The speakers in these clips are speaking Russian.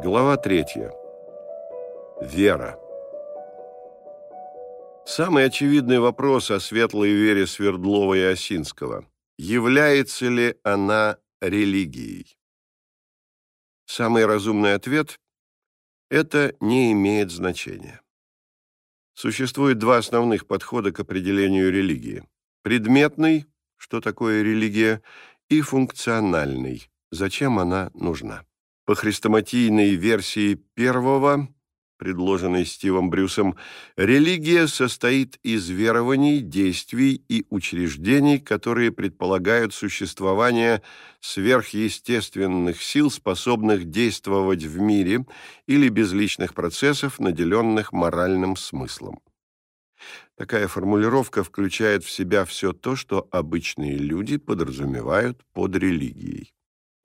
Глава третья. Вера. Самый очевидный вопрос о светлой вере Свердлова и Осинского. Является ли она религией? Самый разумный ответ – это не имеет значения. Существует два основных подхода к определению религии. Предметный – что такое религия, и функциональный, зачем она нужна. По хрестоматийной версии первого, предложенной Стивом Брюсом, религия состоит из верований, действий и учреждений, которые предполагают существование сверхъестественных сил, способных действовать в мире или безличных процессов, наделенных моральным смыслом. Такая формулировка включает в себя все то, что обычные люди подразумевают под религией.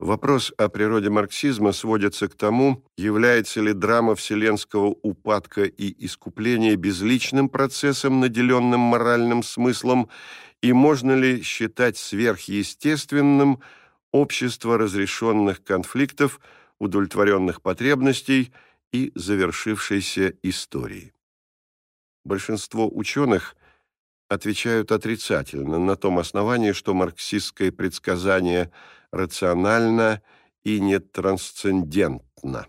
Вопрос о природе марксизма сводится к тому, является ли драма вселенского упадка и искупления безличным процессом, наделенным моральным смыслом, и можно ли считать сверхъестественным общество разрешенных конфликтов, удовлетворенных потребностей и завершившейся истории. Большинство ученых отвечают отрицательно на том основании, что марксистское предсказание рационально и не трансцендентно.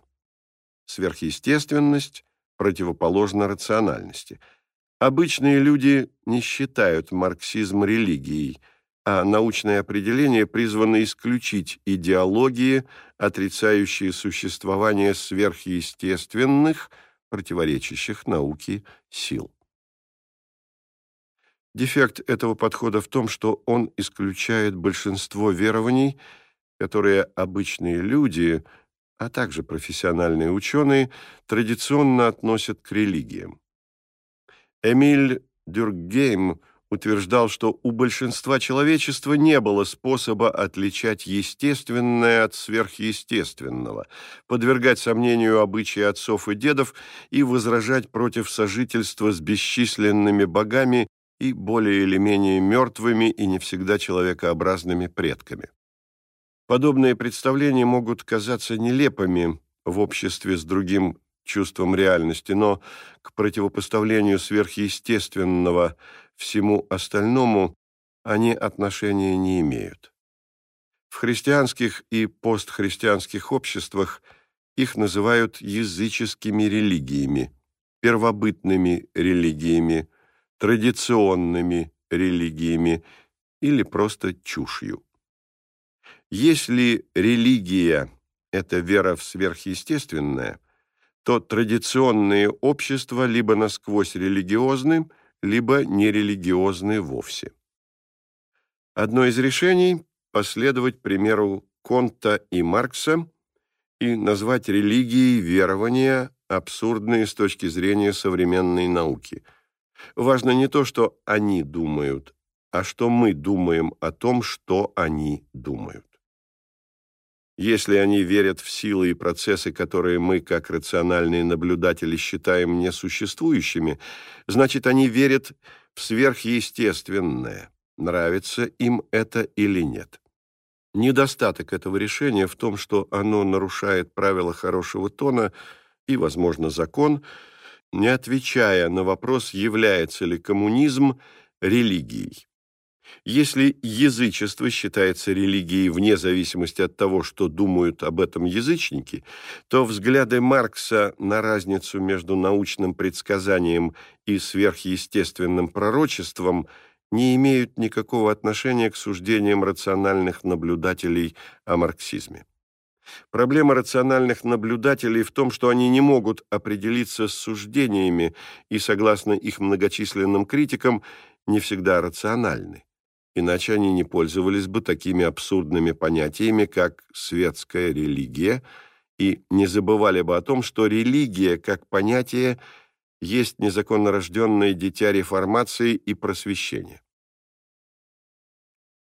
Сверхъестественность противоположна рациональности. Обычные люди не считают марксизм религией, а научное определение призвано исключить идеологии, отрицающие существование сверхъестественных – противоречащих науке сил. Дефект этого подхода в том, что он исключает большинство верований, которые обычные люди, а также профессиональные ученые, традиционно относят к религиям. Эмиль Дюркгейм – утверждал, что у большинства человечества не было способа отличать естественное от сверхъестественного, подвергать сомнению обычаи отцов и дедов и возражать против сожительства с бесчисленными богами и более или менее мертвыми и не всегда человекообразными предками. Подобные представления могут казаться нелепыми в обществе с другим чувством реальности, но к противопоставлению сверхъестественного – всему остальному они отношения не имеют. В христианских и постхристианских обществах их называют языческими религиями, первобытными религиями, традиционными религиями или просто чушью. Если религия – это вера в сверхъестественное, то традиционные общества либо насквозь религиозны – либо нерелигиозны вовсе. Одно из решений – последовать примеру Конта и Маркса и назвать религией верования, абсурдные с точки зрения современной науки. Важно не то, что они думают, а что мы думаем о том, что они думают. Если они верят в силы и процессы, которые мы, как рациональные наблюдатели, считаем несуществующими, значит, они верят в сверхъестественное, нравится им это или нет. Недостаток этого решения в том, что оно нарушает правила хорошего тона и, возможно, закон, не отвечая на вопрос, является ли коммунизм религией. Если язычество считается религией вне зависимости от того, что думают об этом язычники, то взгляды Маркса на разницу между научным предсказанием и сверхъестественным пророчеством не имеют никакого отношения к суждениям рациональных наблюдателей о марксизме. Проблема рациональных наблюдателей в том, что они не могут определиться с суждениями и, согласно их многочисленным критикам, не всегда рациональны иначе они не пользовались бы такими абсурдными понятиями, как светская религия, и не забывали бы о том, что религия, как понятие, есть незаконно рожденное дитя реформации и просвещения.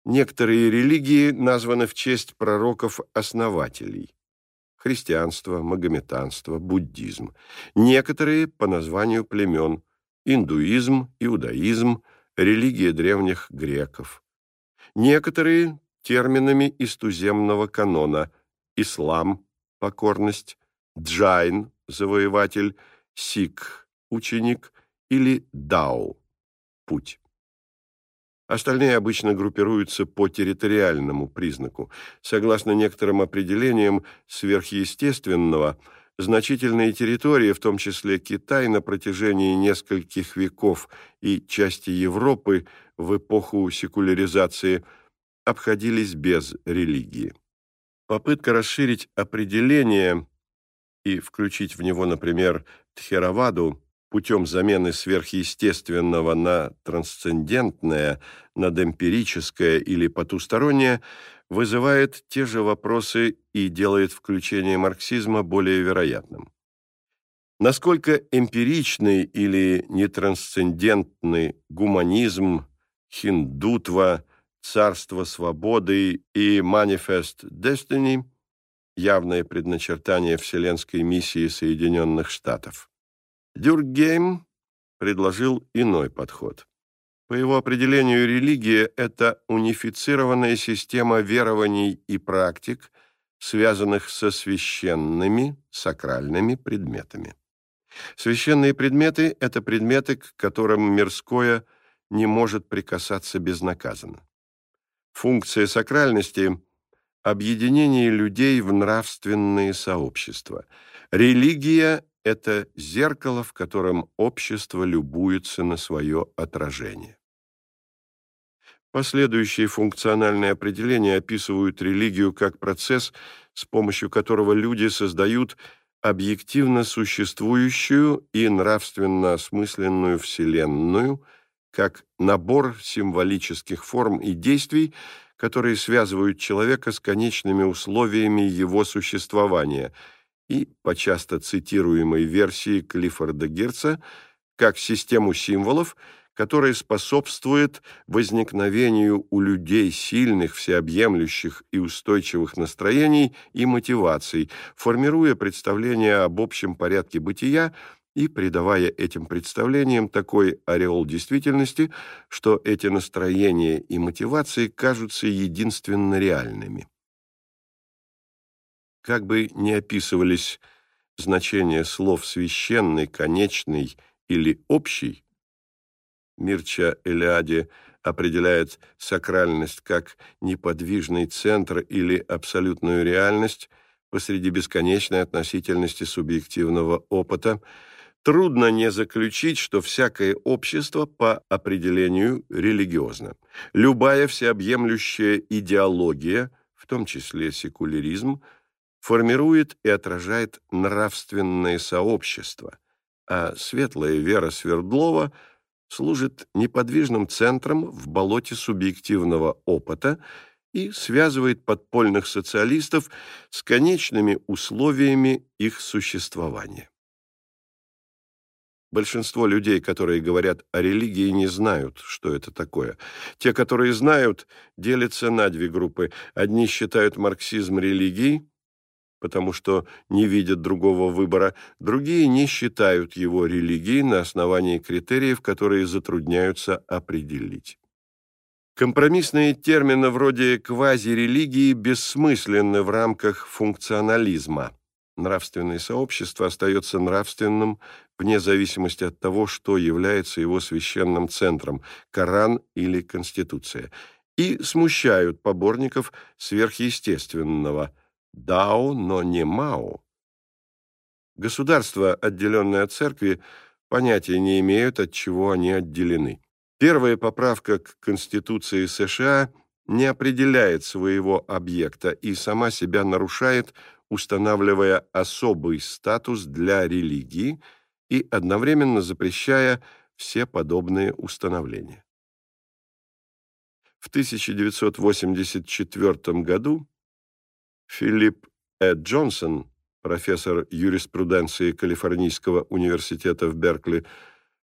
Некоторые религии названы в честь пророков-основателей – христианство, магометанство, буддизм. Некоторые – по названию племен – индуизм, иудаизм, религия древних греков некоторые терминами из туземного канона «ислам» – покорность, Джайн – завоеватель, Сикх – ученик или Дао – путь. Остальные обычно группируются по территориальному признаку. Согласно некоторым определениям сверхъестественного, значительные территории, в том числе Китай, на протяжении нескольких веков и части Европы в эпоху секуляризации обходились без религии. Попытка расширить определение и включить в него, например, Тхераваду путем замены сверхъестественного на трансцендентное, надэмпирическое или потустороннее, вызывает те же вопросы и делает включение марксизма более вероятным. Насколько эмпиричный или нетрансцендентный гуманизм, хиндутва, царство свободы и манифест Destiny – явное предначертание вселенской миссии Соединенных Штатов. Дюркгейм предложил иной подход. По его определению, религия – это унифицированная система верований и практик, связанных со священными, сакральными предметами. Священные предметы – это предметы, к которым мирское не может прикасаться безнаказанно. Функция сакральности – объединение людей в нравственные сообщества. Религия это зеркало, в котором общество любуется на свое отражение. Последующие функциональные определения описывают религию как процесс, с помощью которого люди создают объективно существующую и нравственно осмысленную Вселенную, как набор символических форм и действий, которые связывают человека с конечными условиями его существования – и, по часто цитируемой версии Клиффорда Герца, как систему символов, которая способствует возникновению у людей сильных, всеобъемлющих и устойчивых настроений и мотиваций, формируя представление об общем порядке бытия и придавая этим представлениям такой ореол действительности, что эти настроения и мотивации кажутся единственно реальными. Как бы ни описывались значения слов «священный», «конечный» или «общий», Мирча Элиаде определяет сакральность как неподвижный центр или абсолютную реальность посреди бесконечной относительности субъективного опыта, трудно не заключить, что всякое общество по определению религиозно. Любая всеобъемлющая идеология, в том числе секуляризм, формирует и отражает нравственное сообщество, а светлая вера Свердлова служит неподвижным центром в болоте субъективного опыта и связывает подпольных социалистов с конечными условиями их существования. Большинство людей, которые говорят о религии, не знают, что это такое. Те, которые знают, делятся на две группы. Одни считают марксизм религией, потому что не видят другого выбора, другие не считают его религией на основании критериев, которые затрудняются определить. Компромиссные термины вроде квазирелигии бессмысленны в рамках функционализма. Нравственное сообщество остается нравственным вне зависимости от того, что является его священным центром – Коран или Конституция, и смущают поборников сверхъестественного – Дао, но не Мао. Государства, отделенные от церкви, понятия не имеют, от чего они отделены. Первая поправка к Конституции США не определяет своего объекта и сама себя нарушает, устанавливая особый статус для религии и одновременно запрещая все подобные установления. В 1984 году Филипп Эд Джонсон, профессор юриспруденции Калифорнийского университета в Беркли,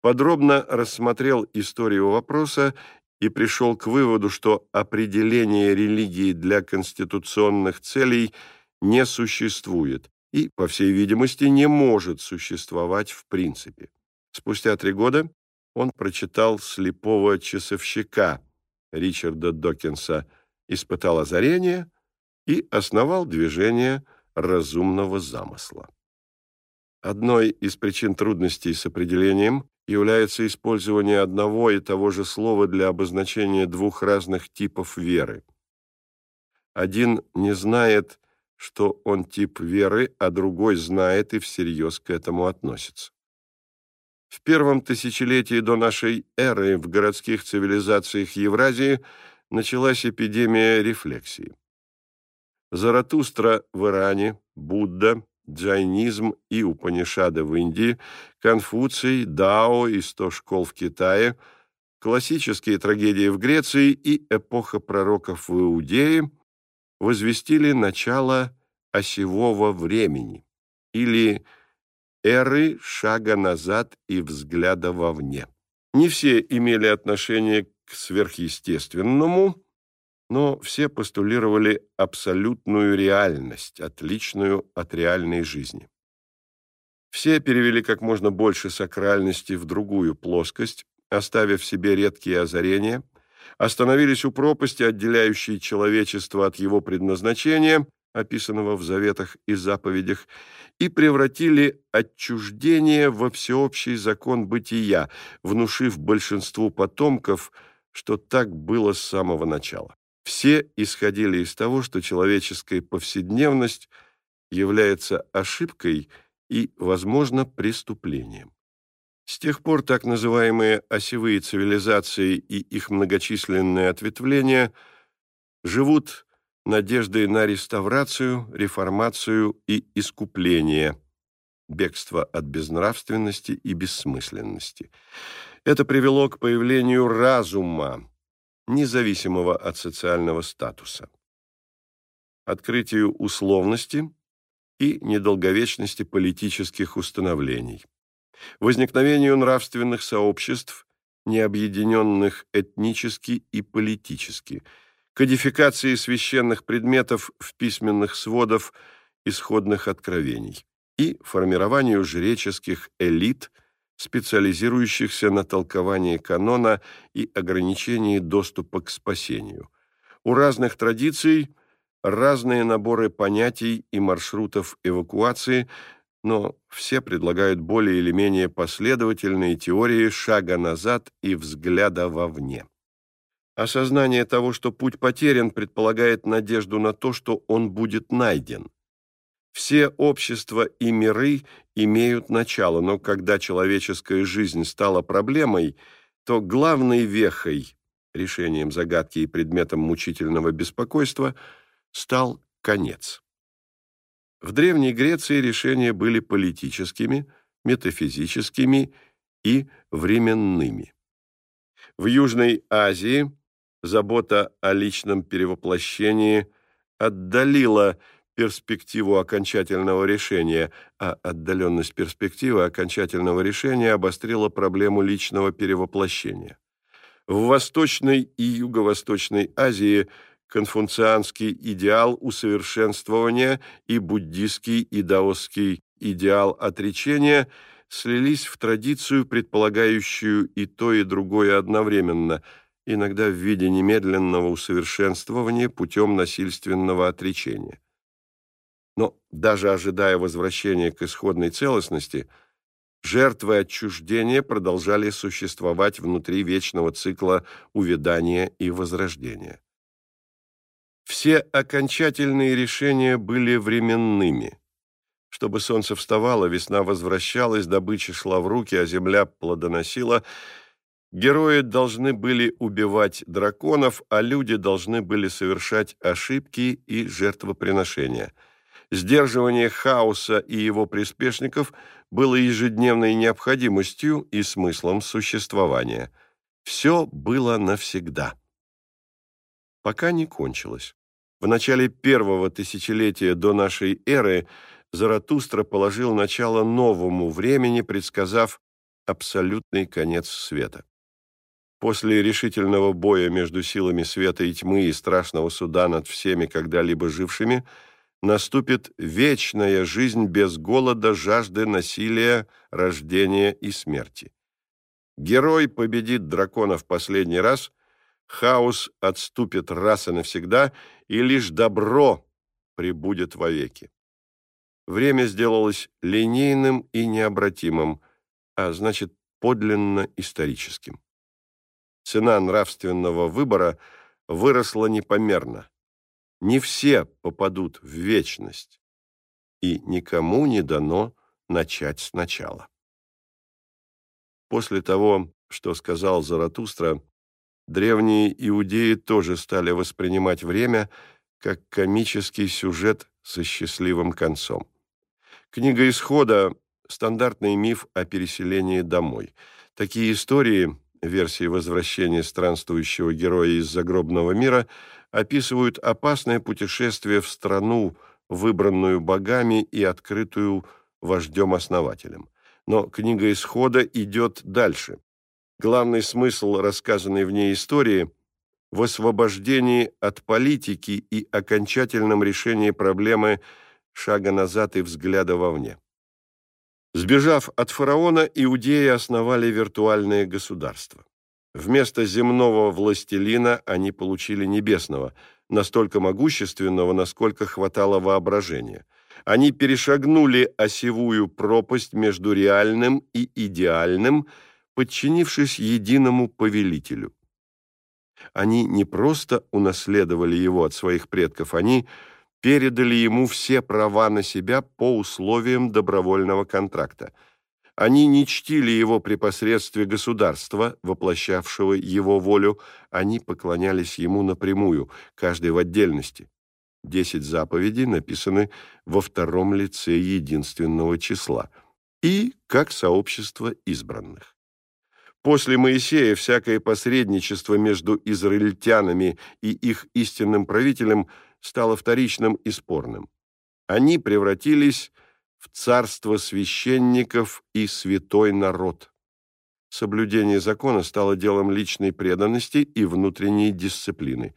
подробно рассмотрел историю вопроса и пришел к выводу, что определение религии для конституционных целей не существует и, по всей видимости, не может существовать в принципе. Спустя три года он прочитал «Слепого часовщика» Ричарда Докинса, испытал озарение и основал движение разумного замысла. Одной из причин трудностей с определением является использование одного и того же слова для обозначения двух разных типов веры. Один не знает, что он тип веры, а другой знает и всерьез к этому относится. В первом тысячелетии до нашей эры в городских цивилизациях Евразии началась эпидемия рефлексии. Заратустра в Иране, Будда, джайнизм и Упанишады в Индии, Конфуций, Дао и сто школ в Китае, классические трагедии в Греции и эпоха пророков в Иудее возвестили начало осевого времени или эры шага назад и взгляда вовне. Не все имели отношение к сверхъестественному, но все постулировали абсолютную реальность, отличную от реальной жизни. Все перевели как можно больше сакральности в другую плоскость, оставив себе редкие озарения, остановились у пропасти, отделяющей человечество от его предназначения, описанного в заветах и заповедях, и превратили отчуждение во всеобщий закон бытия, внушив большинству потомков, что так было с самого начала. Все исходили из того, что человеческая повседневность является ошибкой и, возможно, преступлением. С тех пор так называемые осевые цивилизации и их многочисленные ответвления живут надеждой на реставрацию, реформацию и искупление, бегство от безнравственности и бессмысленности. Это привело к появлению разума, независимого от социального статуса, открытию условности и недолговечности политических установлений, возникновению нравственных сообществ, не объединенных этнически и политически, кодификации священных предметов в письменных сводов исходных откровений. И формированию жреческих элит – специализирующихся на толковании канона и ограничении доступа к спасению. У разных традиций разные наборы понятий и маршрутов эвакуации, но все предлагают более или менее последовательные теории шага назад и взгляда вовне. Осознание того, что путь потерян, предполагает надежду на то, что он будет найден. Все общества и миры имеют начало, но когда человеческая жизнь стала проблемой, то главной вехой, решением загадки и предметом мучительного беспокойства, стал конец. В Древней Греции решения были политическими, метафизическими и временными. В Южной Азии забота о личном перевоплощении отдалила перспективу окончательного решения, а отдаленность перспективы окончательного решения обострила проблему личного перевоплощения. В Восточной и Юго-Восточной Азии конфуцианский идеал усовершенствования и буддийский и даосский идеал отречения слились в традицию, предполагающую и то, и другое одновременно, иногда в виде немедленного усовершенствования путем насильственного отречения. Но даже ожидая возвращения к исходной целостности, жертвы отчуждения продолжали существовать внутри вечного цикла увядания и возрождения. Все окончательные решения были временными. Чтобы солнце вставало, весна возвращалась, добыча шла в руки, а земля плодоносила. Герои должны были убивать драконов, а люди должны были совершать ошибки и жертвоприношения – Сдерживание хаоса и его приспешников было ежедневной необходимостью и смыслом существования. Все было навсегда. Пока не кончилось. В начале первого тысячелетия до нашей эры Заратустра положил начало новому времени, предсказав абсолютный конец света. После решительного боя между силами света и тьмы и страшного суда над всеми когда-либо жившими – наступит вечная жизнь без голода, жажды, насилия, рождения и смерти. Герой победит дракона в последний раз, хаос отступит раз и навсегда, и лишь добро пребудет вовеки. время сделалось линейным и необратимым, а значит, подлинно историческим. Цена нравственного выбора выросла непомерно. Не все попадут в вечность, и никому не дано начать сначала. После того, что сказал Заратустра, древние иудеи тоже стали воспринимать время как комический сюжет со счастливым концом. Книга Исхода – стандартный миф о переселении домой. Такие истории, версии возвращения странствующего героя из загробного мира, описывают опасное путешествие в страну, выбранную богами и открытую вождем-основателем. Но книга Исхода идет дальше. Главный смысл рассказанной в ней истории – в освобождении от политики и окончательном решении проблемы шага назад и взгляда вовне. Сбежав от фараона, иудеи основали виртуальное государство. Вместо земного властелина они получили небесного, настолько могущественного, насколько хватало воображения. Они перешагнули осевую пропасть между реальным и идеальным – подчинившись единому повелителю. Они не просто унаследовали его от своих предков, они передали ему все права на себя по условиям добровольного контракта. Они не чтили его при посредстве государства, воплощавшего его волю, они поклонялись ему напрямую, каждый в отдельности. Десять заповедей написаны во втором лице единственного числа и как сообщество избранных. После Моисея всякое посредничество между израильтянами и их истинным правителем стало вторичным и спорным. Они превратились в царство священников и святой народ. Соблюдение закона стало делом личной преданности и внутренней дисциплины.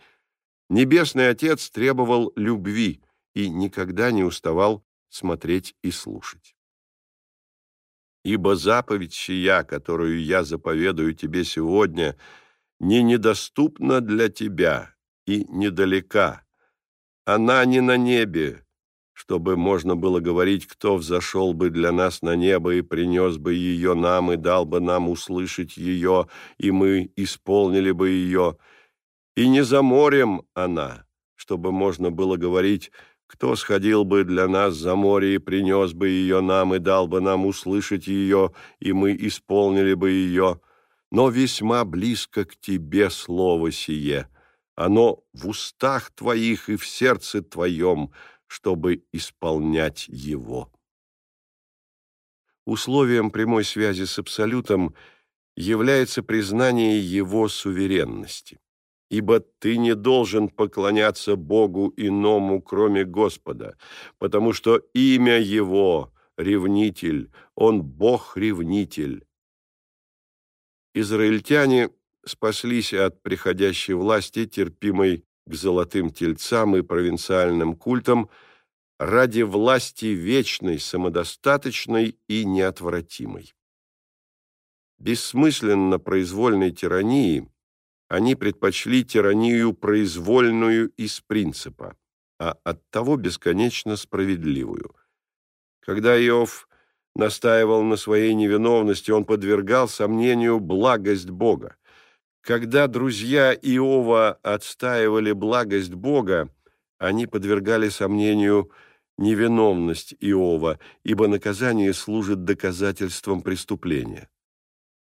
Небесный Отец требовал любви и никогда не уставал смотреть и слушать. Ибо заповедь сия, которую я заповедую тебе сегодня, не недоступна для тебя и недалека. Она не на небе, чтобы можно было говорить, кто взошел бы для нас на небо и принес бы ее нам и дал бы нам услышать ее, и мы исполнили бы ее. И не за морем она, чтобы можно было говорить, кто сходил бы для нас за море и принес бы ее нам и дал бы нам услышать ее, и мы исполнили бы ее? Но весьма близко к тебе слово сие. Оно в устах твоих и в сердце твоем, чтобы исполнять его. Условием прямой связи с Абсолютом является признание его суверенности ибо ты не должен поклоняться Богу иному, кроме Господа, потому что имя Его — ревнитель, Он Бог-ревнитель. Израильтяне спаслись от приходящей власти, терпимой к золотым тельцам и провинциальным культам, ради власти вечной, самодостаточной и неотвратимой. Бессмысленно произвольной тирании – они предпочли тиранию произвольную из принципа, а оттого бесконечно справедливую. Когда Иов настаивал на своей невиновности, он подвергал сомнению благость Бога. Когда друзья Иова отстаивали благость Бога, они подвергали сомнению невиновность Иова, ибо наказание служит доказательством преступления.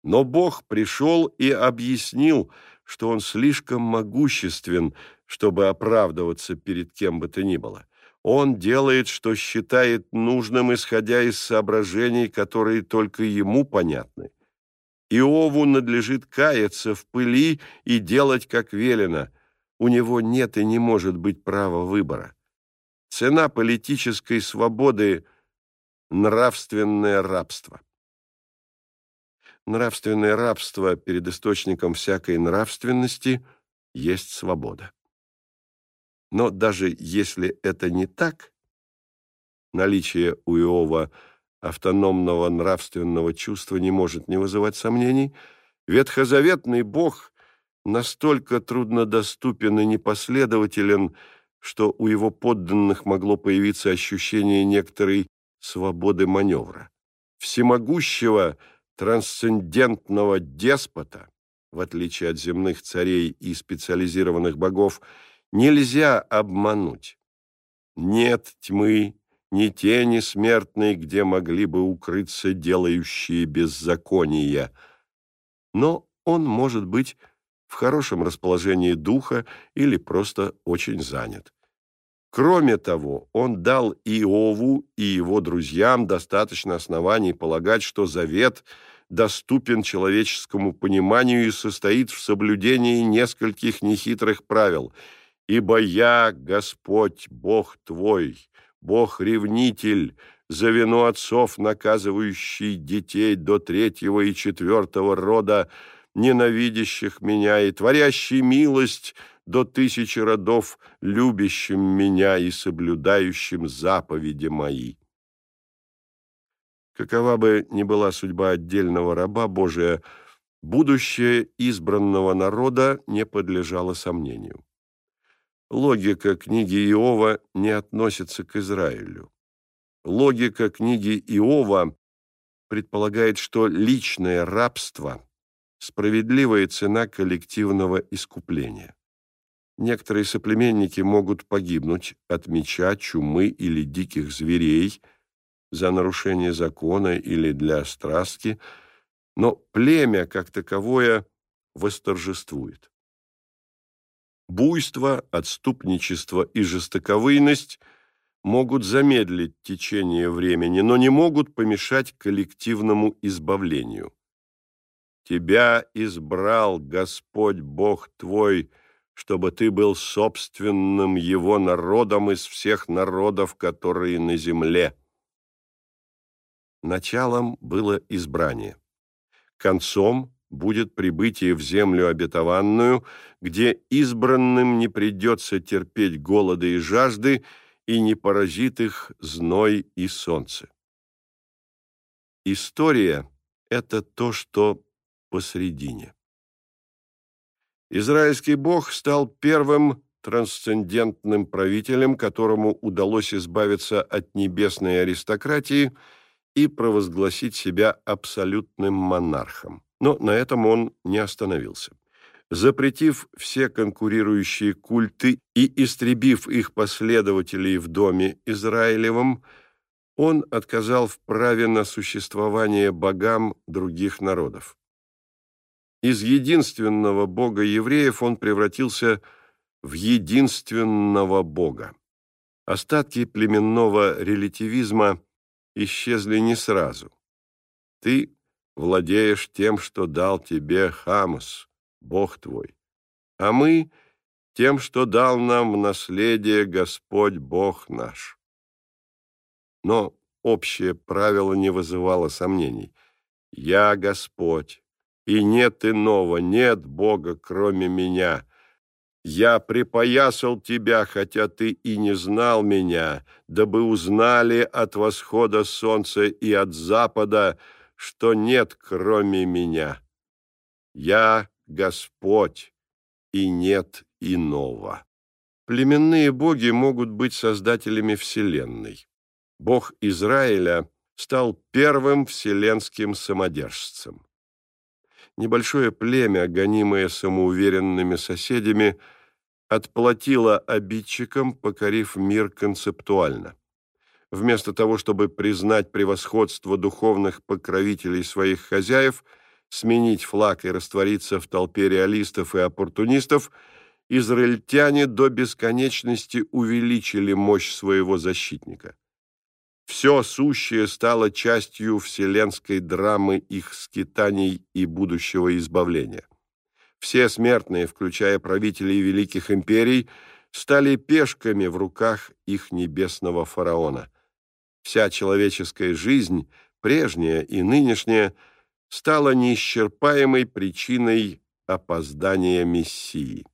Но Бог пришел и объяснил, что он слишком могуществен, чтобы оправдываться перед кем бы то ни было. Он делает, что считает нужным, исходя из соображений, которые только ему понятны. Иову надлежит каяться в пыли и делать, как велено. У него нет и не может быть права выбора. Цена политической свободы – нравственное рабство нравственное рабство перед источником всякой нравственности есть свобода. Но даже если это не так, наличие у Иова автономного нравственного чувства не может не вызывать сомнений, ветхозаветный Бог настолько труднодоступен и непоследователен, что у его подданных могло появиться ощущение некоторой свободы маневра. Всемогущего трансцендентного деспота, в отличие от земных царей и специализированных богов, нельзя обмануть. Нет тьмы, ни тени смертной, где могли бы укрыться делающие беззакония. Но он может быть в хорошем расположении духа или просто очень занят. Кроме того, он дал Иову и его друзьям достаточно оснований полагать, что завет доступен человеческому пониманию и состоит в соблюдении нескольких нехитрых правил. «Ибо я, Господь, Бог твой, Бог-ревнитель, за вину отцов, наказывающий детей до третьего и четвертого рода, ненавидящих меня, и творящий милость – до тысячи родов, любящим меня и соблюдающим заповеди мои. Какова бы ни была судьба отдельного раба Божия, будущее избранного народа не подлежало сомнению. Логика книги Иова не относится к Израилю. Логика книги Иова предполагает, что личное рабство – справедливая цена коллективного искупления. Некоторые соплеменники могут погибнуть от меча, чумы или диких зверей за нарушение закона или для страстки, но племя, как таковое, восторжествует. Буйство, отступничество и жестоковыйность могут замедлить течение времени, но не могут помешать коллективному избавлению. «Тебя избрал Господь Бог твой», чтобы ты был собственным его народом из всех народов, которые на земле. Началом было избрание. Концом будет прибытие в землю обетованную, где избранным не придется терпеть голода и жажды, и не поразит их зной и солнце. История – это то, что посредине. Израильский бог стал первым трансцендентным правителем, которому удалось избавиться от небесной аристократии и провозгласить себя абсолютным монархом. Но на этом он не остановился. Запретив все конкурирующие культы и истребив их последователей в доме Израилевом, он отказал в праве на существование богам других народов. Из единственного бога евреев он превратился в единственного бога. Остатки племенного релятивизма исчезли не сразу. Ты владеешь тем, что дал тебе Хамас, Бог твой, а мы — тем, что дал нам в наследие Господь Бог наш. Но общее правило не вызывало сомнений. «Я Господь, и нет иного, нет Бога, кроме меня. Я припоясал тебя, хотя ты и не знал меня, дабы узнали от восхода солнца и от запада, что нет кроме меня. Я Господь, и нет иного. Племенные боги могут быть создателями Вселенной. Бог Израиля стал первым вселенским самодержцем небольшое племя, гонимое самоуверенными соседями, отплатило обидчикам, покорив мир концептуально. Вместо того, чтобы признать превосходство духовных покровителей своих хозяев, сменить флаг и раствориться в толпе реалистов и оппортунистов, израильтяне до бесконечности увеличили мощь своего защитника. Все сущее стало частью вселенской драмы их скитаний и будущего избавления. Все смертные, включая правителей великих империй, стали пешками в руках их небесного фараона. Вся человеческая жизнь, прежняя и нынешняя, стала неисчерпаемой причиной опоздания Мессии.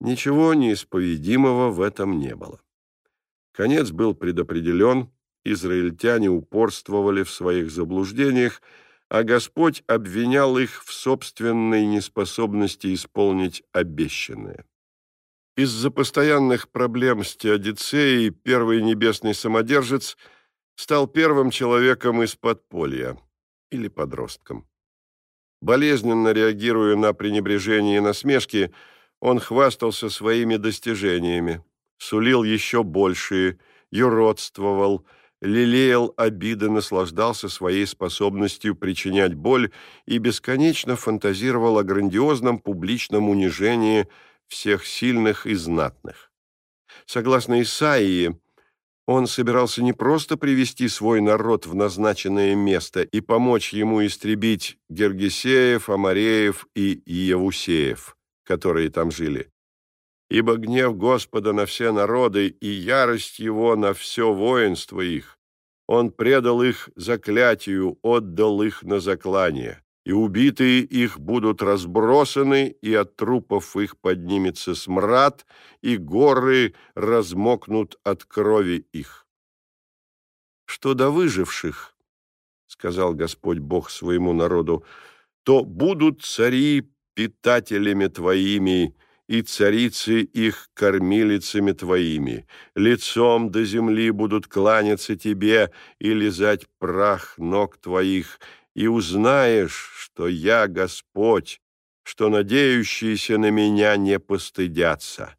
Ничего неисповедимого в этом не было. Конец был предопределен, израильтяне упорствовали в своих заблуждениях, а Господь обвинял их в собственной неспособности исполнить обещанное. Из-за постоянных проблем с Теодицеей первый небесный самодержец стал первым человеком из подполья или подростком. Болезненно реагируя на пренебрежение и насмешки, он хвастался своими достижениями, сулил еще большие, юродствовал, лелеял обиды, наслаждался своей способностью причинять боль и бесконечно фантазировал о грандиозном публичном унижении всех сильных и знатных. Согласно Исаии, он собирался не просто привести свой народ в назначенное место и помочь ему истребить Гергесеев, Амареев и Иевусеев, которые там жили. Ибо гнев Господа на все народы и ярость Его на все воинство их. Он предал их заклятию, отдал их на заклание и убитые их будут разбросаны, и от трупов их поднимется смрад, и горы размокнут от крови их. Что до выживших, сказал Господь Бог своему народу, то будут цари питателями твоими, и царицы их кормилицами твоими, лицом до земли будут кланяться тебе и лизать прах ног твоих, и узнаешь, что я Господь, что надеющиеся на меня не постыдятся,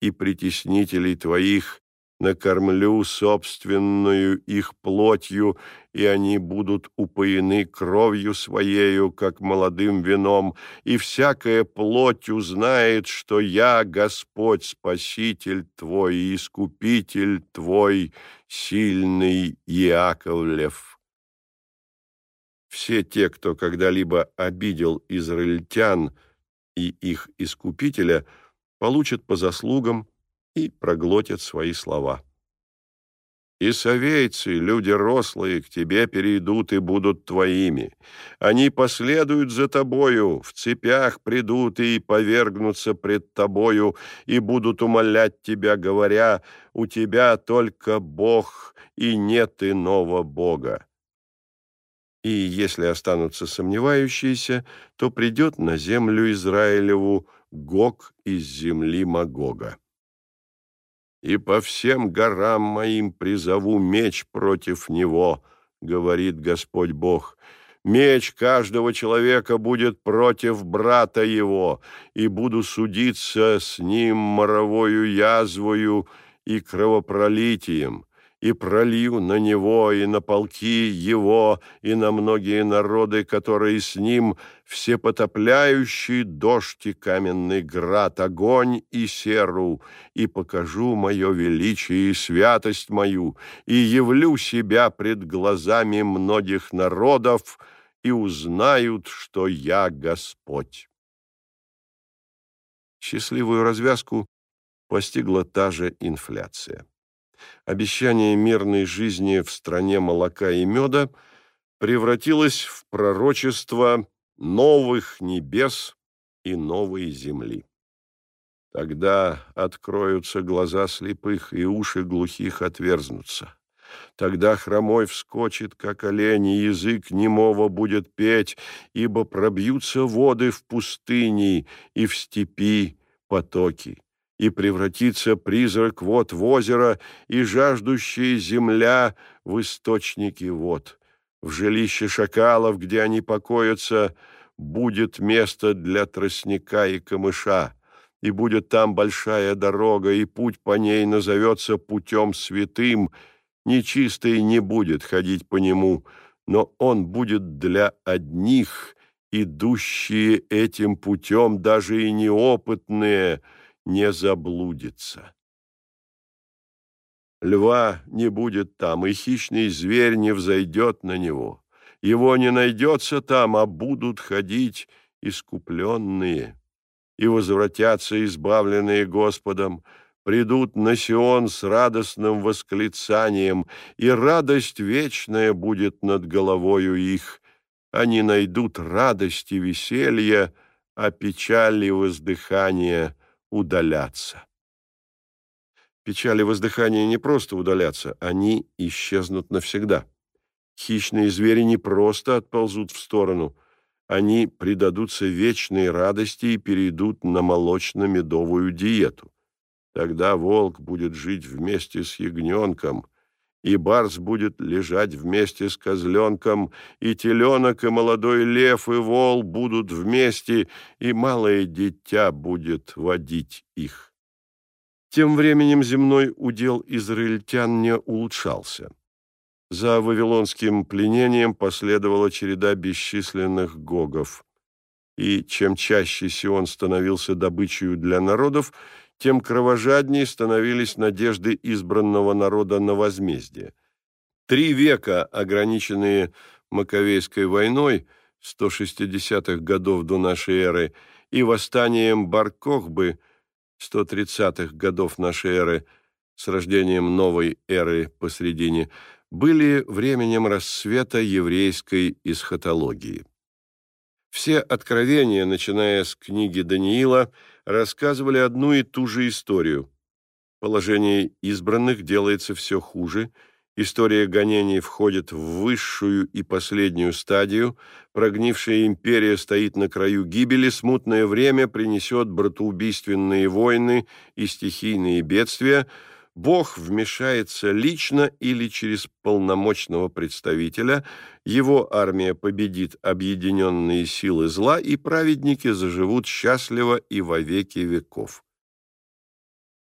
и притеснителей твоих накормлю собственную их плотью, и они будут упоены кровью своею, как молодым вином, и всякая плоть узнает, что я Господь, Спаситель твой и Искупитель твой, сильный Иаковлев» все те, кто когда-либо обидел израильтян и их искупителя, получат по заслугам и проглотят свои слова. И совейцы, люди рослые, к тебе перейдут и будут твоими. Они последуют за тобою, в цепях придут и повергнутся пред тобою, и будут умолять тебя, говоря, у тебя только Бог, и нет иного Бога и если останутся сомневающиеся, то придет на землю Израилеву Гог из земли Магога. «И по всем горам моим призову меч против него», — говорит Господь Бог, — Меч каждого человека будет против брата его, и буду судиться с ним моровою язвою и кровопролитием и пролью на него и на полки его и на многие народы, которые с ним, всепотопляющий дождь и каменный град, огонь и серу, и покажу мое величие и святость мою, и явлю себя пред глазами многих народов, и узнают, что я Господь. Счастливую развязку постигла та же инфляция обещание мирной жизни в стране молока и меда превратилось в пророчество новых небес и новой земли. Тогда откроются глаза слепых, и уши глухих отверзнутся. Тогда хромой вскочит, как олень, и язык немого будет петь, ибо пробьются воды в пустыне и в степи потоки и превратится призрак вод в озеро, и жаждущая земля в источники вод. В жилище шакалов, где они покоятся, будет место для тростника и камыша, и будет там большая дорога, и путь по ней назовется путем святым, нечистый не будет ходить по нему, но он будет для одних, идущие этим путем, даже и неопытные – не заблудится. Льва не будет там, и хищный зверь не взойдет на него. Его не найдется там, а будут ходить искупленные. И возвратятся избавленные Господом, придут на Сион с радостным восклицанием, и радость вечная будет над головою их. Они найдут радость и веселье, а печаль и воздыхание — удаляться. Печали воздыхания не просто удалятся, они исчезнут навсегда. Хищные звери не просто отползут в сторону, они предадутся вечной радости и перейдут на молочно-медовую диету. Тогда волк будет жить вместе с ягненком, и барс будет лежать вместе с козленком, и теленок, и молодой лев, и вол будут вместе, и малое дитя будет водить их. Тем временем земной удел израильтян не улучшался. За вавилонским пленением последовала череда бесчисленных гогов. И чем чаще Сион становился добычей для народов, тем кровожаднее становились надежды избранного народа на возмездие. Три века, ограниченные Маковейской войной 160-х годов до нашей эры и восстанием Баркохбы 130-х годов нашей эры с рождением новой эры посредине, были временем рассвета еврейской эсхатологии. Все откровения, начиная с книги Даниила, рассказывали одну и ту же историю. Положение избранных делается все хуже, история гонений входит в высшую и последнюю стадию, прогнившая империя стоит на краю гибели, смутное время принесет братоубийственные войны и стихийные бедствия – Бог вмешается лично или через полномочного представителя, его армия победит объединенные силы зла, и праведники заживут счастливо и во веки веков.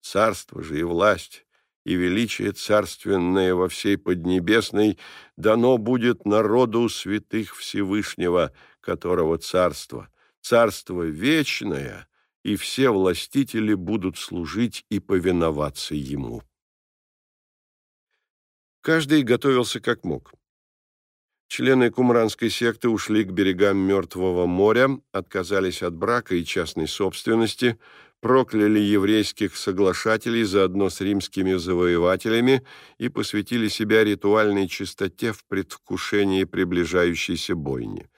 Царство же и власть, и величие царственное во всей Поднебесной дано будет народу святых Всевышнего, которого царство, царство вечное — и все властители будут служить и повиноваться ему. Каждый готовился как мог. Члены кумранской секты ушли к берегам Мертвого моря, отказались от брака и частной собственности, прокляли еврейских соглашателей заодно с римскими завоевателями и посвятили себя ритуальной чистоте в предвкушении приближающейся бойни.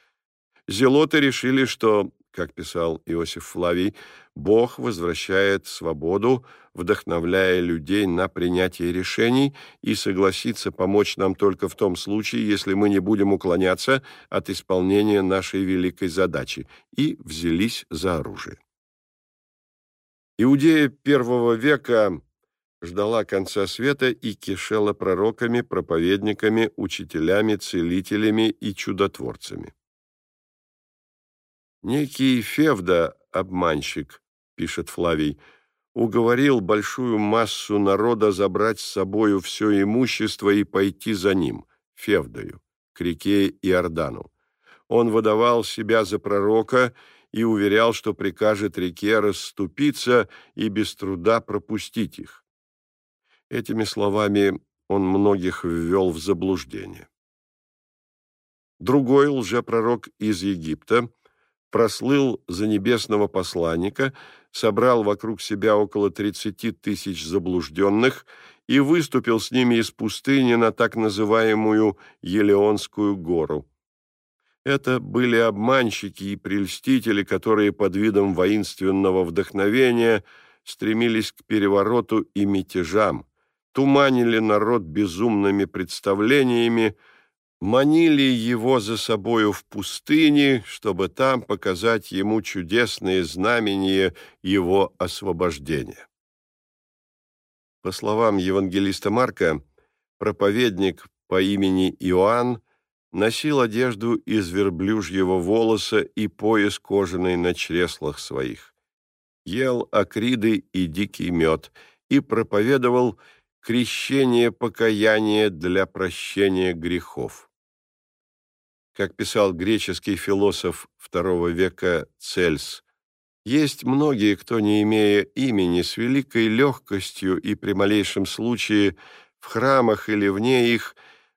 Зелоты решили, что как писал Иосиф Флавий, Бог возвращает свободу, вдохновляя людей на принятие решений и согласится помочь нам только в том случае, если мы не будем уклоняться от исполнения нашей великой задачи, и взялись за оружие. Иудея первого века ждала конца света и кишела пророками, проповедниками, учителями, целителями и чудотворцами. Некий Февда, обманщик, пишет Флавий, уговорил большую массу народа забрать с собою все имущество и пойти за ним, Февдою, к реке Иордану. Он выдавал себя за пророка и уверял, что прикажет реке расступиться и без труда пропустить их. Этими словами он многих ввел в заблуждение. Другой лжепророк из Египта прослыл за небесного посланника, собрал вокруг себя около 30 тысяч заблужденных и выступил с ними из пустыни на так называемую Елеонскую гору. Это были обманщики и прельстители, которые под видом воинственного вдохновения стремились к перевороту и мятежам, туманили народ безумными представлениями, манили его за собою в пустыне, чтобы там показать ему чудесные знамения его освобождения. По словам евангелиста Марка, проповедник по имени Иоанн носил одежду из верблюжьего волоса и пояс кожаный на чреслах своих, ел акриды и дикий мед и проповедовал крещение покаяния для прощения грехов как писал греческий философ II века Цельс, есть многие, кто, не имея имени, с великой легкостью и при малейшем случае в храмах или вне их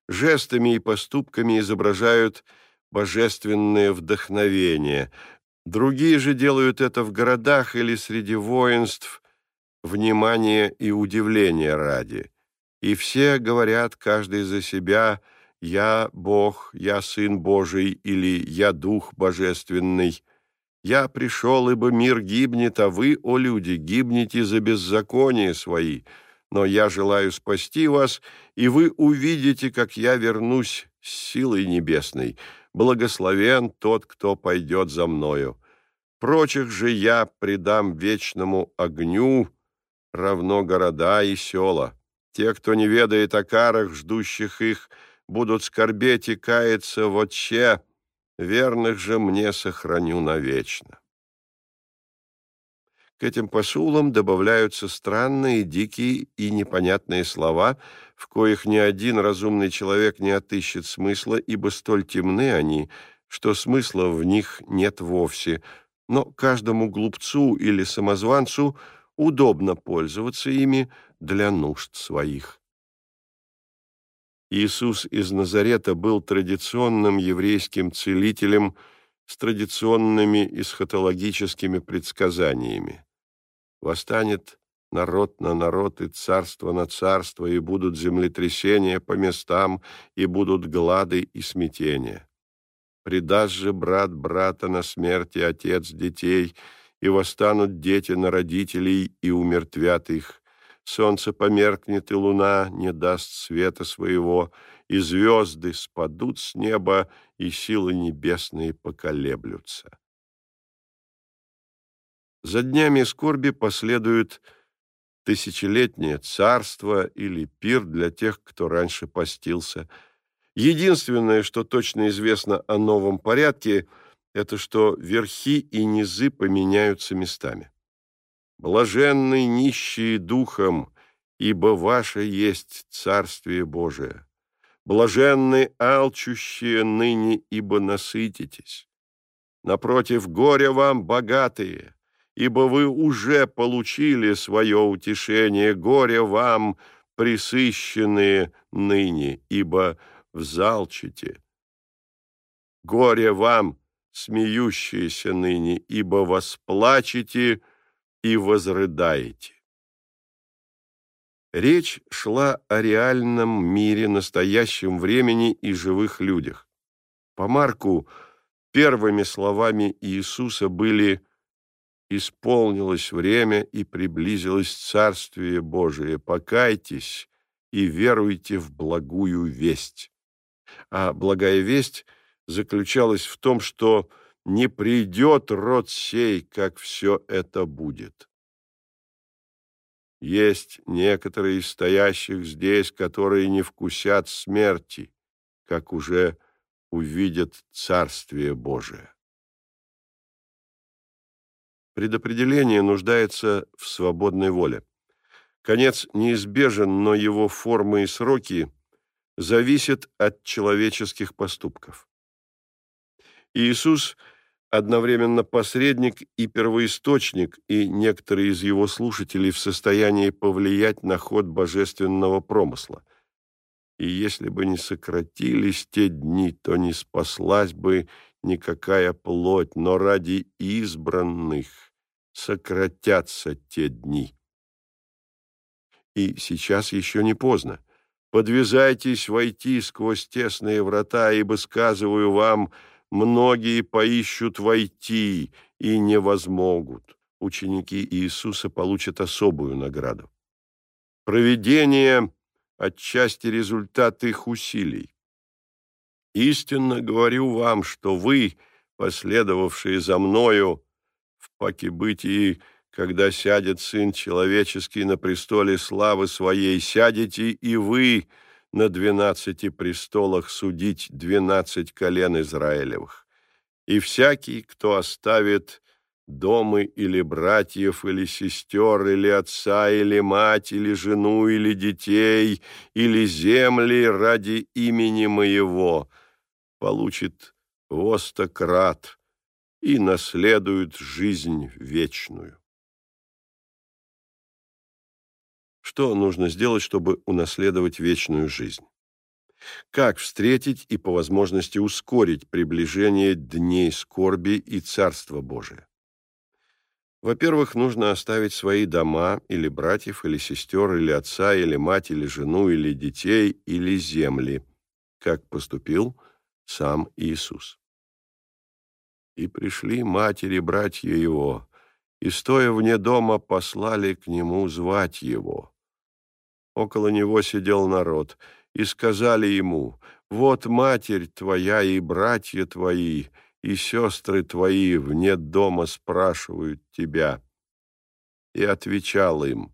жестами и поступками изображают божественное вдохновение. Другие же делают это в городах или среди воинств, внимания и удивления ради. И все говорят, каждый за себя – «Я Бог, я Сын Божий» или «Я Дух Божественный». «Я пришел, ибо мир гибнет, а вы, о люди, гибнете за беззаконие свои. Но я желаю спасти вас, и вы увидите, как я вернусь с силой небесной. Благословен тот, кто пойдет за мною. Прочих же я предам вечному огню, равно города и села. Те, кто не ведает о карах, ждущих их, будут скорбеть и каяться в отче, верных же мне сохраню навечно. К этим посулам добавляются странные, дикие и непонятные слова, в коих ни один разумный человек не отыщет смысла, ибо столь темны они, что смысла в них нет вовсе, но каждому глупцу или самозванцу удобно пользоваться ими для нужд своих. Иисус из Назарета был традиционным еврейским целителем с традиционными эсхатологическими предсказаниями. Восстанет народ на народ и царство на царство, и будут землетрясения по местам, и будут глады и смятения. Предаст же брат брата на смерти отец детей, и восстанут дети на родителей, и умертвят их. Солнце померкнет, и луна не даст света своего, и звезды спадут с неба, и силы небесные поколеблются. За днями скорби последует тысячелетнее царство или пир для тех, кто раньше постился. Единственное, что точно известно о новом порядке, это что верхи и низы поменяются местами. Блаженны нищие духом, ибо ваше есть Царствие Божие. Блаженны алчущие ныне, ибо насытитесь. Напротив, горе вам, богатые, ибо вы уже получили свое утешение, горе вам, присыщенные ныне, ибо взалчите. Горе вам, смеющиеся ныне, ибо восплачете и возрыдаете. Речь шла о реальном мире, настоящем времени и живых людях. По Марку первыми словами Иисуса были исполнилось время и приблизилось Царствие Божие. Покайтесь и веруйте в благую весть. А благая весть заключалась в том, что не придет род сей, как все это будет. Есть некоторые из стоящих здесь, которые не вкусят смерти, как уже увидят Царствие Божие. Предопределение нуждается в свободной воле. Конец неизбежен, но его формы и сроки зависят от человеческих поступков. Иисус одновременно посредник и первоисточник, и некоторые из его слушателей в состоянии повлиять на ход божественного промысла. И если бы не сократились те дни, то не спаслась бы никакая плоть, но ради избранных сократятся те дни. И сейчас еще не поздно. Подвязайтесь войти сквозь тесные врата, ибо, сказываю вам, многие поищут войти и не возмогут. Ученики Иисуса получат особую награду. Проведение – отчасти результат их усилий. Истинно говорю вам, что вы, последовавшие за мною, в покибытии, когда сядет Сын Человеческий на престоле славы Своей, сядете и вы на двенадцати престолах судить двенадцать колен Израилевых. И всякий, кто оставит домы или братьев, или сестер, или отца, или мать, или жену, или детей, или земли ради имени Моего – получит востократ и наследует жизнь вечную. Что нужно сделать, чтобы унаследовать вечную жизнь? Как встретить и по возможности ускорить приближение дней скорби и Царства Божия? Во-первых, нужно оставить свои дома или братьев, или сестер, или отца, или мать, или жену, или детей, или земли, как поступил сам Иисус. И пришли матери братья его, и, стоя вне дома, послали к нему звать его. Около него сидел народ, и сказали ему, «Вот матерь твоя и братья твои, и сестры твои вне дома спрашивают тебя». И отвечал им,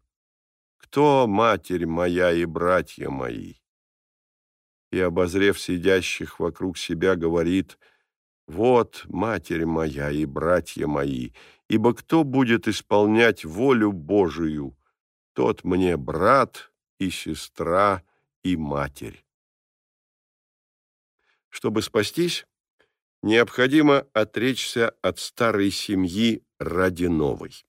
кто матерь моя и братья мои? И, обозрев сидящих вокруг себя, говорит, вот матерь моя и братья мои, ибо кто будет исполнять волю Божию, тот мне брат и сестра и матерь. Чтобы спастись, необходимо отречься от старой семьи ради новой.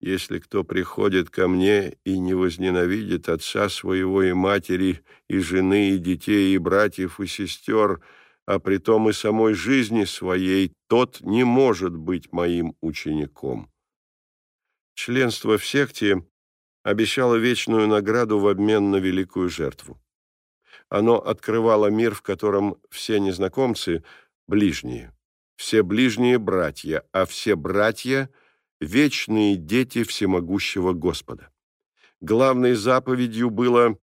Если кто приходит ко мне и не возненавидит отца своего и матери, и жены, и детей, и братьев, и сестер, а притом и самой жизни своей, тот не может быть моим учеником. Членство в секте обещало вечную награду в обмен на великую жертву. Оно открывало мир, в котором все незнакомцы – ближние, все ближние – братья, а все братья – вечные дети всемогущего Господа. Главной заповедью было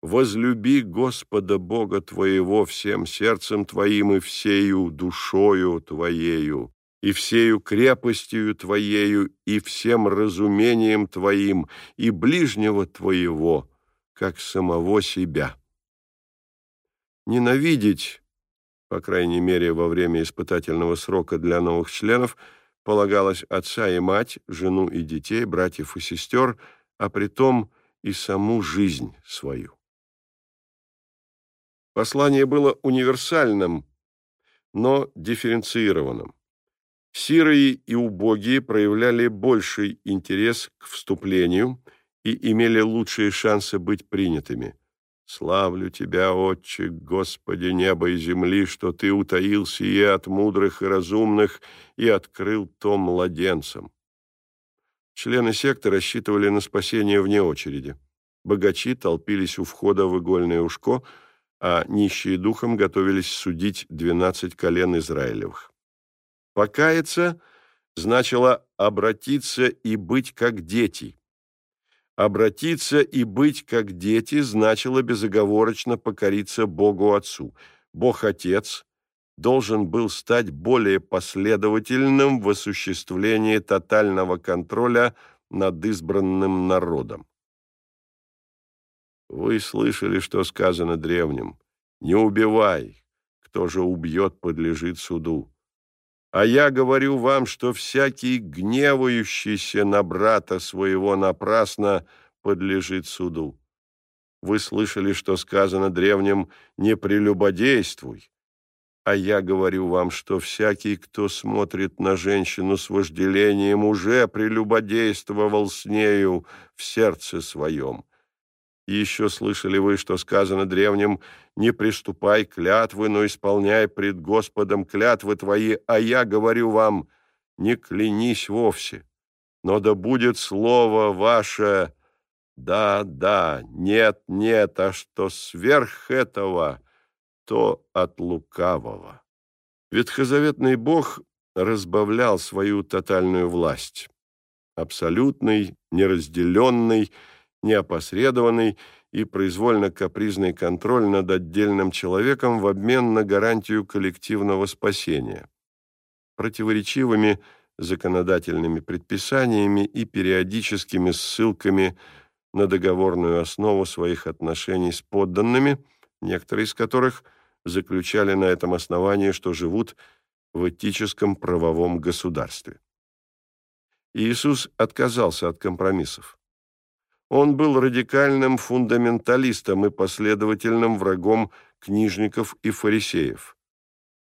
«Возлюби Господа Бога твоего всем сердцем твоим и всею душою твоею, и всею крепостью твоею, и всем разумением твоим, и ближнего твоего, как самого себя» ненавидеть, по крайней мере, во время испытательного срока для новых членов, полагалось отца и мать, жену и детей, братьев и сестер, а притом и саму жизнь свою. Послание было универсальным, но дифференцированным. Сирые и убогие проявляли больший интерес к вступлению и имели лучшие шансы быть принятыми – Славлю Тебя, Отче, Господи неба и земли, что Ты утаил сие от мудрых и разумных и открыл то младенцам. Члены секты рассчитывали на спасение вне очереди. Богачи толпились у входа в игольное ушко, а нищие духом готовились судить двенадцать колен Израилевых. Покаяться значило обратиться и быть как дети, Обратиться и быть как дети значило безоговорочно покориться Богу Отцу. Бог Отец должен был стать более последовательным в осуществлении тотального контроля над избранным народом. Вы слышали, что сказано древним. «Не убивай, кто же убьет, подлежит суду». А я говорю вам, что всякий гневающийся на брата своего напрасно подлежит суду. Вы слышали, что сказано древним «не прелюбодействуй», а я говорю вам, что всякий, кто смотрит на женщину с вожделением, уже прелюбодействовал с нею в сердце своем. И еще слышали вы, что сказано древним «Не приступай клятвы, но исполняй пред Господом клятвы твои, а я говорю вам, не клянись вовсе, но да будет слово ваше «да, да», «нет, нет», а что сверх этого, то от лукавого». Ветхозаветный Бог разбавлял свою тотальную власть, абсолютный, неразделенный, неопосредованный и произвольно-капризный контроль над отдельным человеком в обмен на гарантию коллективного спасения. Противоречивыми законодательными предписаниями и периодическими ссылками на договорную основу своих отношений с подданными, некоторые из которых заключали на этом основании, что живут в этическом правовом государстве. Иисус отказался от компромиссов. Он был радикальным фундаменталистом и последовательным врагом книжников и фарисеев.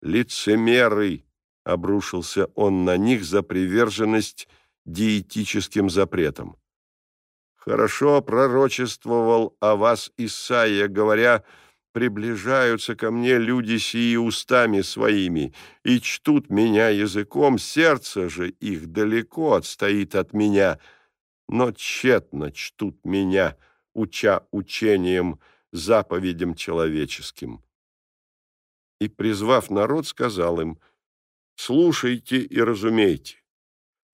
«Лицемеры!» — обрушился он на них за приверженность диетическим запретам. «Хорошо пророчествовал о вас Исаия, говоря, приближаются ко мне люди сии устами своими и чтут меня языком, сердце же их далеко отстоит от меня» но тщетно чтут меня, уча учением, заповедям человеческим. И, призвав народ, сказал им, «Слушайте и разумейте,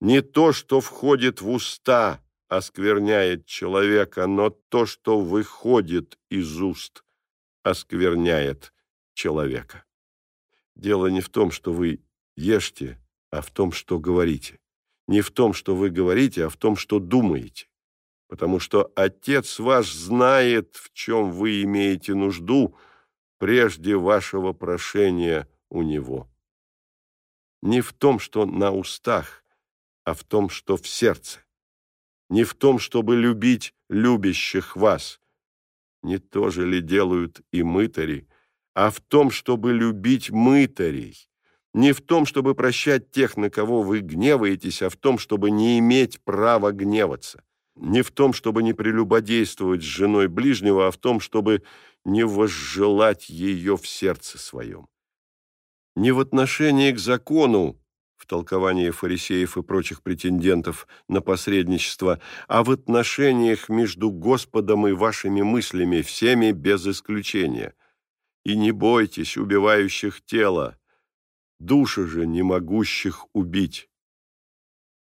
не то, что входит в уста, оскверняет человека, но то, что выходит из уст, оскверняет человека. Дело не в том, что вы ешьте, а в том, что говорите не в том, что вы говорите, а в том, что думаете. потому что Отец ваш знает, в чем вы имеете нужду, прежде вашего прошения у Него. Не в том, что на устах, а в том, что в сердце. Не в том, чтобы любить любящих вас. Не то же ли делают и мытари, а в том, чтобы любить мытарей. Не в том, чтобы прощать тех, на кого вы гневаетесь, а в том, чтобы не иметь права гневаться. Не в том, чтобы не прелюбодействовать с женой ближнего, а в том, чтобы не возжелать ее в сердце своем. Не в отношении к закону, в толковании фарисеев и прочих претендентов на посредничество, а в отношениях между Господом и вашими мыслями, всеми без исключения. И не бойтесь убивающих тело, души же не могущих убить.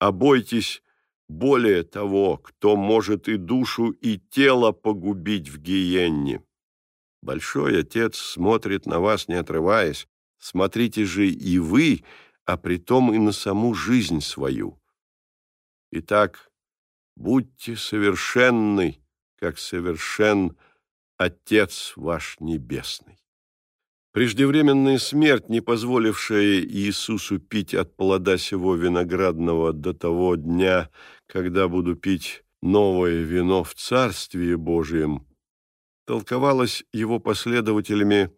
А бойтесь более того, кто может и душу, и тело погубить в гиенне. Большой Отец смотрит на вас, не отрываясь. Смотрите же и вы, а притом и на саму жизнь свою. Итак, будьте совершенны, как совершен Отец ваш Небесный. Преждевременная смерть, не позволившая Иисусу пить от плода сего виноградного до того дня, когда буду пить новое вино в Царстве Божием, толковалась его последователями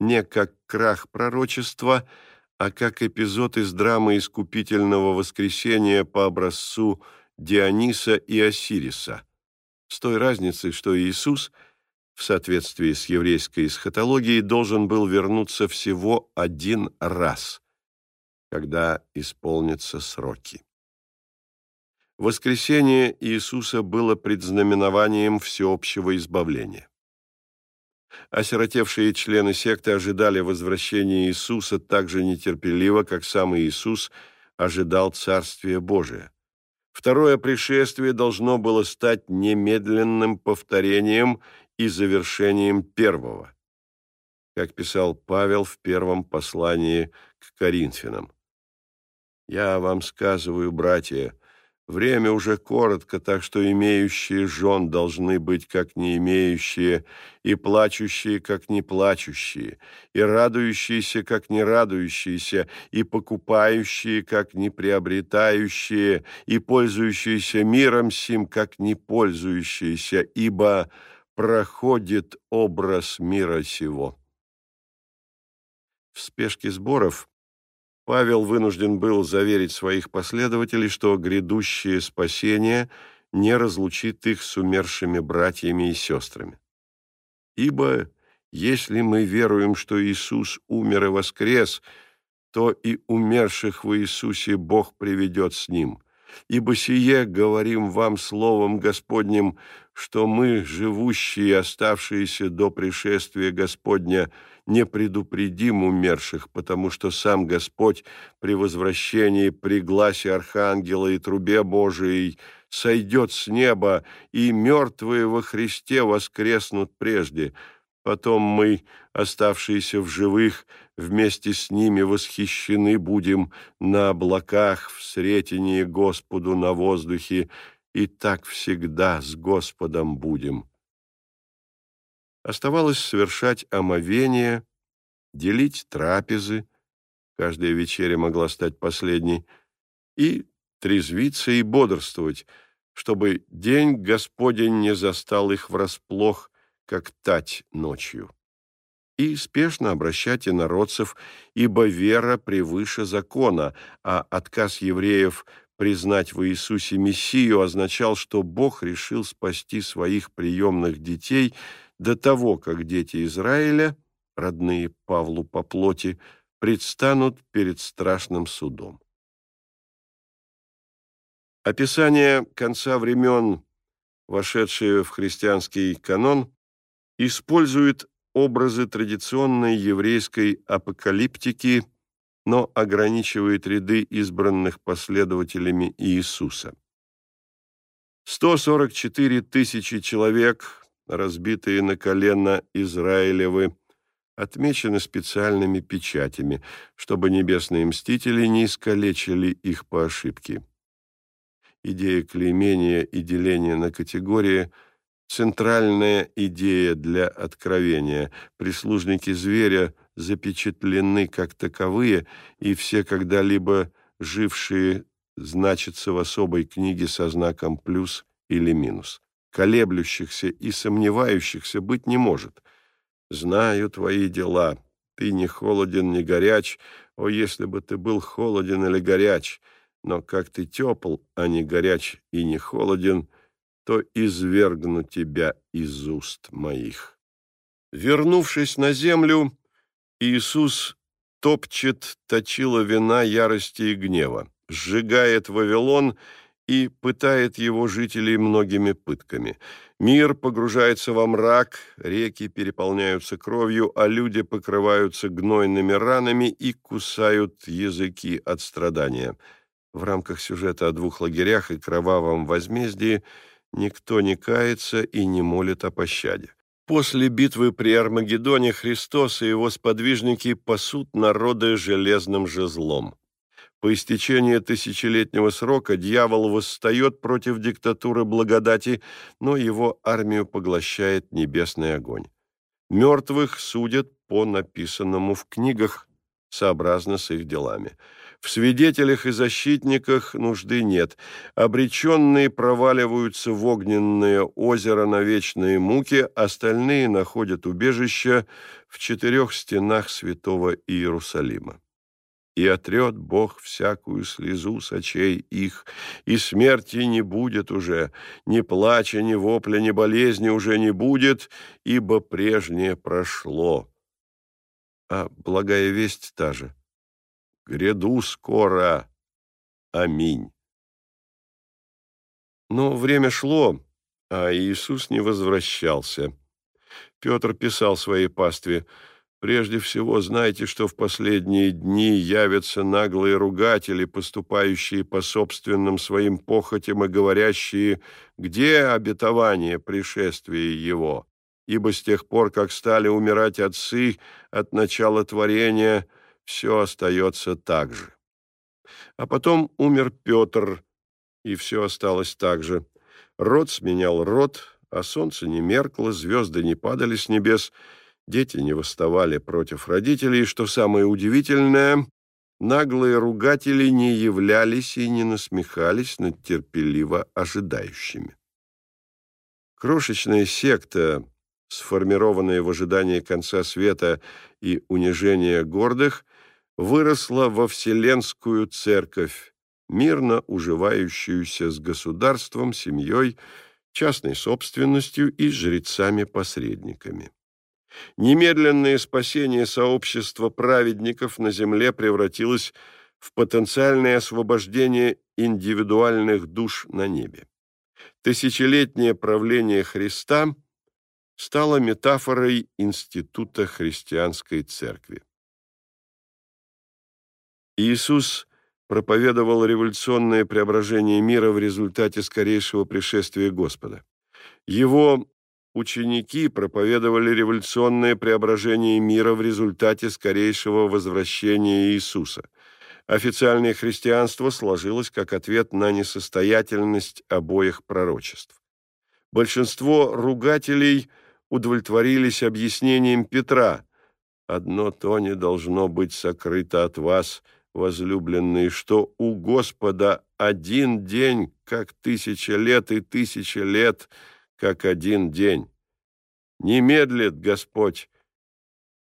не как крах пророчества, а как эпизод из драмы искупительного воскресения по образцу Диониса и Осириса, с той разницей, что Иисус – в соответствии с еврейской эсхатологией, должен был вернуться всего один раз, когда исполнятся сроки. Воскресение Иисуса было предзнаменованием всеобщего избавления. Осиротевшие члены секты ожидали возвращения Иисуса так же нетерпеливо, как сам Иисус ожидал Царствия Божия. Второе пришествие должно было стать немедленным повторением и завершением первого, как писал Павел в первом послании к Коринфянам. «Я вам сказываю, братья, время уже коротко, так что имеющие жен должны быть как не имеющие, и плачущие, как не плачущие, и радующиеся, как не радующиеся, и покупающие, как не приобретающие, и пользующиеся миром сим, как не пользующиеся, ибо проходит образ мира сего. В спешке сборов Павел вынужден был заверить своих последователей, что грядущее спасение не разлучит их с умершими братьями и сестрами. Ибо если мы веруем, что Иисус умер и воскрес, то и умерших в Иисусе Бог приведет с Ним. Ибо сие говорим вам словом Господним, что мы, живущие оставшиеся до пришествия Господня, не предупредим умерших, потому что сам Господь при возвращении, при гласе Архангела и трубе Божией сойдет с неба, и мертвые во Христе воскреснут прежде. Потом мы, оставшиеся в живых, вместе с ними восхищены будем на облаках в сретении Господу на воздухе, и так всегда с Господом будем. Оставалось совершать омовение, делить трапезы, каждая вечеря могла стать последней, и трезвиться и бодрствовать, чтобы день Господень не застал их врасплох, как тать ночью. И спешно обращать инородцев, ибо вера превыше закона, а отказ евреев – признать в Иисусе Мессию означал, что Бог решил спасти своих приемных детей до того, как дети Израиля, родные Павлу по плоти, предстанут перед страшным судом. Описание конца времен, вошедшее в христианский канон, использует образы традиционной еврейской апокалиптики – но ограничивает ряды избранных последователями Иисуса. 144 тысячи человек, разбитые на колено Израилевы, отмечены специальными печатями, чтобы небесные мстители не искалечили их по ошибке. идея клеймения и деления на категории – центральная идея для откровения. Прислужники зверя запечатлены как таковые, и все когда-либо жившие значатся в особой книге со знаком «плюс» или «минус». Колеблющихся и сомневающихся быть не может. «Знаю твои дела. Ты не холоден, не горяч. О, если бы ты был холоден или горяч! Но как ты тепл, а не горяч и не холоден, то извергну тебя из уст моих». Вернувшись на землю, Иисус топчет точила вина ярости и гнева, сжигает Вавилон и пытает его жителей многими пытками. Мир погружается во мрак, реки переполняются кровью, а люди покрываются гнойными ранами и кусают языки от страдания. В рамках сюжета о двух лагерях и кровавом возмездии никто не кается и не молит о пощаде. После битвы при Армагеддоне Христос и его сподвижники пасут народы железным жезлом. По истечении тысячелетнего срока дьявол восстает против диктатуры благодати, но его армию поглощает небесный огонь. Мертвых судят по написанному в книгах, сообразно с их делами. В свидетелях и защитниках нужды нет. Обреченные проваливаются в огненное озеро на вечные муки, остальные находят убежище в четырех стенах святого Иерусалима. И отрет Бог всякую слезу с очей их, и смерти не будет уже, ни плача, ни вопля, ни болезни уже не будет, ибо прежнее прошло. А благая весть та же — Гряду скоро. Аминь. Но время шло, а Иисус не возвращался. Петр писал своей пастве, «Прежде всего знайте, что в последние дни явятся наглые ругатели, поступающие по собственным своим похотям и говорящие, где обетование пришествия Его? Ибо с тех пор, как стали умирать отцы от начала творения, все остается так же. А потом умер Петр, и все осталось так же. Род сменял род, а солнце не меркло, звезды не падали с небес, дети не восставали против родителей, и, что самое удивительное, наглые ругатели не являлись и не насмехались над терпеливо ожидающими. Крошечная секта, сформированная в ожидании конца света и унижения гордых, выросла во Вселенскую Церковь, мирно уживающуюся с государством, семьей, частной собственностью и жрецами-посредниками. Немедленное спасение сообщества праведников на земле превратилось в потенциальное освобождение индивидуальных душ на небе. Тысячелетнее правление Христа стало метафорой института христианской церкви. Иисус проповедовал революционное преображение мира в результате скорейшего пришествия Господа. Его ученики проповедовали революционное преображение мира в результате скорейшего возвращения Иисуса. Официальное христианство сложилось как ответ на несостоятельность обоих пророчеств. Большинство ругателей удовлетворились объяснением Петра «Одно то не должно быть сокрыто от вас», возлюбленные, что у Господа один день, как тысяча лет, и тысяча лет, как один день. Не медлит Господь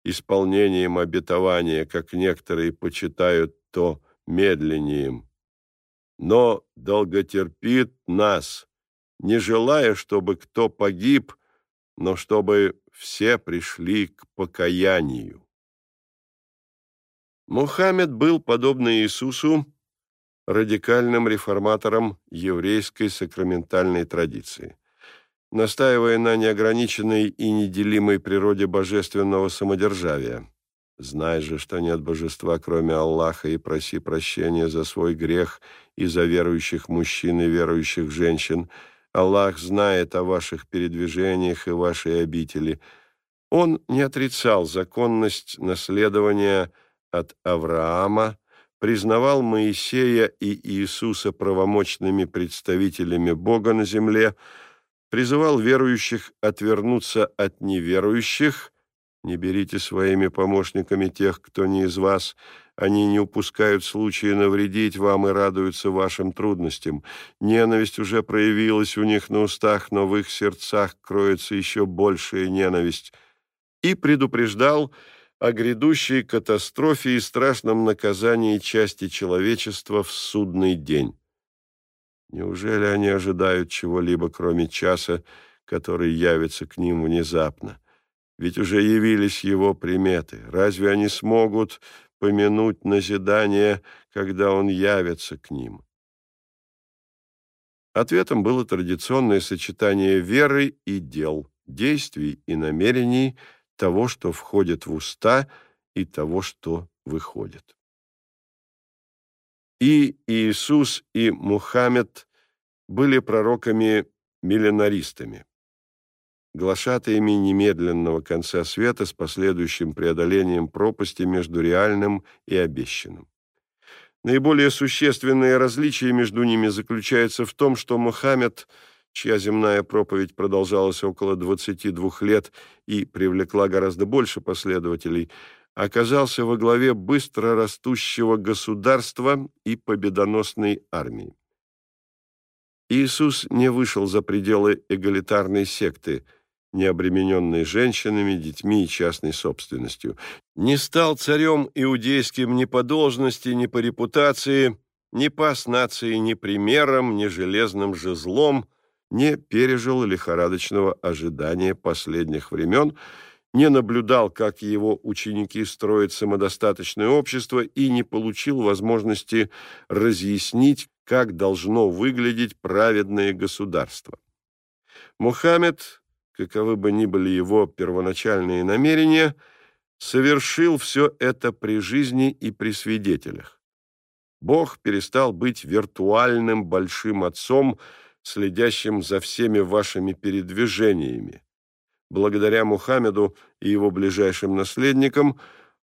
исполнением обетования, как некоторые почитают то медленнее, но долготерпит нас, не желая, чтобы кто погиб, но чтобы все пришли к покаянию. Мухаммед был, подобно Иисусу, радикальным реформатором еврейской сакраментальной традиции. Настаивая на неограниченной и неделимой природе божественного самодержавия, «Знай же, что нет божества, кроме Аллаха, и проси прощения за свой грех и за верующих мужчин и верующих женщин. Аллах знает о ваших передвижениях и вашей обители». Он не отрицал законность наследования – от Авраама, признавал Моисея и Иисуса правомочными представителями Бога на земле, призывал верующих отвернуться от неверующих, не берите своими помощниками тех, кто не из вас, они не упускают случая навредить вам и радуются вашим трудностям. Ненависть уже проявилась у них на устах, но в их сердцах кроется еще большая ненависть. И предупреждал о грядущей катастрофе и страшном наказании части человечества в судный день. Неужели они ожидают чего-либо, кроме часа, который явится к ним внезапно? Ведь уже явились его приметы. Разве они смогут помянуть назидание, когда он явится к ним? Ответом было традиционное сочетание веры и дел, действий и намерений, того, что входит в уста, и того, что выходит. И Иисус, и Мухаммед были пророками-миллинаристами глашатаями немедленного конца света с последующим преодолением пропасти между реальным и обещанным. Наиболее существенное различие между ними заключается в том, что Мухаммед, чья земная проповедь продолжалась около 22 лет и привлекла гораздо больше последователей, оказался во главе быстро растущего государства и победоносной армии. Иисус не вышел за пределы эгалитарной секты – не обремененный женщинами, детьми и частной собственностью. Не стал царем иудейским ни по должности, ни по репутации, не пас нации ни примером, ни железным жезлом, не пережил лихорадочного ожидания последних времен, не наблюдал, как его ученики строят самодостаточное общество и не получил возможности разъяснить, как должно выглядеть праведное государство. Мухаммед каковы бы ни были его первоначальные намерения, совершил все это при жизни и при свидетелях. Бог перестал быть виртуальным большим отцом, следящим за всеми вашими передвижениями. Благодаря Мухаммеду и его ближайшим наследникам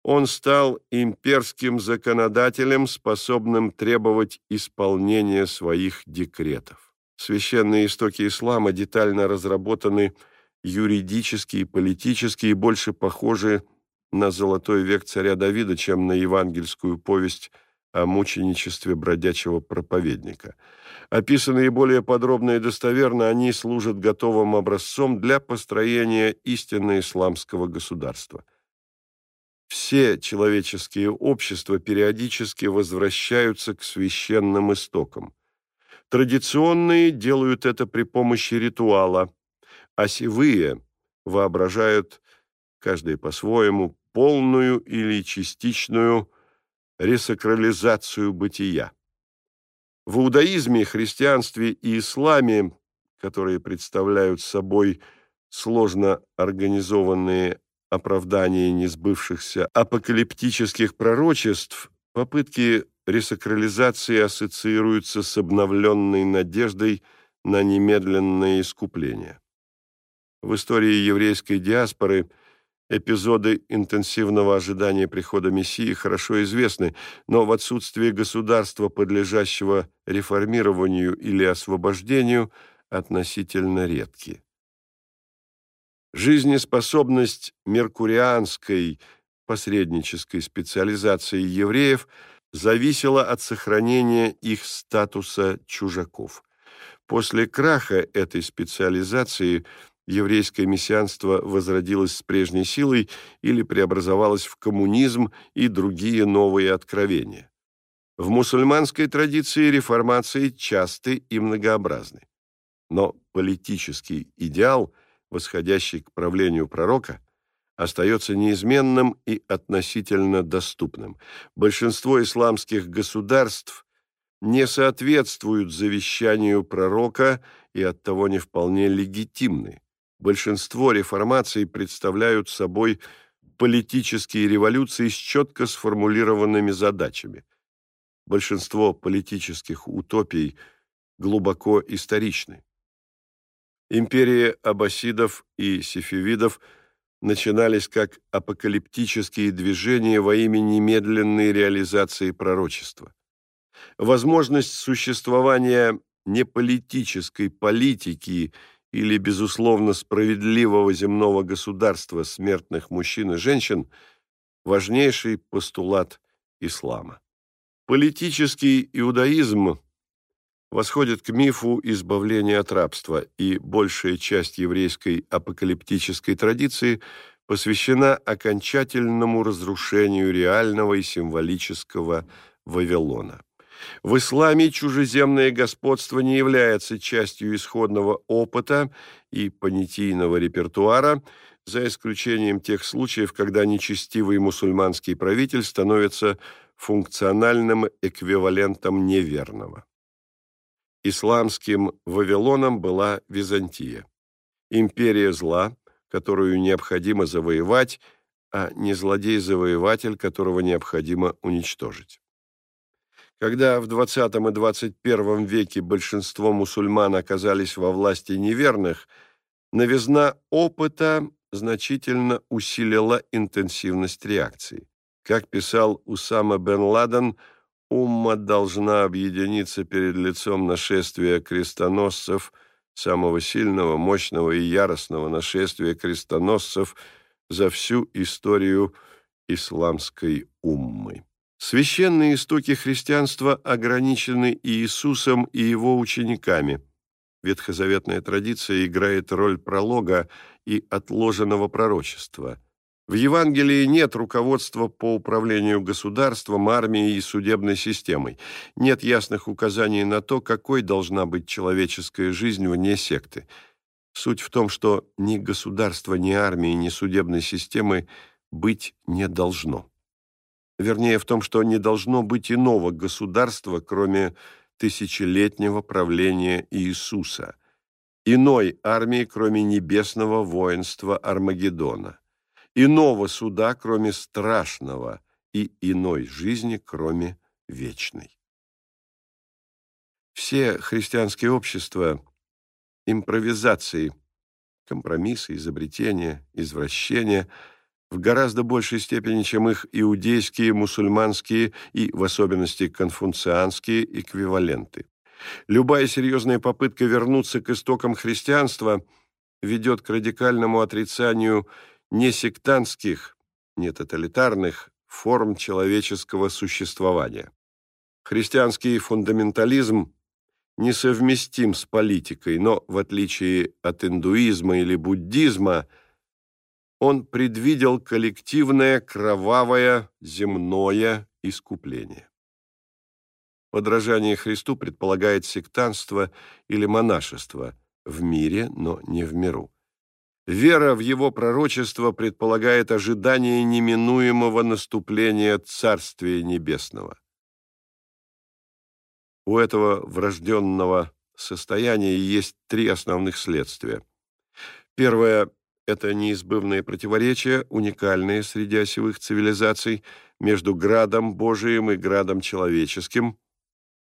он стал имперским законодателем, способным требовать исполнения своих декретов. Священные истоки ислама детально разработаны юридические, политические, больше похожи на золотой век царя Давида, чем на евангельскую повесть о мученичестве бродячего проповедника. Описанные более подробно и достоверно, они служат готовым образцом для построения истинно исламского государства. Все человеческие общества периодически возвращаются к священным истокам. Традиционные делают это при помощи ритуала – Осевые воображают, каждый по-своему, полную или частичную ресакрализацию бытия. В иудаизме, христианстве и исламе, которые представляют собой сложно организованные оправдания несбывшихся апокалиптических пророчеств, попытки ресакрализации ассоциируются с обновленной надеждой на немедленное искупление. В истории еврейской диаспоры эпизоды интенсивного ожидания прихода Мессии хорошо известны, но в отсутствие государства, подлежащего реформированию или освобождению, относительно редки. Жизнеспособность меркурианской посреднической специализации евреев зависела от сохранения их статуса чужаков. После краха этой специализации еврейское мессианство возродилось с прежней силой или преобразовалось в коммунизм и другие новые откровения. В мусульманской традиции реформации часты и многообразны. Но политический идеал, восходящий к правлению пророка, остается неизменным и относительно доступным. Большинство исламских государств не соответствуют завещанию пророка и оттого не вполне легитимны большинство реформаций представляют собой политические революции с четко сформулированными задачами. Большинство политических утопий глубоко историчны. Империя аббасидов и сефевидов начинались как апокалиптические движения во имя немедленной реализации пророчества. Возможность существования неполитической политики или, безусловно, справедливого земного государства смертных мужчин и женщин – важнейший постулат ислама. Политический иудаизм восходит к мифу избавления от рабства, и большая часть еврейской апокалиптической традиции посвящена окончательному разрушению реального и символического Вавилона. В исламе чужеземное господство не является частью исходного опыта и понятийного репертуара, за исключением тех случаев, когда нечестивый мусульманский правитель становится функциональным эквивалентом неверного. Исламским Вавилоном была Византия. Империя зла, которую необходимо завоевать, а не злодей-завоеватель, которого необходимо уничтожить. Когда в XX и XXI веке большинство мусульман оказались во власти неверных, новизна опыта значительно усилила интенсивность реакции. Как писал Усама бен Ладен, умма должна объединиться перед лицом нашествия крестоносцев, самого сильного, мощного и яростного нашествия крестоносцев за всю историю исламской уммы. Священные истоки христианства ограничены Иисусом и его учениками. Ветхозаветная традиция играет роль пролога и отложенного пророчества. В Евангелии нет руководства по управлению государством, армией и судебной системой. Нет ясных указаний на то, какой должна быть человеческая жизнь вне секты. Суть в том, что ни государства, ни армии, ни судебной системы быть не должно. Вернее, в том, что не должно быть иного государства, кроме тысячелетнего правления Иисуса, иной армии, кроме небесного воинства Армагеддона, иного суда, кроме страшного, и иной жизни, кроме вечной. Все христианские общества – импровизации, компромиссы, изобретения, извращения – в гораздо большей степени, чем их иудейские, мусульманские и, в особенности, конфуцианские эквиваленты. Любая серьезная попытка вернуться к истокам христианства ведет к радикальному отрицанию не сектантских, не тоталитарных форм человеческого существования. Христианский фундаментализм несовместим с политикой, но, в отличие от индуизма или буддизма, он предвидел коллективное кровавое земное искупление. Подражание Христу предполагает сектанство или монашество в мире, но не в миру. Вера в его пророчество предполагает ожидание неминуемого наступления Царствия Небесного. У этого врожденного состояния есть три основных следствия. Первое это неизбывные противоречия, уникальные среди осевых цивилизаций, между градом Божиим и градом человеческим,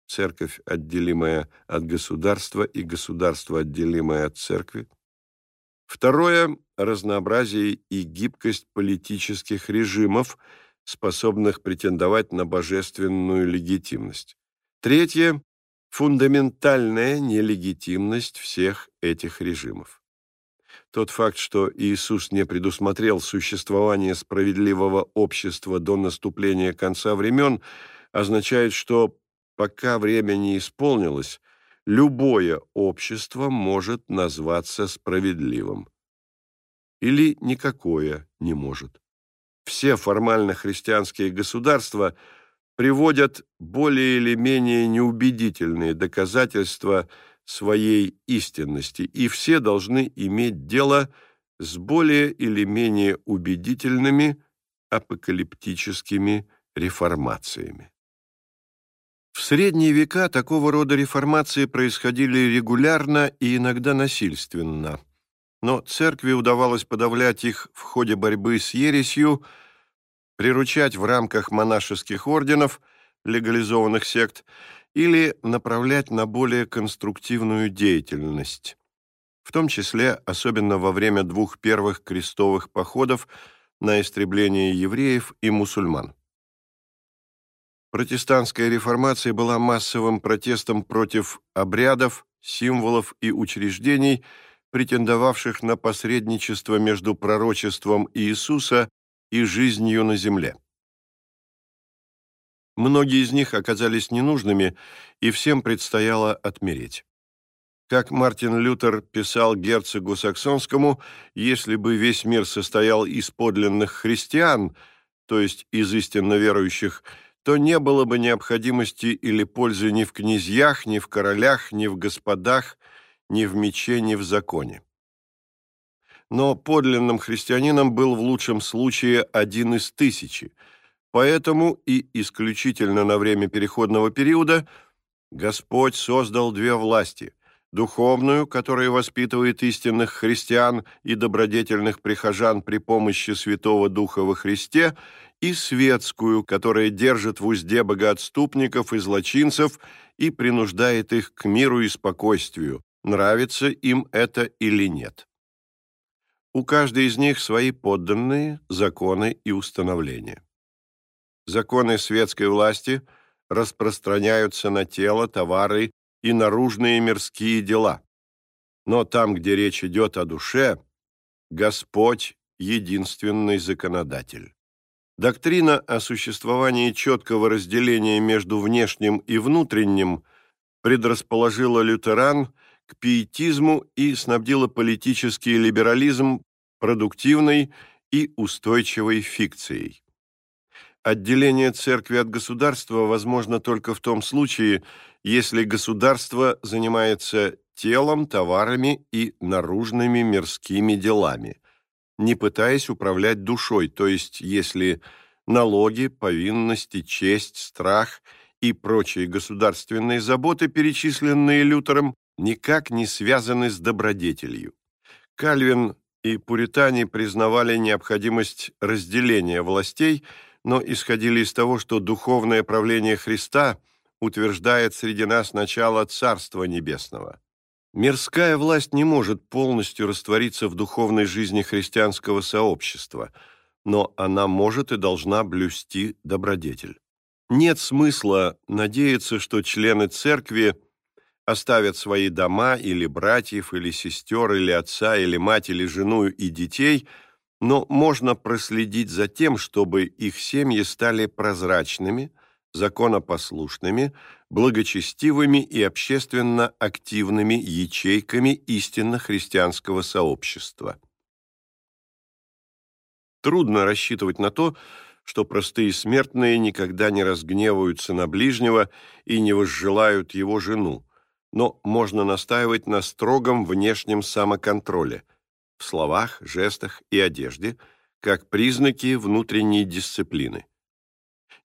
церковь, отделимая от государства, и государство, отделимое от церкви. Второе – разнообразие и гибкость политических режимов, способных претендовать на божественную легитимность. Третье – фундаментальная нелегитимность всех этих режимов. Тот факт, что Иисус не предусмотрел существование справедливого общества до наступления конца времен, означает, что пока время не исполнилось, любое общество может назваться справедливым. Или никакое не может. Все формально христианские государства приводят более или менее неубедительные доказательства – своей истинности, и все должны иметь дело с более или менее убедительными апокалиптическими реформациями. В средние века такого рода реформации происходили регулярно и иногда насильственно, но церкви удавалось подавлять их в ходе борьбы с ересью, приручать в рамках монашеских орденов, легализованных сект, или направлять на более конструктивную деятельность. в том числе особенно во время двух первых крестовых походов на истребление евреев и мусульман. Протестантская реформация была массовым протестом против обрядов, символов и учреждений, претендовавших на посредничество между пророчеством Иисуса и жизнью на земле. Многие из них оказались ненужными, и всем предстояло отмереть. Как Мартин Лютер писал герцогу Саксонскому, если бы весь мир состоял из подлинных христиан, то есть из истинно верующих, то не было бы необходимости или пользы ни в князьях, ни в королях, ни в господах, ни в мече, ни в законе. Но подлинным христианином был в лучшем случае один из тысячи, поэтому и исключительно на время переходного периода Господь создал две власти – духовную, которая воспитывает истинных христиан и добродетельных прихожан при помощи Святого Духа во Христе, и светскую, которая держит в узде богоотступников и злочинцев и принуждает их к миру и спокойствию, нравится им это или нет. У каждой из них свои подданные, законы и установления. Законы светской власти распространяются на тело, товары и наружные мирские дела. Но там, где речь идет о душе, Господь – единственный законодатель. Доктрина о существовании четкого разделения между внешним и внутренним предрасположила лютеран к пиетизму и снабдила политический либерализм продуктивной и устойчивой фикцией. Отделение церкви от государства возможно только в том случае, если государство занимается телом, товарами и наружными мирскими делами, не пытаясь управлять душой, то есть если налоги, повинности, честь, страх и прочие государственные заботы, перечисленные Лютером, никак не связаны с добродетелью. Кальвин и пуритане признавали необходимость разделения властей – но исходили из того, что духовное правление Христа утверждает среди нас начало Царства Небесного. Мирская власть не может полностью раствориться в духовной жизни христианского сообщества, но она может и должна блюсти добродетель. Нет смысла надеяться, что члены церкви оставят свои дома или братьев, или сестер, или отца, или мать, или жену и детей – но можно проследить за тем, чтобы их семьи стали прозрачными, законопослушными, благочестивыми и общественно активными ячейками истинно христианского сообщества. Трудно рассчитывать на то, что простые смертные никогда не разгневаются на ближнего и не возжелают его жену, но можно настаивать на строгом внешнем самоконтроле – в словах, жестах и одежде, как признаки внутренней дисциплины.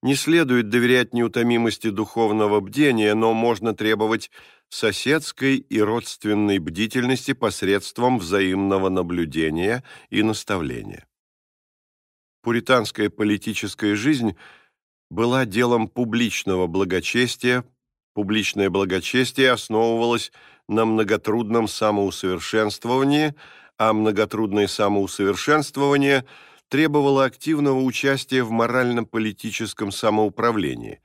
Не следует доверять неутомимости духовного бдения, но можно требовать соседской и родственной бдительности посредством взаимного наблюдения и наставления. Пуританская политическая жизнь была делом публичного благочестия, публичное благочестие основывалось на многотрудном самоусовершенствовании – а многотрудное самоусовершенствование требовало активного участия в морально-политическом самоуправлении,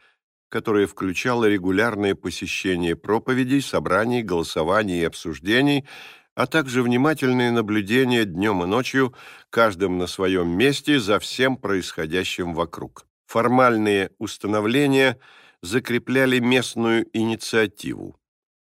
которое включало регулярное посещение проповедей, собраний, голосований и обсуждений, а также внимательное наблюдение днем и ночью, каждым на своем месте за всем происходящим вокруг. Формальные установления закрепляли местную инициативу.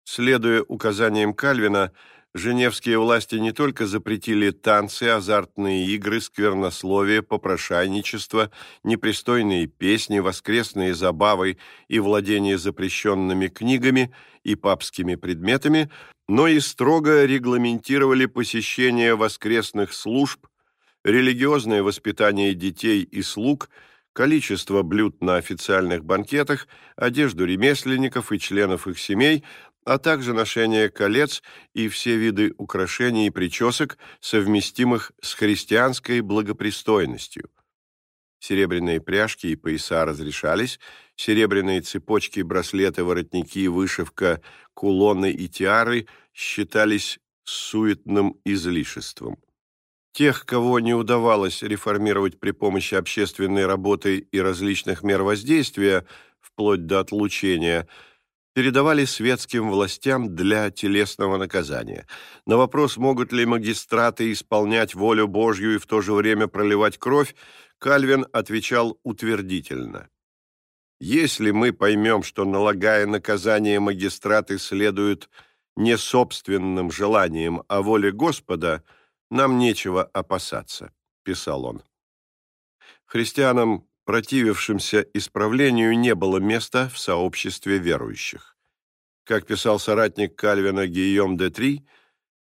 Следуя указаниям Кальвина, Женевские власти не только запретили танцы, азартные игры, сквернословие, попрошайничество, непристойные песни, воскресные забавы и владение запрещенными книгами и папскими предметами, но и строго регламентировали посещение воскресных служб, религиозное воспитание детей и слуг, количество блюд на официальных банкетах, одежду ремесленников и членов их семей, а также ношение колец и все виды украшений и причесок, совместимых с христианской благопристойностью. Серебряные пряжки и пояса разрешались, серебряные цепочки, браслеты, воротники, вышивка, кулоны и тиары считались суетным излишеством. Тех, кого не удавалось реформировать при помощи общественной работы и различных мер воздействия, вплоть до отлучения, передавали светским властям для телесного наказания. На вопрос, могут ли магистраты исполнять волю Божью и в то же время проливать кровь, Кальвин отвечал утвердительно. Если мы поймем, что, налагая наказание, магистраты следуют не собственным желаниям, а воле Господа – нам нечего опасаться», – писал он. Христианам, противившимся исправлению, не было места в сообществе верующих. Как писал соратник Кальвина Гийом де Три,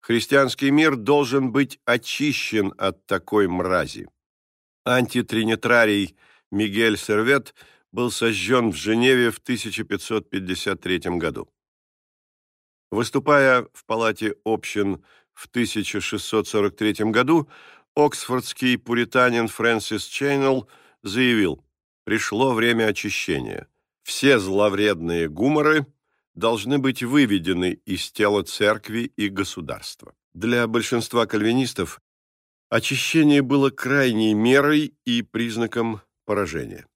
христианский мир должен быть очищен от такой мрази. Антитринитарий Мигель Сервет был сожжен в Женеве в 1553 году. Выступая в Палате общин в 1643 году оксфордский пуританин Фрэнсис Чейнелл заявил, пришло время очищения. Все зловредные гуморы должны быть выведены из тела церкви и государства. Для большинства кальвинистов очищение было крайней мерой и признаком поражения.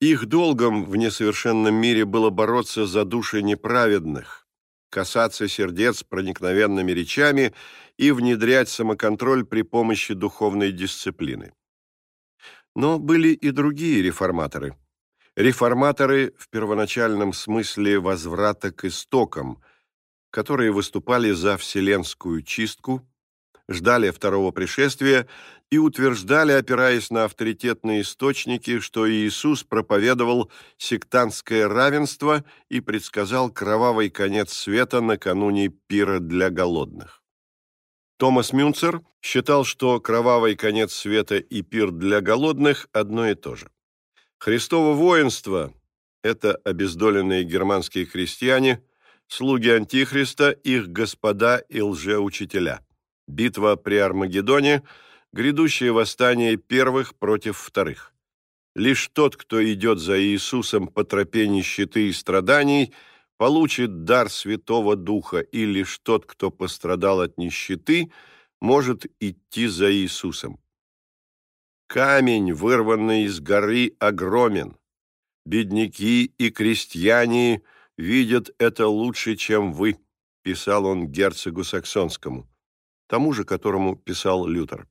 Их долгом в несовершенном мире было бороться за души неправедных, касаться сердец проникновенными речами и внедрять самоконтроль при помощи духовной дисциплины. Но были и другие реформаторы. Реформаторы в первоначальном смысле возврата к истокам, которые выступали за вселенскую чистку, ждали второго пришествия и утверждали, опираясь на авторитетные источники, что Иисус проповедовал сектантское равенство и предсказал кровавый конец света накануне пира для голодных. Томас Мюнцер считал, что кровавый конец света и пир для голодных одно и то же. Христово воинство – это обездоленные германские крестьяне, слуги Антихриста, их господа и лжеучителя – Битва при Армагеддоне – грядущее восстание первых против вторых. Лишь тот, кто идет за Иисусом по тропе нищеты и страданий, получит дар Святого Духа, и лишь тот, кто пострадал от нищеты, может идти за Иисусом. Камень, вырванный из горы, огромен. Бедняки и крестьяне видят это лучше, чем вы, писал он герцогу Саксонскому тому же, которому писал Лютер.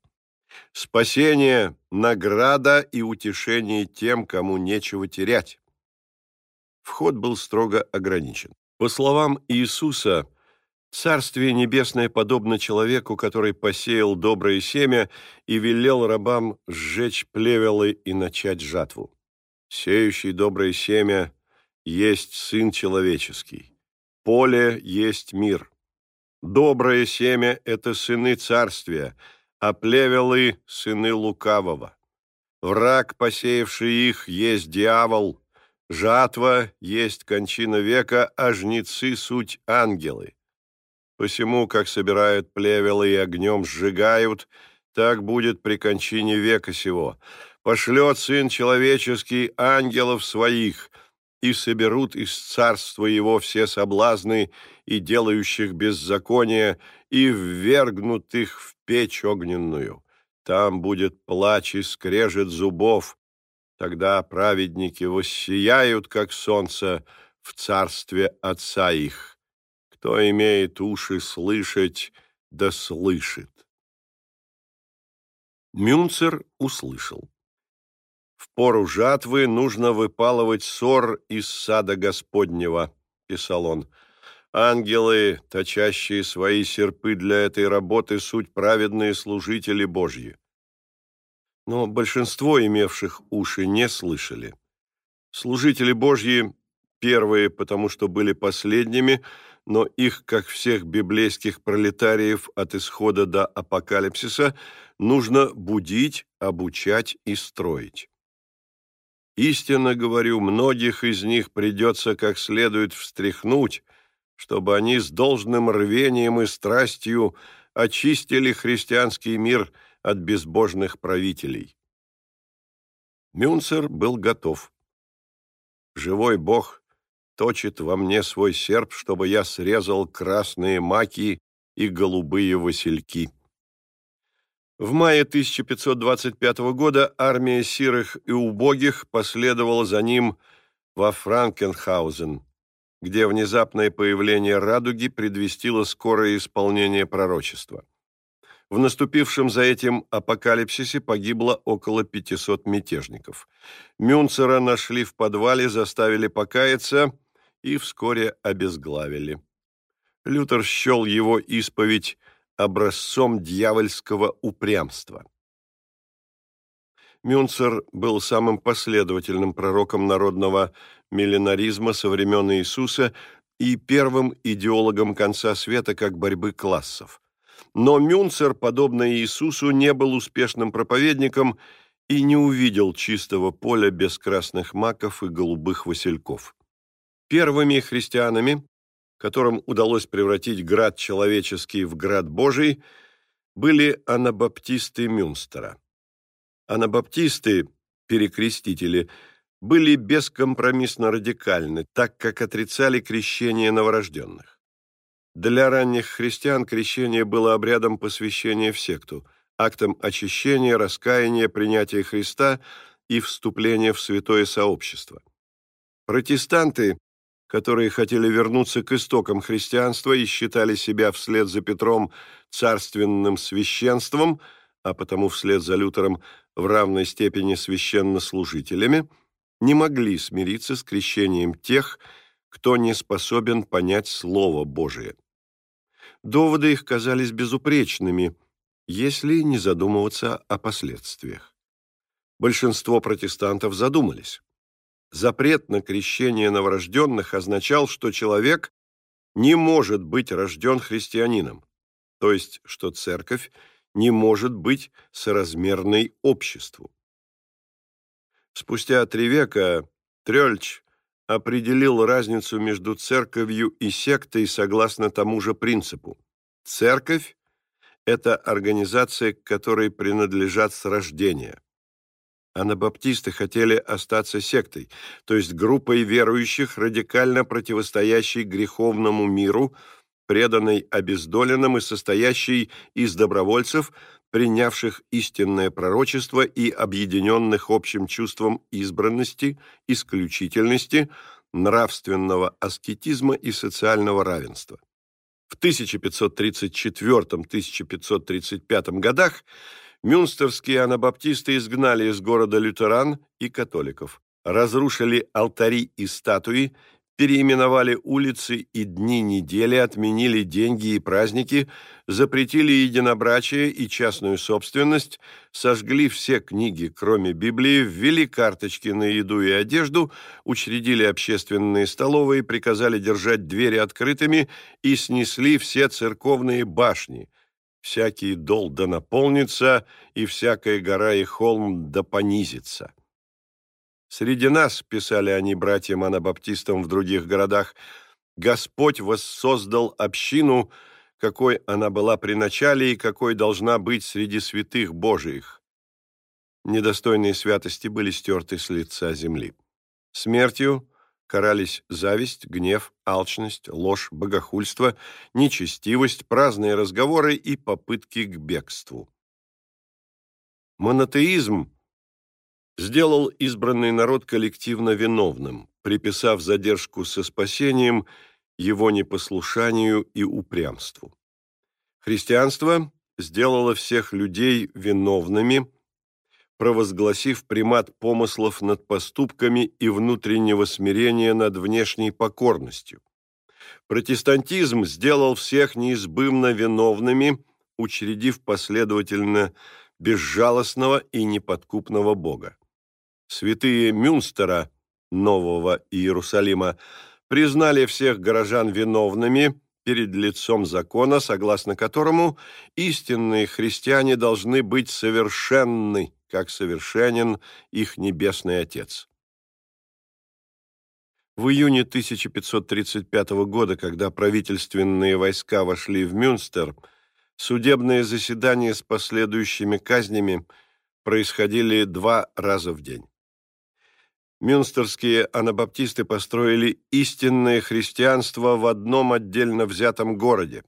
«Спасение – награда и утешение тем, кому нечего терять». Вход был строго ограничен. По словам Иисуса, Царствие Небесное подобно человеку, который посеял доброе семя и велел рабам сжечь плевелы и начать жатву. Сеющий доброе семя есть Сын Человеческий. Поле есть мир. Доброе семя – это сыны царствия, а плевелы – сыны лукавого. Враг, посеявший их, есть дьявол, жатва есть кончина века, а жнецы – суть ангелы. Посему, как собирают плевелы и огнем сжигают, так будет при кончине века сего. Пошлет Сын Человеческий ангелов своих, и соберут из царства его все соблазны и делающих беззаконие, и ввергнут их в печь огненную. Там будет плач и скрежет зубов. Тогда праведники воссияют, как солнце, в царстве Отца их. Кто имеет уши слышать, да слышит. Мюнцер услышал. В пору жатвы нужно выпалывать сор из сада Господнего, писал он. Ангелы, точащие свои серпы для этой работы, суть праведные служители Божьи. Но большинство имевших уши не слышали. Служители Божьи первые, потому что были последними, но их, как всех библейских пролетариев от исхода до апокалипсиса, нужно будить, обучать и строить. Истинно говорю, многих из них придется как следует встряхнуть, чтобы они с должным рвением и страстью очистили христианский мир от безбожных правителей. Мюнцер был готов. Живой Бог точит во мне свой серп, чтобы я срезал красные маки и голубые васильки. В мае 1525 года армия сирых и убогих последовала за ним во Франкенхаузен, где внезапное появление радуги предвестило скорое исполнение пророчества. В наступившем за этим апокалипсисе погибло около 500 мятежников. Мюнцера нашли в подвале, заставили покаяться и вскоре обезглавили. Лютер счел его исповедь образцом дьявольского упрямства. Мюнцер был самым последовательным пророком народного миллинаризма со времен Иисуса и первым идеологом конца света как борьбы классов. Но Мюнцер, подобно Иисусу, не был успешным проповедником и не увидел чистого поля без красных маков и голубых васильков. Первыми христианами, которым удалось превратить град человеческий в град Божий, были анабаптисты Мюнстера. Анабаптисты, перекрестители, были бескомпромиссно радикальны, так как отрицали крещение новорожденных. Для ранних христиан крещение было обрядом посвящения в секту, актом очищения, раскаяния, принятия Христа и вступления в святое сообщество. Протестанты, которые хотели вернуться к истокам христианства и считали себя вслед за Петром царственным священством, а потому вслед за Лютером в равной степени священнослужителями, не могли смириться с крещением тех, кто не способен понять Слово Божие. Доводы их казались безупречными, если не задумываться о последствиях. Большинство протестантов задумались. Запрет на крещение новорожденных означал, что человек не может быть рожден христианином, то есть, что церковь не может быть соразмерной обществу. Спустя три века Трёльч определил разницу между церковью и сектой согласно тому же принципу. Церковь – это организация, к которой принадлежат с рождения. Анабаптисты хотели остаться сектой, то есть группой верующих, радикально противостоящей греховному миру, преданной обездоленным и состоящей из добровольцев, принявших истинное пророчество и объединенных общим чувством избранности, исключительности, нравственного аскетизма и социального равенства. В 1534-1535 годах мюнстерские анабаптисты изгнали из города лютеран и католиков, разрушили алтари и статуи, переименовали улицы и дни недели, отменили деньги и праздники, запретили единобрачие и частную собственность, сожгли все книги, кроме Библии, ввели карточки на еду и одежду, учредили общественные столовые, приказали держать двери открытыми и снесли все церковные башни. Всякий дол да наполнится, и всякая гора и холм да понизится. Среди нас, писали они братьям-анабаптистам в других городах, Господь воссоздал общину, какой она была при начале и какой должна быть среди святых Божиих. Недостойные святости были стерты с лица земли. Смертью карались зависть, гнев, алчность, ложь, богохульство, нечестивость, праздные разговоры и попытки к бегству. Монотеизм сделал избранный народ коллективно виновным, приписав задержку со спасением его непослушанию и упрямству. Христианство сделало всех людей виновными, провозгласив примат помыслов над поступками и внутреннего смирения над внешней покорностью. Протестантизм сделал всех неизбывно виновными, учредив последовательно безжалостного и неподкупного Бога. Святые Мюнстера, Нового Иерусалима, признали всех горожан виновными перед лицом закона, согласно которому истинные христиане должны быть совершенны, как совершенен их Небесный Отец. В июне 1535 года, когда правительственные войска вошли в Мюнстер, судебные заседания с последующими казнями происходили два раза в день. Мюнстерские анабаптисты построили истинное христианство в одном отдельно взятом городе.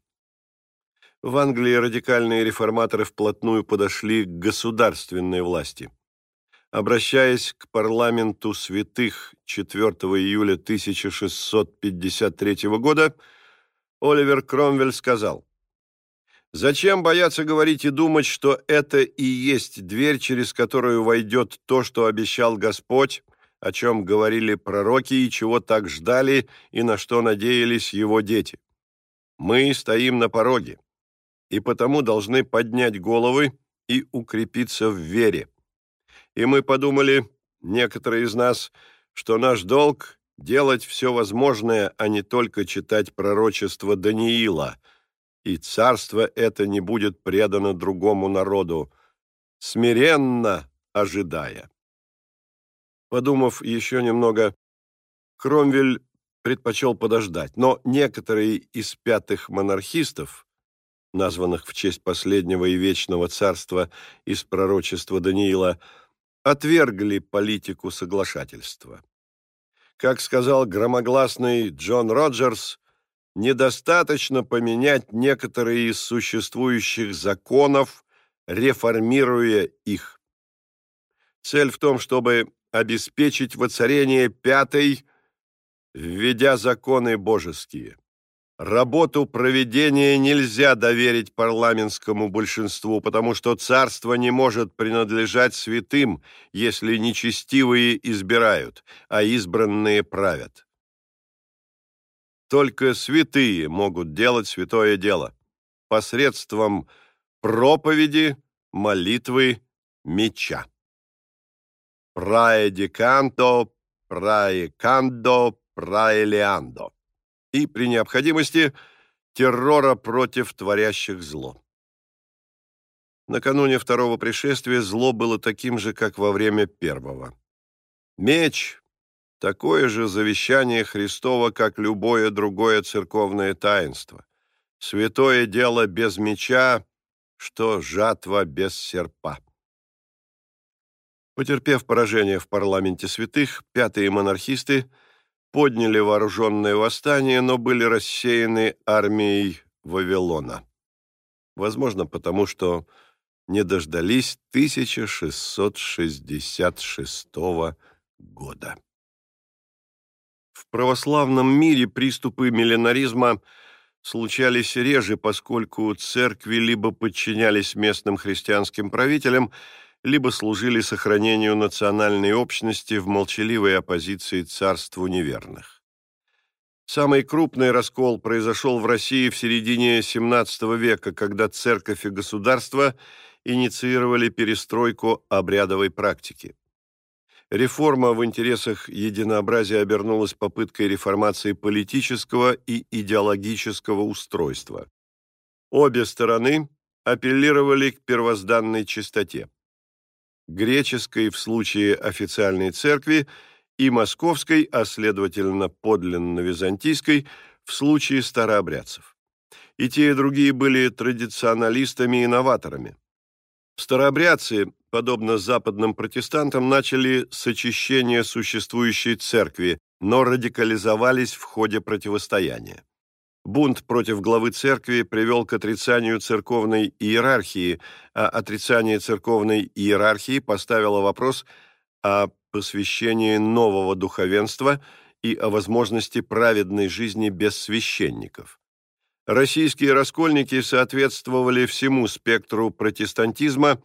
В Англии радикальные реформаторы вплотную подошли к государственной власти. Обращаясь к парламенту святых 4 июля 1653 года, Оливер Кромвель сказал, «Зачем бояться говорить и думать, что это и есть дверь, через которую войдет то, что обещал Господь, о чем говорили пророки и чего так ждали и на что надеялись его дети? Мы стоим на пороге, и потому должны поднять головы и укрепиться в вере. И мы подумали, некоторые из нас, что наш долг — делать все возможное, а не только читать пророчество Даниила, и царство это не будет предано другому народу, смиренно ожидая. Подумав еще немного, Кромвель предпочел подождать, но некоторые из пятых монархистов, названных в честь последнего и вечного царства из пророчества Даниила, отвергли политику соглашательства. Как сказал громогласный Джон Роджерс, недостаточно поменять некоторые из существующих законов, реформируя их. Цель в том, чтобы обеспечить воцарение пятой, введя законы божеские. Работу проведения нельзя доверить парламентскому большинству, потому что царство не может принадлежать святым, если нечестивые избирают, а избранные правят. Только святые могут делать святое дело посредством проповеди, молитвы, меча. Праедиканто, праекандо, праэлеандо и, при необходимости, террора против творящих зло. Накануне второго пришествия зло было таким же, как во время первого. Меч – такое же завещание Христова, как любое другое церковное таинство. Святое дело без меча, что жатва без серпа. Потерпев поражение в парламенте святых, пятые монархисты – подняли вооруженное восстание, но были рассеяны армией Вавилона. Возможно, потому что не дождались 1666 года. В православном мире приступы миллинаризма случались реже, поскольку церкви либо подчинялись местным христианским правителям, либо служили сохранению национальной общности в молчаливой оппозиции царству неверных. Самый крупный раскол произошел в России в середине XVII века, когда церковь и государство инициировали перестройку обрядовой практики. Реформа в интересах единообразия обернулась попыткой реформации политического и идеологического устройства. Обе стороны апеллировали к первозданной чистоте греческой в случае официальной церкви и московской, а следовательно подлинно-византийской, в случае старообрядцев. И те, и другие были традиционалистами и новаторами. Старообрядцы, подобно западным протестантам, начали с очищения существующей церкви, но радикализовались в ходе противостояния. Бунт против главы церкви привел к отрицанию церковной иерархии, а отрицание церковной иерархии поставило вопрос о посвящении нового духовенства и о возможности праведной жизни без священников. Российские раскольники соответствовали всему спектру протестантизма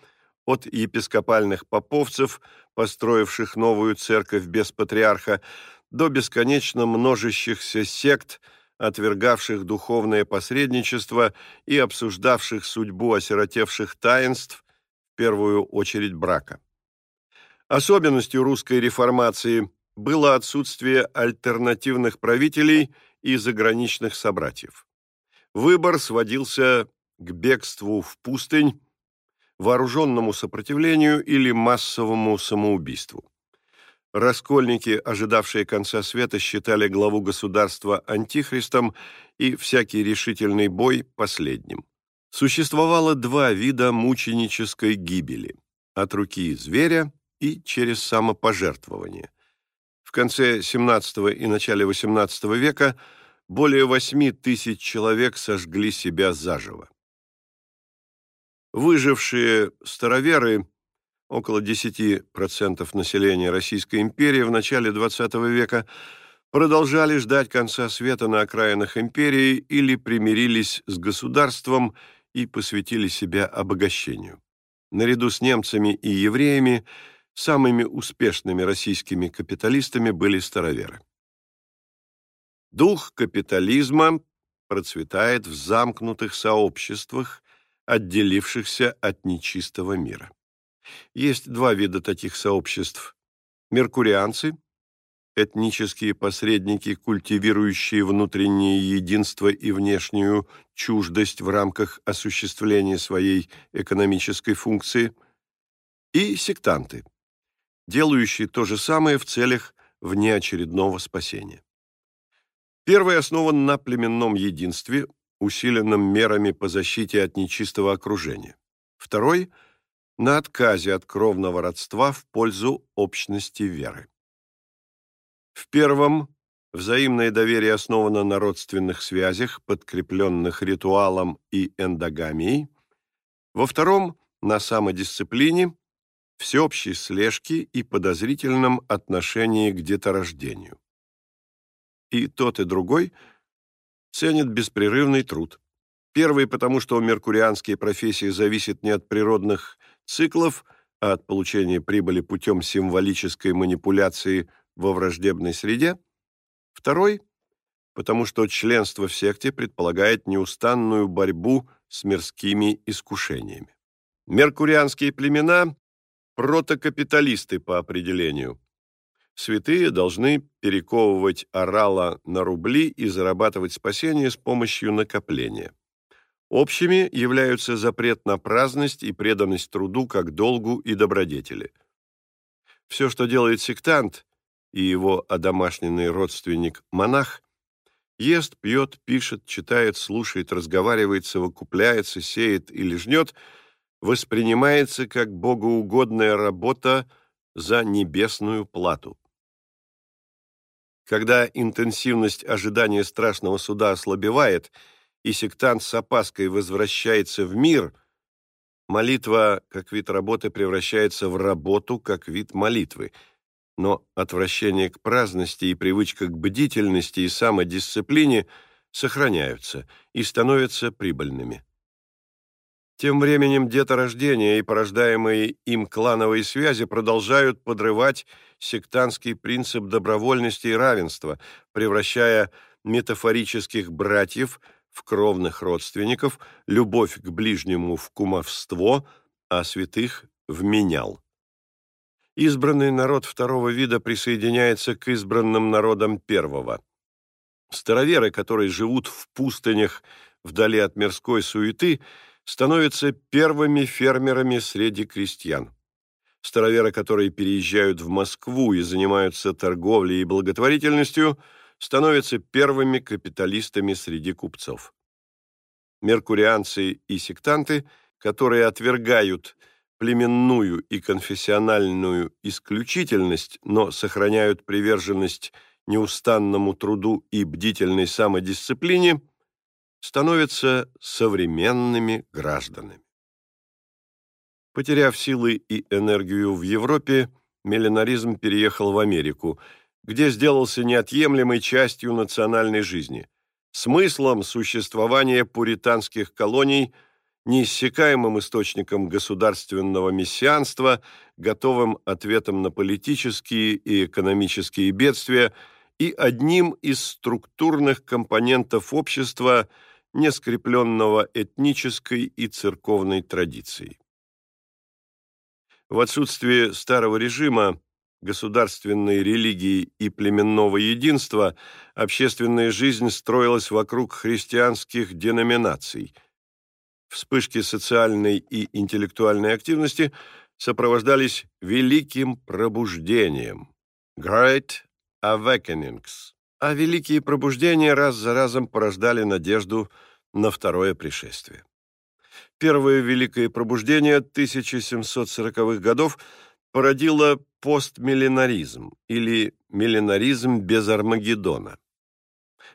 от епископальных поповцев, построивших новую церковь без патриарха, до бесконечно множащихся сект – отвергавших духовное посредничество и обсуждавших судьбу осиротевших таинств, в первую очередь брака. Особенностью русской реформации было отсутствие альтернативных правителей и заграничных собратьев. Выбор сводился к бегству в пустынь, вооруженному сопротивлению или массовому самоубийству. Раскольники, ожидавшие конца света, считали главу государства антихристом и всякий решительный бой последним. Существовало два вида мученической гибели – от руки зверя и через самопожертвование. В конце XVII и начале XVIII века более 8 тысяч человек сожгли себя заживо. Выжившие староверы, около 10% населения Российской империи в начале XX века, продолжали ждать конца света на окраинах империи или примирились с государством и посвятили себя обогащению. Наряду с немцами и евреями самыми успешными российскими капиталистами были староверы. Дух капитализма процветает в замкнутых сообществах, отделившихся от нечистого мира. Есть два вида таких сообществ. Меркурианцы – этнические посредники, культивирующие внутреннее единство и внешнюю чуждость в рамках осуществления своей экономической функции, и сектанты, делающие то же самое в целях внеочередного спасения. Первый основан на племенном единстве, усиленном мерами по защите от нечистого окружения. Второй – на отказе от кровного родства в пользу общности веры. В первом взаимное доверие основано на родственных связях, подкрепленных ритуалом и эндогамией. Во втором – на самодисциплине, всеобщей слежке и подозрительном отношении к деторождению. И тот, и другой ценят беспрерывный труд. Первый, потому что меркурианские профессии зависят не от природных циклов, а от получения прибыли путем символической манипуляции во враждебной среде, второй – потому что членство в секте предполагает неустанную борьбу с мирскими искушениями. Меркурианские племена – протокапиталисты по определению. Святые должны перековывать орала на рубли и зарабатывать спасение с помощью накопления. Общими являются запрет на праздность и преданность труду как долгу и добродетели. Все, что делает сектант, и его одомашненный родственник-монах ест, пьет, пишет, читает, слушает, разговаривает, совокупляется, сеет или жнет, воспринимается как богоугодная работа за небесную плату. Когда интенсивность ожидания страшного суда ослабевает, и сектант с опаской возвращается в мир, молитва как вид работы превращается в работу как вид молитвы – но отвращение к праздности и привычка к бдительности и самодисциплине сохраняются и становятся прибыльными. Тем временем деторождение и порождаемые им клановые связи продолжают подрывать сектантский принцип добровольности и равенства, превращая метафорических братьев в кровных родственников, любовь к ближнему в кумовство, а святых в менял. Избранный народ второго вида присоединяется к избранным народам первого. Староверы, которые живут в пустынях вдали от мирской суеты, становятся первыми фермерами среди крестьян. Староверы, которые переезжают в Москву и занимаются торговлей и благотворительностью, становятся первыми капиталистами среди купцов. Меркурианцы и сектанты, которые отвергают племенную и конфессиональную исключительность, но сохраняют приверженность неустанному труду и бдительной самодисциплине, становятся современными гражданами. Потеряв силы и энергию в Европе, миллинаризм переехал в Америку, где сделался неотъемлемой частью национальной жизни. Смыслом существования пуританских колоний – неиссякаемым источником государственного мессианства, готовым ответом на политические и экономические бедствия и одним из структурных компонентов общества, не скрепленного этнической и церковной традицией. В отсутствие старого режима, государственной религии и племенного единства общественная жизнь строилась вокруг христианских деноминаций – Вспышки социальной и интеллектуальной активности сопровождались великим пробуждением – Great Awakenings, а великие пробуждения раз за разом порождали надежду на второе пришествие. Первое великое пробуждение 1740-х годов породило постмиллинаризм или миллинаризм без Армагеддона.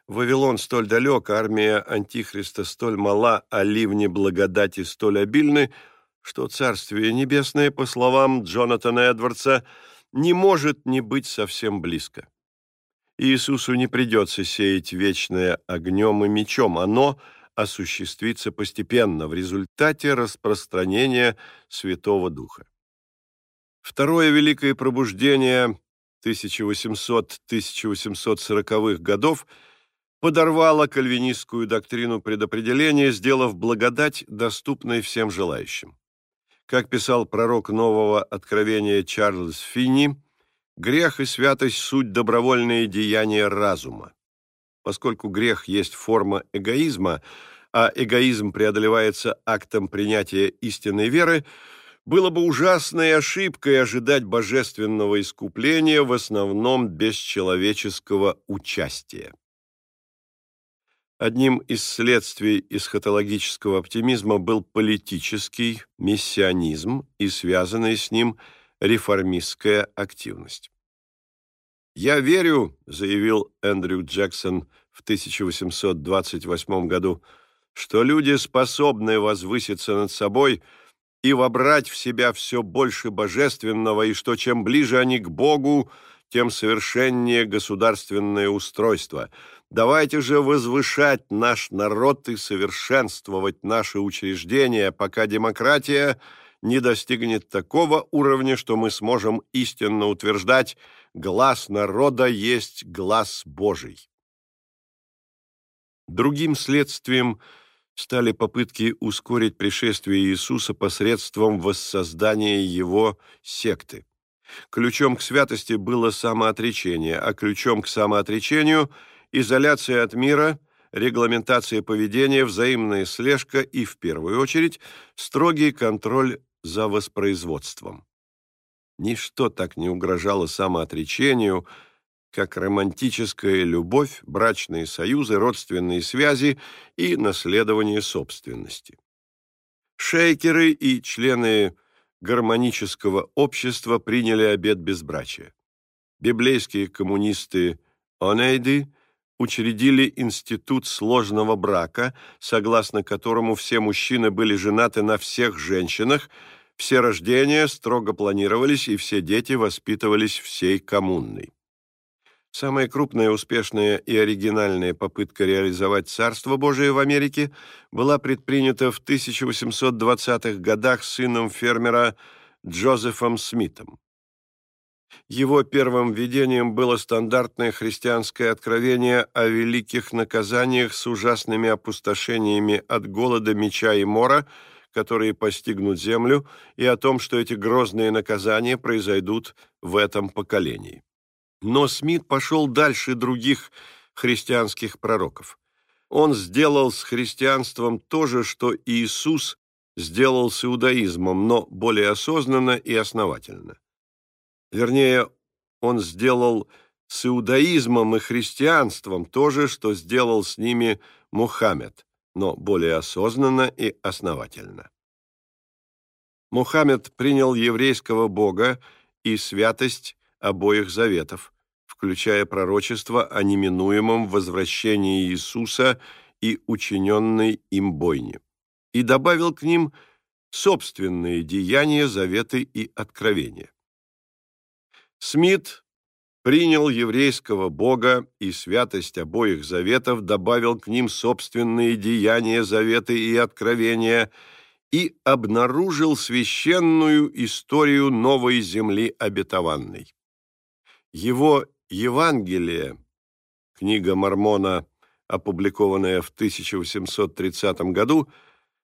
Вавилон столь далек, армия Антихриста столь мала, а ливни благодати столь обильны, что Царствие Небесное, по словам Джонатана Эдвардса, не может не быть совсем близко. Иисусу не придется сеять вечное огнем и мечом, оно осуществится постепенно в результате распространения Святого Духа. Второе Великое Пробуждение 1800-1840-х годов подорвало кальвинистскую доктрину предопределения, сделав благодать доступной всем желающим. Как писал пророк нового откровения Чарльз Финни, грех и святость – суть добровольные деяния разума. Поскольку грех есть форма эгоизма, а эгоизм преодолевается актом принятия истинной веры – было бы ужасной ошибкой ожидать божественного искупления в основном без человеческого участия. Одним из следствий эсхатологического оптимизма был политический миссионизм и связанная с ним реформистская активность. «Я верю», — заявил Эндрю Джексон в 1828 году, «что люди, способные возвыситься над собой — и вобрать в себя все больше божественного, и что чем ближе они к Богу, тем совершеннее государственное устройство. Давайте же возвышать наш народ и совершенствовать наши учреждения, пока демократия не достигнет такого уровня, что мы сможем истинно утверждать «глаз народа есть глаз Божий». Другим следствием – стали попытки ускорить пришествие Иисуса посредством воссоздания его секты. Ключом к святости было самоотречение, а ключом к самоотречению – изоляция от мира, регламентация поведения, взаимная слежка и, в первую очередь, строгий контроль за воспроизводством. Ничто так не угрожало самоотречению – как романтическая любовь, брачные союзы, родственные связи и наследование собственности. Шейкеры и члены гармонического общества приняли обет безбрачия. Библейские коммунисты Онейды учредили институт сложного брака, согласно которому все мужчины были женаты на всех женщинах, все рождения строго планировались и все дети воспитывались всей коммунной. Самая крупная, успешная и оригинальная попытка реализовать Царство Божие в Америке была предпринята в 1820-х годах сыном фермера Джозефом Смитом. Его первым видением было стандартное христианское откровение о великих наказаниях с ужасными опустошениями от голода, меча и мора, которые постигнут землю, и о том, что эти грозные наказания произойдут в этом поколении. Но Смит пошел дальше других христианских пророков. Он сделал с христианством то же, что Иисус сделал с иудаизмом, но более осознанно и основательно. Вернее, он сделал с иудаизмом и христианством то же, что сделал с ними Мухаммед, но более осознанно и основательно. Мухаммед принял еврейского бога и святость обоих заветов, включая пророчество о неминуемом возвращении Иисуса и учиненной им бойне, и добавил к ним собственные деяния, заветы и откровения. Смит принял еврейского Бога и святость обоих заветов, добавил к ним собственные деяния, заветы и откровения и обнаружил священную историю новой земли обетованной. Его Евангелие, книга Мормона, опубликованная в 1830 году,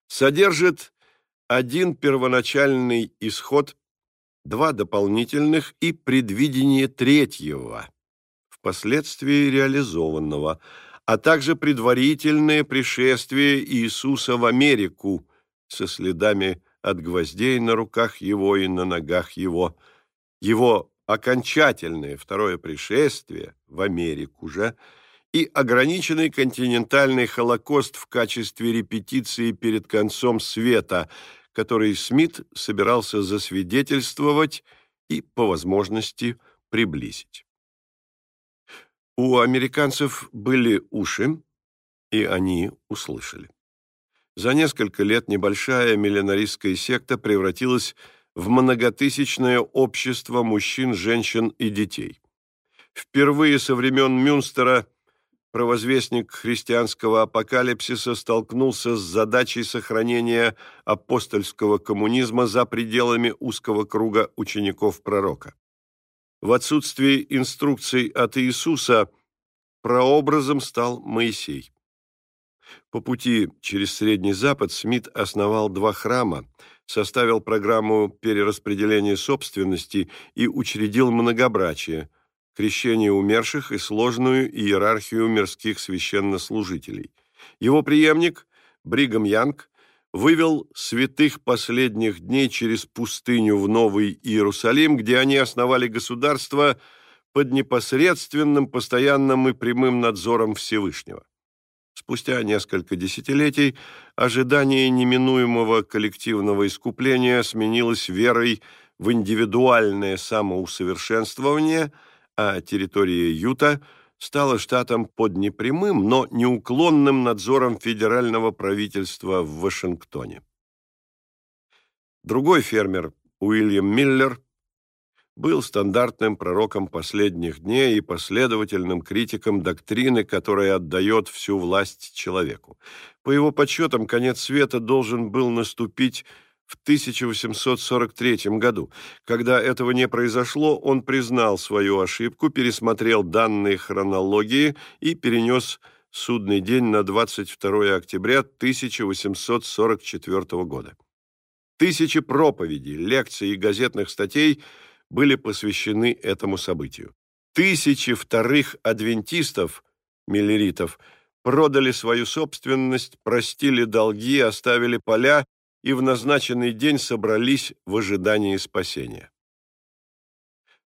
содержит один первоначальный исход, два дополнительных и предвидение третьего, впоследствии реализованного, а также предварительное пришествие Иисуса в Америку со следами от гвоздей на руках его и на ногах его, его окончательное второе пришествие в Америку же и ограниченный континентальный Холокост в качестве репетиции перед концом света, который Смит собирался засвидетельствовать и, по возможности, приблизить. У американцев были уши, и они услышали. За несколько лет небольшая миллинаристская секта превратилась в многотысячное общество мужчин, женщин и детей. Впервые со времен Мюнстера провозвестник христианского апокалипсиса столкнулся с задачей сохранения апостольского коммунизма за пределами узкого круга учеников пророка. В отсутствии инструкций от Иисуса прообразом стал Моисей. По пути через Средний Запад Смит основал два храма, составил программу перераспределения собственности и учредил многобрачие, крещение умерших и сложную иерархию мирских священнослужителей. Его преемник, Бригам Янг, вывел святых последних дней через пустыню в Новый Иерусалим, где они основали государство под непосредственным, постоянным и прямым надзором Всевышнего. Спустя несколько десятилетий ожидание неминуемого коллективного искупления сменилось верой в индивидуальное самоусовершенствование, а территория Юта стала штатом под непрямым, но неуклонным надзором федерального правительства в Вашингтоне. Другой фермер, Уильям Миллер, был стандартным пророком последних дней и последовательным критиком доктрины, которая отдает всю власть человеку. По его подсчетам, конец света должен был наступить в 1843 году. Когда этого не произошло, он признал свою ошибку, пересмотрел данные хронологии и перенес судный день на 22 октября 1844 года. Тысячи проповедей, лекций и газетных статей – были посвящены этому событию. Тысячи вторых адвентистов, миллеритов, продали свою собственность, простили долги, оставили поля и в назначенный день собрались в ожидании спасения.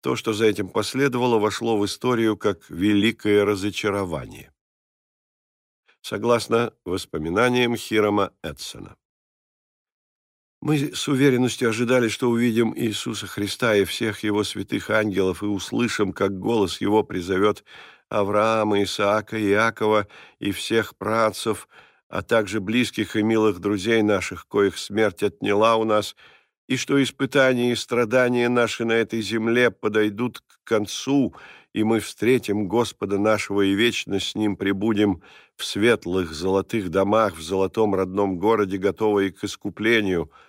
То, что за этим последовало, вошло в историю как великое разочарование. Согласно воспоминаниям Хирома Эдсона. Мы с уверенностью ожидали, что увидим Иисуса Христа и всех Его святых ангелов и услышим, как голос Его призовет Авраама, Исаака, Иакова и всех працев, а также близких и милых друзей наших, коих смерть отняла у нас, и что испытания и страдания наши на этой земле подойдут к концу, и мы встретим Господа нашего и вечно с Ним пребудем в светлых золотых домах в золотом родном городе, готовые к искуплению –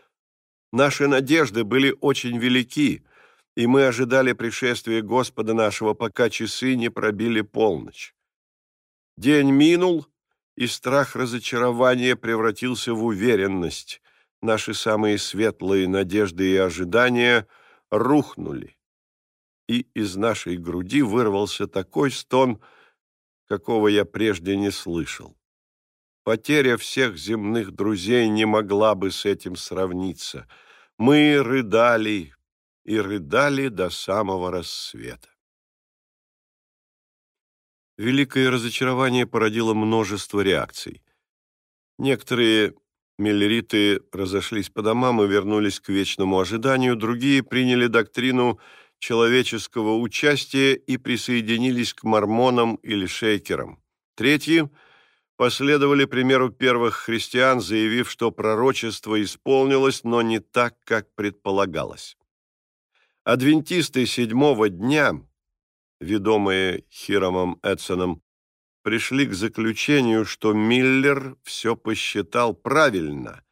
Наши надежды были очень велики, и мы ожидали пришествия Господа нашего, пока часы не пробили полночь. День минул, и страх разочарования превратился в уверенность. Наши самые светлые надежды и ожидания рухнули. И из нашей груди вырвался такой стон, какого я прежде не слышал. Потеря всех земных друзей не могла бы с этим сравниться — мы рыдали и рыдали до самого рассвета. Великое разочарование породило множество реакций. Некоторые миллериты разошлись по домам и вернулись к вечному ожиданию, другие приняли доктрину человеческого участия и присоединились к мормонам или шейкерам. Третьи – последовали примеру первых христиан, заявив, что пророчество исполнилось, но не так, как предполагалось. Адвентисты седьмого дня, ведомые Хиромом Эдсоном, пришли к заключению, что Миллер все посчитал правильно,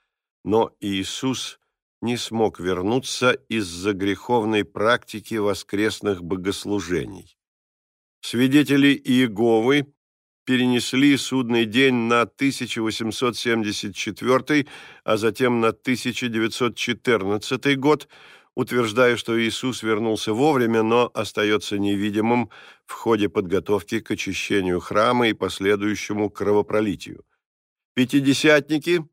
но Иисус не смог вернуться из-за греховной практики воскресных богослужений. Свидетели Иеговы перенесли судный день на 1874, а затем на 1914 год, утверждая, что Иисус вернулся вовремя, но остается невидимым в ходе подготовки к очищению храма и последующему кровопролитию. Пятидесятники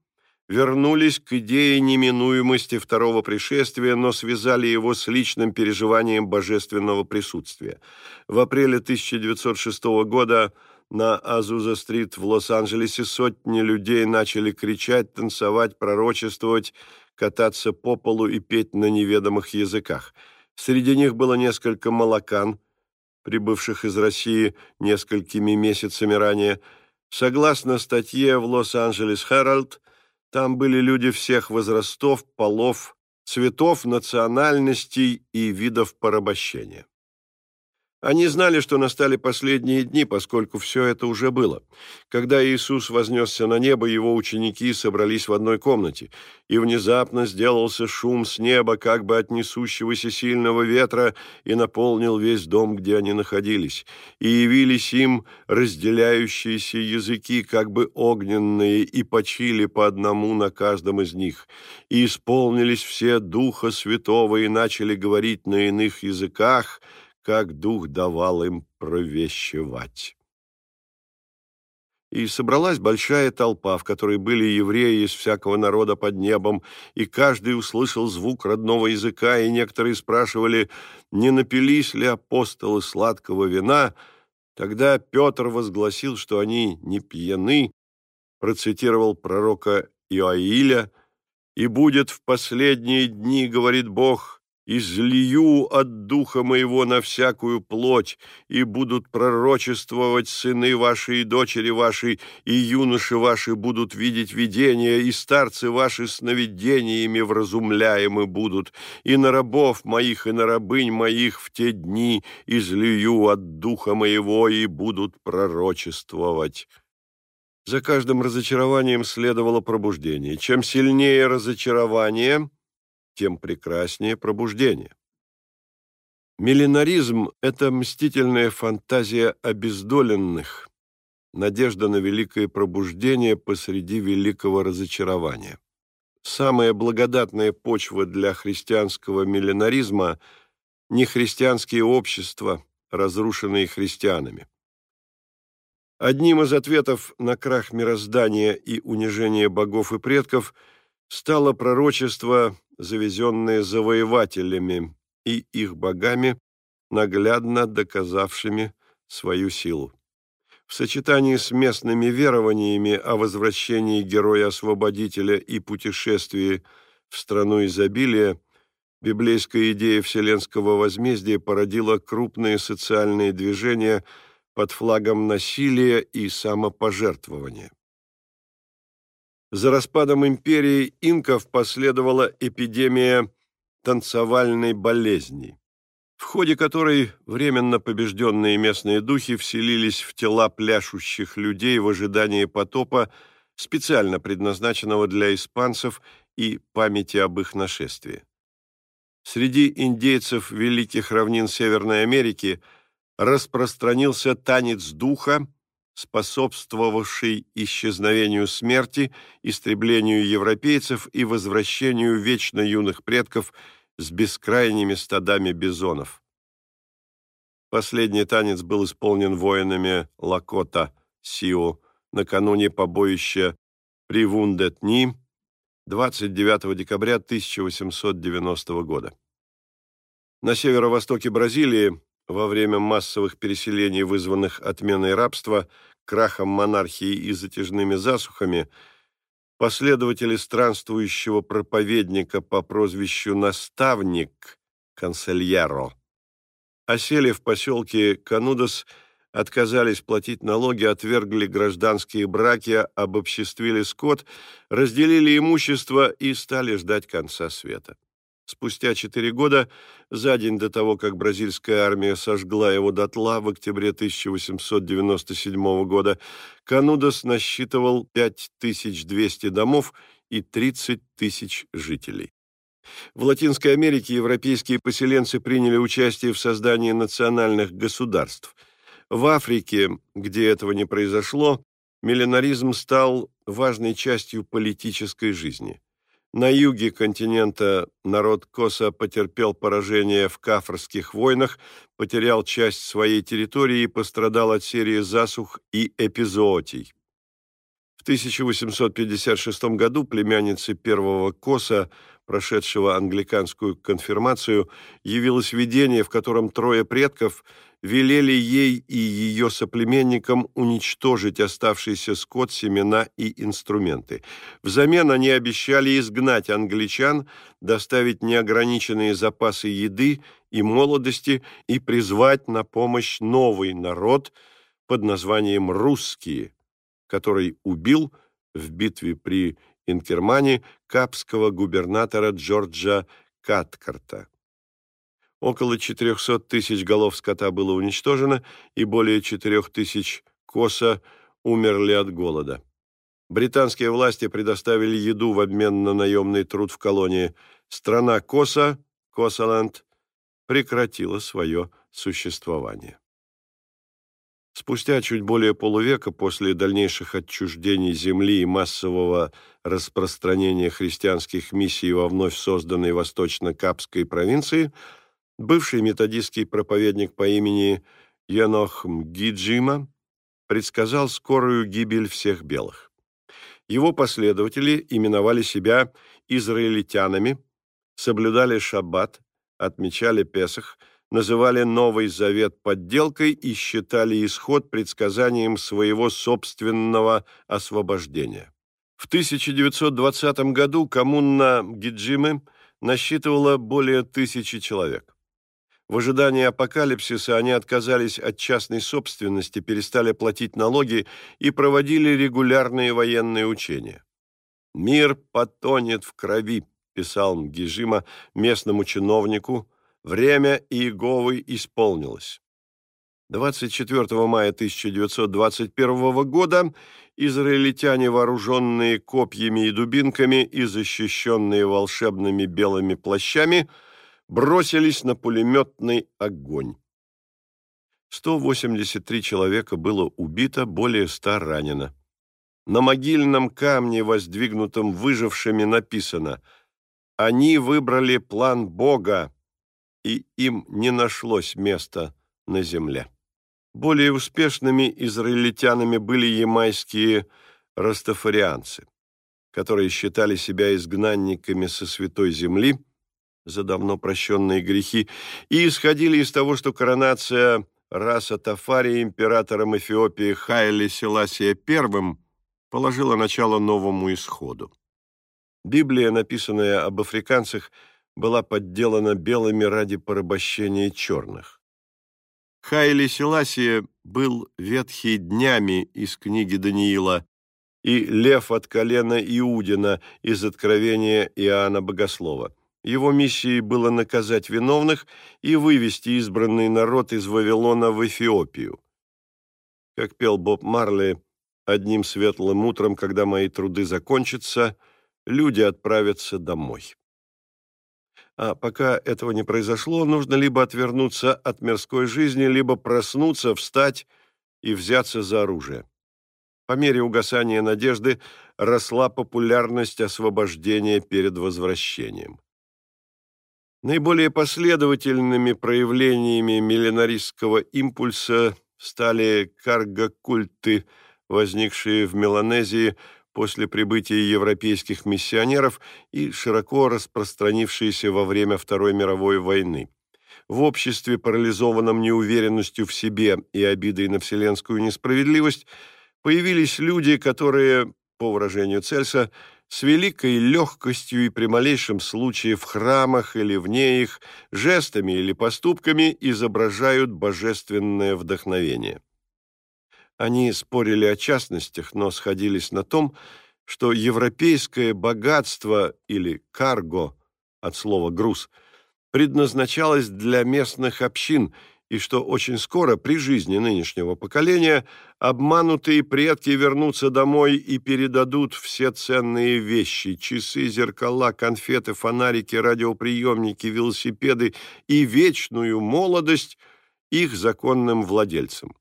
вернулись к идее неминуемости второго пришествия, но связали его с личным переживанием божественного присутствия. В апреле 1906 года на Азуза-стрит в Лос-Анджелесе сотни людей начали кричать, танцевать, пророчествовать, кататься по полу и петь на неведомых языках. Среди них было несколько молокан, прибывших из России несколькими месяцами ранее. Согласно статье в Лос-Анджелес Herald, там были люди всех возрастов, полов, цветов, национальностей и видов порабощения. Они знали, что настали последние дни, поскольку все это уже было. Когда Иисус вознесся на небо, его ученики собрались в одной комнате, и внезапно сделался шум с неба, как бы от несущегося сильного ветра, и наполнил весь дом, где они находились. И явились им разделяющиеся языки, как бы огненные, и почили по одному на каждом из них. И исполнились все Духа Святого, и начали говорить на иных языках – как дух давал им провещевать. И собралась большая толпа, в которой были евреи из всякого народа под небом, и каждый услышал звук родного языка, и некоторые спрашивали, не напились ли апостолы сладкого вина. Тогда Петр возгласил, что они не пьяны, процитировал пророка Иоаиля, «И будет в последние дни, — говорит Бог, — излию от духа моего на всякую плоть, и будут пророчествовать сыны ваши и дочери ваши, и юноши ваши будут видеть видения, и старцы ваши сновидениями вразумляемы будут, и на рабов моих, и на рабынь моих в те дни излию от духа моего, и будут пророчествовать». За каждым разочарованием следовало пробуждение. Чем сильнее разочарование, тем прекраснее пробуждение. Миллинаризм – это мстительная фантазия обездоленных, надежда на великое пробуждение посреди великого разочарования. Самая благодатная почва для христианского миллинаризма – нехристианские общества, разрушенные христианами. Одним из ответов на крах мироздания и унижение богов и предков стало пророчество завезенные завоевателями и их богами, наглядно доказавшими свою силу. В сочетании с местными верованиями о возвращении героя-освободителя и путешествии в страну изобилия, библейская идея вселенского возмездия породила крупные социальные движения под флагом насилия и самопожертвования. За распадом империи инков последовала эпидемия танцевальной болезни, в ходе которой временно побежденные местные духи вселились в тела пляшущих людей в ожидании потопа, специально предназначенного для испанцев и памяти об их нашествии. Среди индейцев Великих равнин Северной Америки распространился танец духа, способствовавший исчезновению смерти, истреблению европейцев и возвращению вечно юных предков с бескрайними стадами бизонов. Последний танец был исполнен воинами Лакота Сио накануне побоища Привундетни 29 декабря 1890 года. На северо-востоке Бразилии во время массовых переселений, вызванных отменой рабства, крахом монархии и затяжными засухами, последователи странствующего проповедника по прозвищу «Наставник» Консельяро осели в поселке Канудас, отказались платить налоги, отвергли гражданские браки, обобществили скот, разделили имущество и стали ждать конца света. Спустя четыре года, за день до того, как бразильская армия сожгла его дотла в октябре 1897 года, Канудас насчитывал 5200 домов и 30 тысяч жителей. В Латинской Америке европейские поселенцы приняли участие в создании национальных государств. В Африке, где этого не произошло, миллинаризм стал важной частью политической жизни. На юге континента народ Коса потерпел поражение в Кафрских войнах, потерял часть своей территории и пострадал от серии засух и эпизоотий. В 1856 году племяннице первого Коса, прошедшего англиканскую конфирмацию, явилось видение, в котором трое предков велели ей и ее соплеменникам уничтожить оставшийся скот, семена и инструменты. Взамен они обещали изгнать англичан, доставить неограниченные запасы еды и молодости и призвать на помощь новый народ под названием «русские», который убил в битве при Инкермане капского губернатора Джорджа Каткарта. Около 400 тысяч голов скота было уничтожено, и более 4 тысяч коса умерли от голода. Британские власти предоставили еду в обмен на наемный труд в колонии. Страна Коса, Косаланд, прекратила свое существование. Спустя чуть более полувека после дальнейших отчуждений земли и массового распространения христианских миссий во вновь созданной восточно-капской провинции – Бывший методистский проповедник по имени Янох Мгиджима предсказал скорую гибель всех белых. Его последователи именовали себя израильтянами, соблюдали шаббат, отмечали Песах, называли Новый Завет подделкой и считали исход предсказанием своего собственного освобождения. В 1920 году коммуна Гиджимы насчитывала более тысячи человек. В ожидании апокалипсиса они отказались от частной собственности, перестали платить налоги и проводили регулярные военные учения. «Мир потонет в крови», – писал Мгижима местному чиновнику, – «время Иеговы исполнилось». 24 мая 1921 года израильтяне, вооруженные копьями и дубинками и защищенные волшебными белыми плащами – бросились на пулеметный огонь. 183 человека было убито, более 100 ранено. На могильном камне, воздвигнутом выжившими, написано «Они выбрали план Бога, и им не нашлось места на земле». Более успешными израильтянами были ямайские растафарианцы, которые считали себя изгнанниками со Святой Земли – за давно прощенные грехи и исходили из того, что коронация раса Тафари императором Эфиопии Хайли Селасия I положила начало новому исходу. Библия, написанная об африканцах, была подделана белыми ради порабощения черных. Хайли Селасия был ветхий днями из книги Даниила и лев от колена Иудина из откровения Иоанна Богослова – его миссией было наказать виновных и вывести избранный народ из Вавилона в Эфиопию. Как пел Боб Марли, одним светлым утром, когда мои труды закончатся, люди отправятся домой. А пока этого не произошло, нужно либо отвернуться от мирской жизни, либо проснуться, встать и взяться за оружие. По мере угасания надежды росла популярность освобождения перед возвращением. Наиболее последовательными проявлениями миллинаристского импульса стали карго-культы, возникшие в Меланезии после прибытия европейских миссионеров и широко распространившиеся во время Второй мировой войны. В обществе, парализованном неуверенностью в себе и обидой на вселенскую несправедливость, появились люди, которые, по выражению Цельса, с великой легкостью и при малейшем случае в храмах или вне их, жестами или поступками изображают божественное вдохновение. Они спорили о частностях, но сходились на том, что европейское богатство или карго, от слова «груз», предназначалось для местных общин – и что очень скоро при жизни нынешнего поколения обманутые предки вернутся домой и передадут все ценные вещи – часы, зеркала, конфеты, фонарики, радиоприемники, велосипеды и вечную молодость их законным владельцам.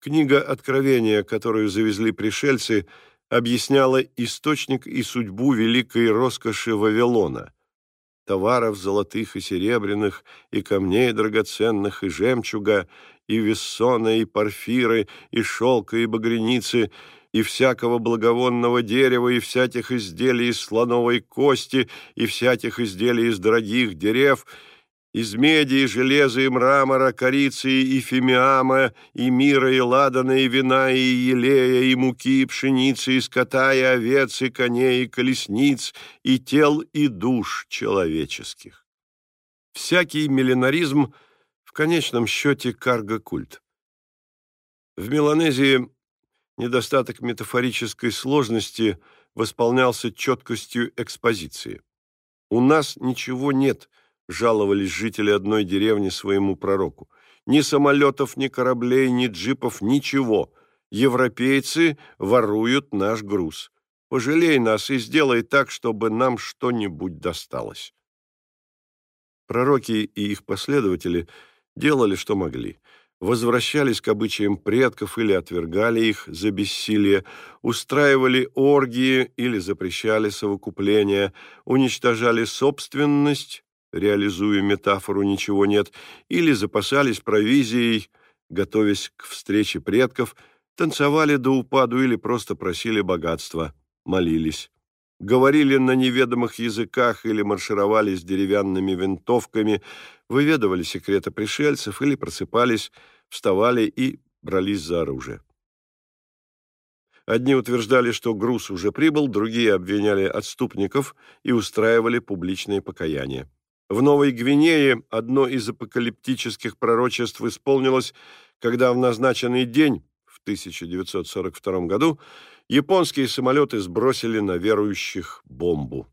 Книга Откровения, которую завезли пришельцы, объясняла источник и судьбу великой роскоши Вавилона – товаров золотых и серебряных, и камней драгоценных, и жемчуга, и вессона, и порфиры, и шелка, и багряницы, и всякого благовонного дерева, и всяких изделий из слоновой кости, и всяких изделий из дорогих дерев, из меди железа и мрамора, корицы и фимиама, и мира, и ладана, и вина, и елея, и муки, и пшеницы, и скота, и овец, и коней, и колесниц, и тел, и душ человеческих. Всякий миллинаризм в конечном счете карго-культ. В Меланезии недостаток метафорической сложности восполнялся четкостью экспозиции. «У нас ничего нет», жаловались жители одной деревни своему пророку. Ни самолетов, ни кораблей, ни джипов, ничего. Европейцы воруют наш груз. Пожалей нас и сделай так, чтобы нам что-нибудь досталось. Пророки и их последователи делали, что могли. Возвращались к обычаям предков или отвергали их за бессилие, устраивали оргии или запрещали совокупление, уничтожали собственность реализуя метафору «ничего нет», или запасались провизией, готовясь к встрече предков, танцевали до упаду или просто просили богатства, молились. Говорили на неведомых языках или маршировали с деревянными винтовками, выведывали секреты пришельцев или просыпались, вставали и брались за оружие. Одни утверждали, что груз уже прибыл, другие обвиняли отступников и устраивали публичные покаяния. В Новой Гвинее одно из апокалиптических пророчеств исполнилось, когда в назначенный день, в 1942 году, японские самолеты сбросили на верующих бомбу.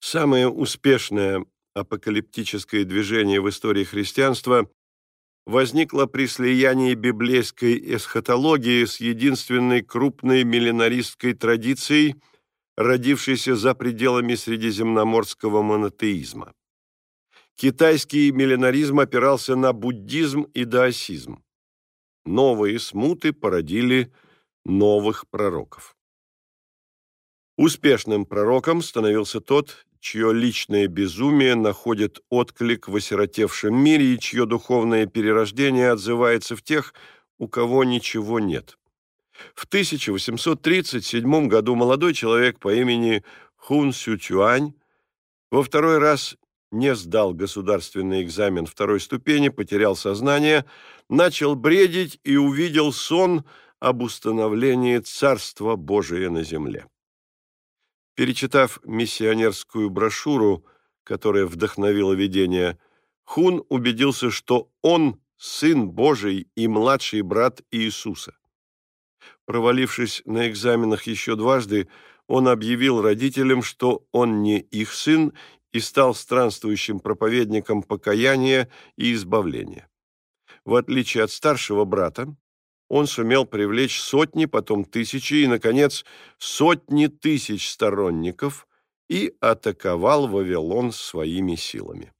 Самое успешное апокалиптическое движение в истории христианства возникло при слиянии библейской эсхатологии с единственной крупной миллинаристской традицией, родившейся за пределами средиземноморского монотеизма. Китайский миллинаризм опирался на буддизм и даосизм. Новые смуты породили новых пророков. Успешным пророком становился тот, чье личное безумие находит отклик в осиротевшем мире и чье духовное перерождение отзывается в тех, у кого ничего нет. В 1837 году молодой человек по имени Хун Сючуань во второй раз не сдал государственный экзамен второй ступени, потерял сознание, начал бредить и увидел сон об установлении Царства Божия на земле. Перечитав миссионерскую брошюру, которая вдохновила видение, Хун убедился, что он сын Божий и младший брат Иисуса. Провалившись на экзаменах еще дважды, он объявил родителям, что он не их сын и стал странствующим проповедником покаяния и избавления. В отличие от старшего брата, он сумел привлечь сотни, потом тысячи и, наконец, сотни тысяч сторонников и атаковал Вавилон своими силами.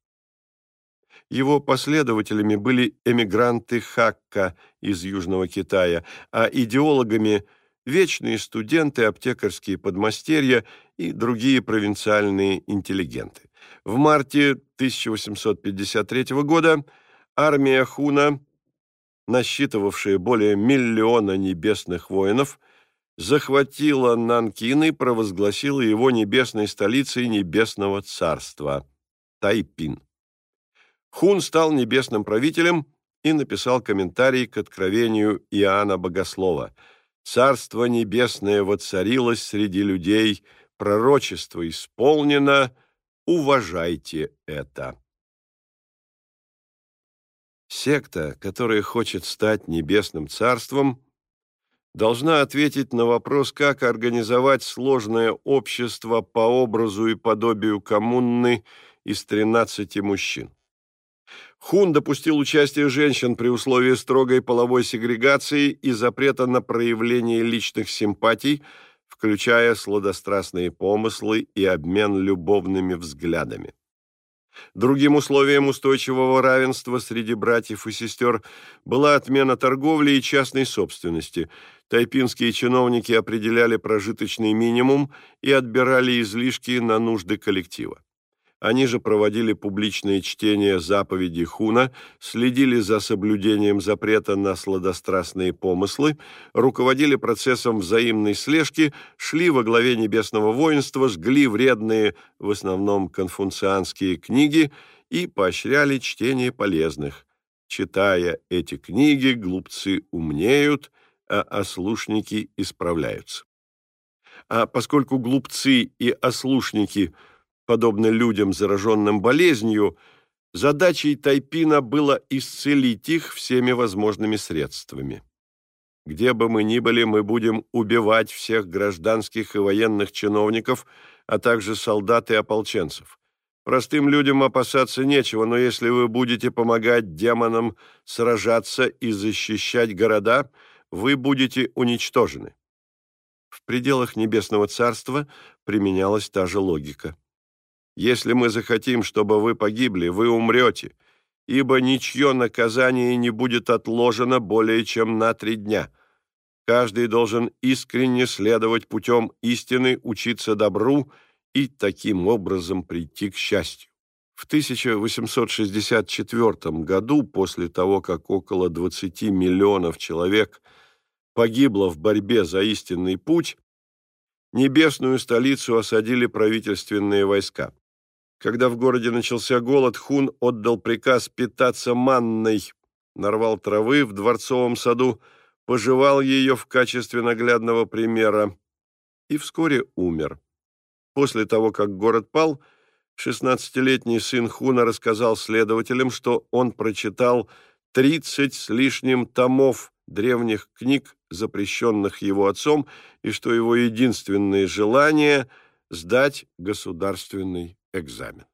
Его последователями были эмигранты Хакка из Южного Китая, а идеологами – вечные студенты, аптекарские подмастерья и другие провинциальные интеллигенты. В марте 1853 года армия Хуна, насчитывавшая более миллиона небесных воинов, захватила Нанкин и провозгласила его небесной столицей Небесного царства – Тайпин. Хун стал небесным правителем и написал комментарий к откровению Иоанна Богослова «Царство небесное воцарилось среди людей, пророчество исполнено – Уважайте это. Секта, которая хочет стать небесным царством, должна ответить на вопрос, как организовать сложное общество по образу и подобию коммуны из 13 мужчин. Хун допустил участие женщин при условии строгой половой сегрегации и запрета на проявление личных симпатий – включая сладострастные помыслы и обмен любовными взглядами. Другим условием устойчивого равенства среди братьев и сестер была отмена торговли и частной собственности. Тайпинские чиновники определяли прожиточный минимум и отбирали излишки на нужды коллектива. Они же проводили публичные чтения заповедей Хуна, следили за соблюдением запрета на сладострастные помыслы, руководили процессом взаимной слежки, шли во главе небесного воинства, жгли вредные, в основном конфуцианские книги и поощряли чтение полезных. Читая эти книги, глупцы умнеют, а ослушники исправляются. А поскольку глупцы и ослушники, подобно людям, зараженным болезнью, задачей Тайпина было исцелить их всеми возможными средствами. Где бы мы ни были, мы будем убивать всех гражданских и военных чиновников, а также солдат и ополченцев. Простым людям опасаться нечего, но если вы будете помогать демонам сражаться и защищать города, вы будете уничтожены. В пределах Небесного Царства применялась та же логика. Если мы захотим, чтобы вы погибли, вы умрете, ибо ничье наказание не будет отложено более чем на три дня. Каждый должен искренне следовать путем истины, учиться добру и таким образом прийти к счастью. В 1864 году, после того, как около 20 миллионов человек погибло в борьбе за истинный путь, небесную столицу осадили правительственные войска. Когда в городе начался голод, Хун отдал приказ питаться манной, нарвал травы в дворцовом саду, пожевал ее в качестве наглядного примера и вскоре умер. После того, как город пал, 16-летний сын Хуна рассказал следователям, что он прочитал 30 с лишним томов древних книг, запрещенных его отцом, и что его единственное желание – сдать государственный экзамен.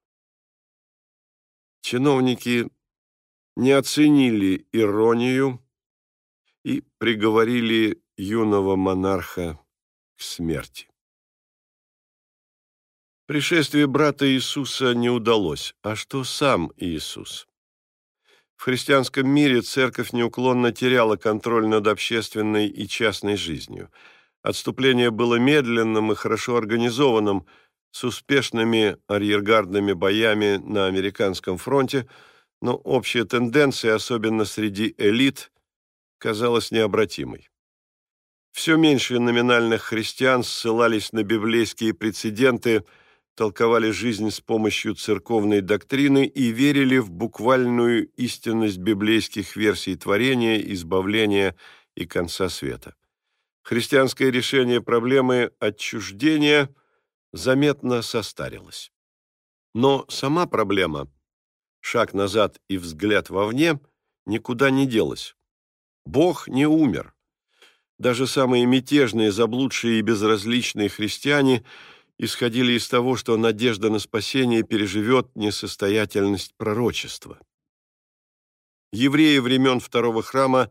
Чиновники не оценили иронию и приговорили юного монарха к смерти. Пришествие брата Иисуса не удалось. А что сам Иисус? В христианском мире церковь неуклонно теряла контроль над общественной и частной жизнью. Отступление было медленным и хорошо организованным, с успешными арьергардными боями на американском фронте, но общая тенденция, особенно среди элит, казалась необратимой. Все меньше номинальных христиан ссылались на библейские прецеденты – толковали жизнь с помощью церковной доктрины и верили в буквальную истинность библейских версий творения, избавления и конца света. Христианское решение проблемы отчуждения заметно состарилось. Но сама проблема, шаг назад и взгляд вовне, никуда не делась. Бог не умер. Даже самые мятежные, заблудшие и безразличные христиане – исходили из того, что надежда на спасение переживет несостоятельность пророчества. Евреи времен Второго храма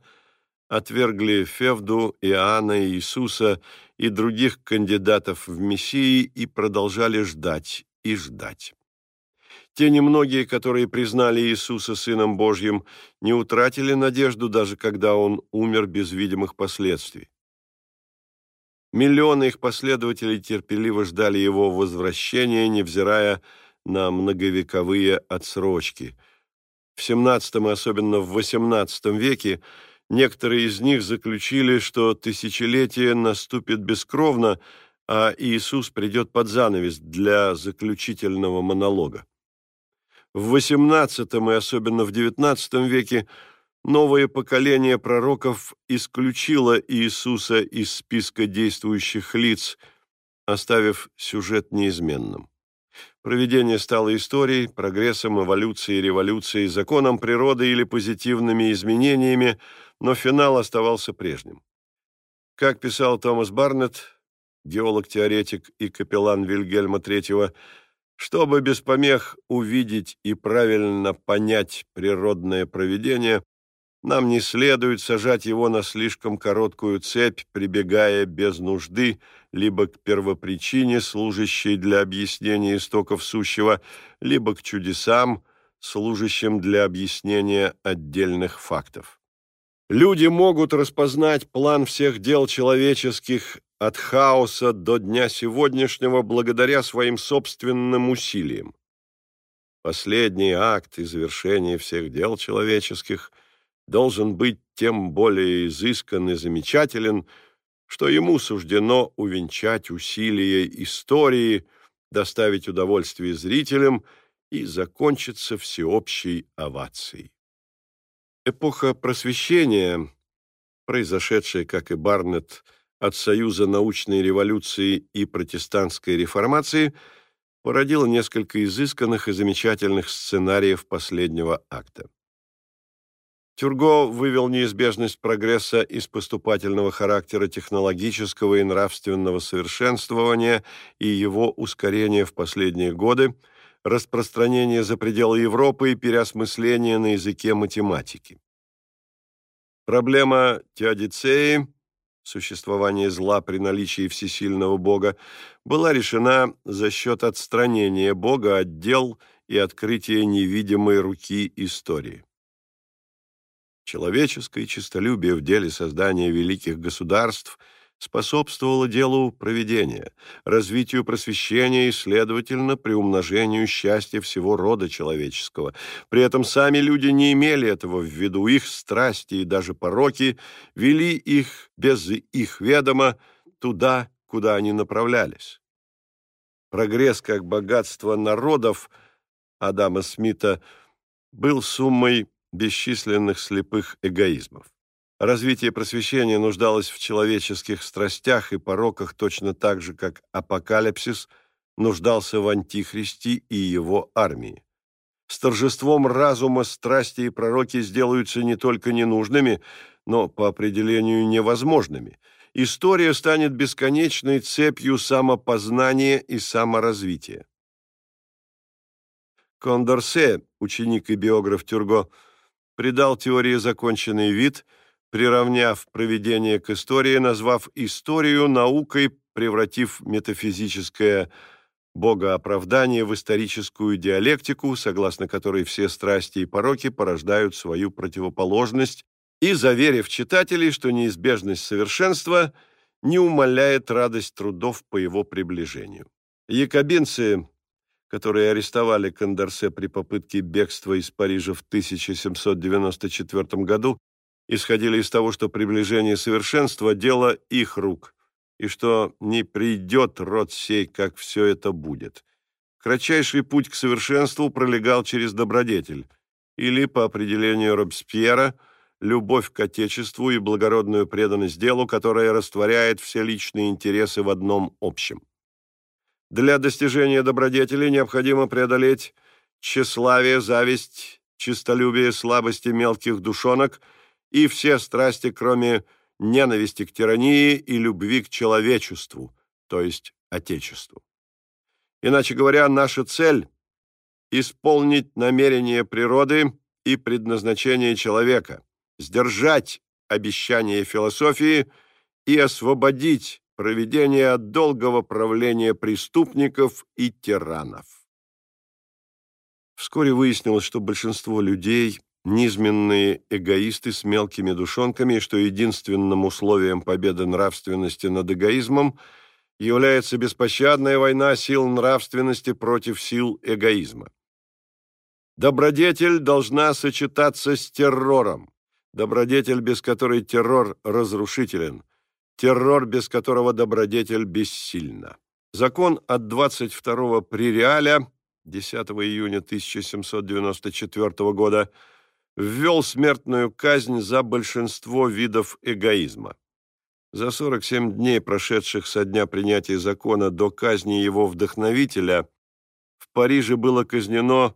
отвергли Февду, Иоанна, Иисуса и других кандидатов в Мессии и продолжали ждать и ждать. Те немногие, которые признали Иисуса Сыном Божьим, не утратили надежду, даже когда Он умер без видимых последствий. Миллионы их последователей терпеливо ждали его возвращения, невзирая на многовековые отсрочки. В XVII и особенно в XVIII веке некоторые из них заключили, что тысячелетие наступит бескровно, а Иисус придет под занавес для заключительного монолога. В XVIII и особенно в XIX веке Новое поколение пророков исключило Иисуса из списка действующих лиц, оставив сюжет неизменным. Проведение стало историей, прогрессом, эволюцией, революцией, законом природы или позитивными изменениями, но финал оставался прежним. Как писал Томас Барнетт, геолог-теоретик и капеллан Вильгельма III, чтобы без помех увидеть и правильно понять природное проведение, нам не следует сажать его на слишком короткую цепь, прибегая без нужды либо к первопричине, служащей для объяснения истоков сущего, либо к чудесам, служащим для объяснения отдельных фактов. Люди могут распознать план всех дел человеческих от хаоса до дня сегодняшнего благодаря своим собственным усилиям. Последний акт и завершение всех дел человеческих – должен быть тем более изыскан и замечателен, что ему суждено увенчать усилия истории, доставить удовольствие зрителям и закончится всеобщей овацией. Эпоха просвещения, произошедшая, как и Барнетт, от союза научной революции и протестантской реформации, породила несколько изысканных и замечательных сценариев последнего акта. Тюрго вывел неизбежность прогресса из поступательного характера технологического и нравственного совершенствования и его ускорения в последние годы, распространение за пределы Европы и переосмысление на языке математики. Проблема теодицеи, существование зла при наличии всесильного Бога, была решена за счет отстранения Бога от дел и открытия невидимой руки истории. Человеческое честолюбие в деле создания великих государств – способствовало делу проведения, развитию просвещения и, следовательно, приумножению счастья всего рода человеческого. При этом сами люди не имели этого в виду, их страсти и даже пороки вели их без их ведома туда, куда они направлялись. Прогресс как богатство народов Адама Смита был суммой бесчисленных слепых эгоизмов. Развитие просвещения нуждалось в человеческих страстях и пороках точно так же, как апокалипсис нуждался в антихристе и его армии. С торжеством разума страсти и пророки сделаются не только ненужными, но по определению невозможными. История станет бесконечной цепью самопознания и саморазвития. Кондорсе, ученик и биограф Тюрго, придал теории законченный вид – приравняв проведение к истории, назвав историю наукой, превратив метафизическое богооправдание в историческую диалектику, согласно которой все страсти и пороки порождают свою противоположность, и заверив читателей, что неизбежность совершенства не умаляет радость трудов по его приближению. Якобинцы, которые арестовали Кондорсе при попытке бегства из Парижа в 1794 году, исходили из того, что приближение совершенства – дело их рук, и что не придет род сей, как все это будет. Кратчайший путь к совершенству пролегал через добродетель, или, по определению Робеспьера, любовь к Отечеству и благородную преданность делу, которая растворяет все личные интересы в одном общем. Для достижения добродетели необходимо преодолеть тщеславие, зависть, честолюбие, слабости мелких душонок – и все страсти, кроме ненависти к тирании и любви к человечеству, то есть Отечеству. Иначе говоря, наша цель – исполнить намерение природы и предназначение человека, сдержать обещание философии и освободить проведение от долгого правления преступников и тиранов. Вскоре выяснилось, что большинство людей – низменные эгоисты с мелкими душонками, что единственным условием победы нравственности над эгоизмом является беспощадная война сил нравственности против сил эгоизма. Добродетель должна сочетаться с террором. Добродетель, без которой террор разрушителен. Террор, без которого добродетель бессильна. Закон от 22 Приреаля 10 июня 1794 года ввел смертную казнь за большинство видов эгоизма. За 47 дней, прошедших со дня принятия закона до казни его вдохновителя, в Париже было казнено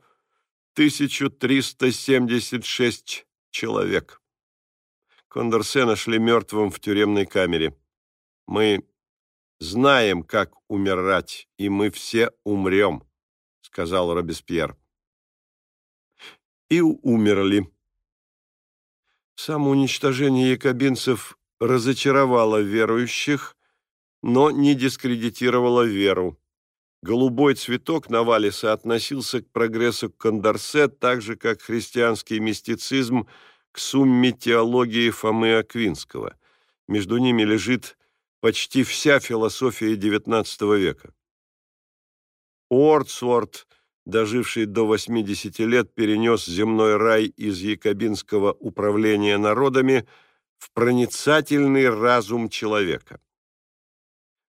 1376 человек. Кондорсе нашли мертвым в тюремной камере. «Мы знаем, как умирать, и мы все умрем», — сказал Робеспьер и умерли. Самоуничтожение якобинцев разочаровало верующих, но не дискредитировало веру. Голубой цветок на Валиса относился к прогрессу Кондорсе так же, как христианский мистицизм к сумме теологии Фомы Аквинского. Между ними лежит почти вся философия XIX века. Уортсворт доживший до 80 лет, перенес земной рай из якобинского управления народами в проницательный разум человека.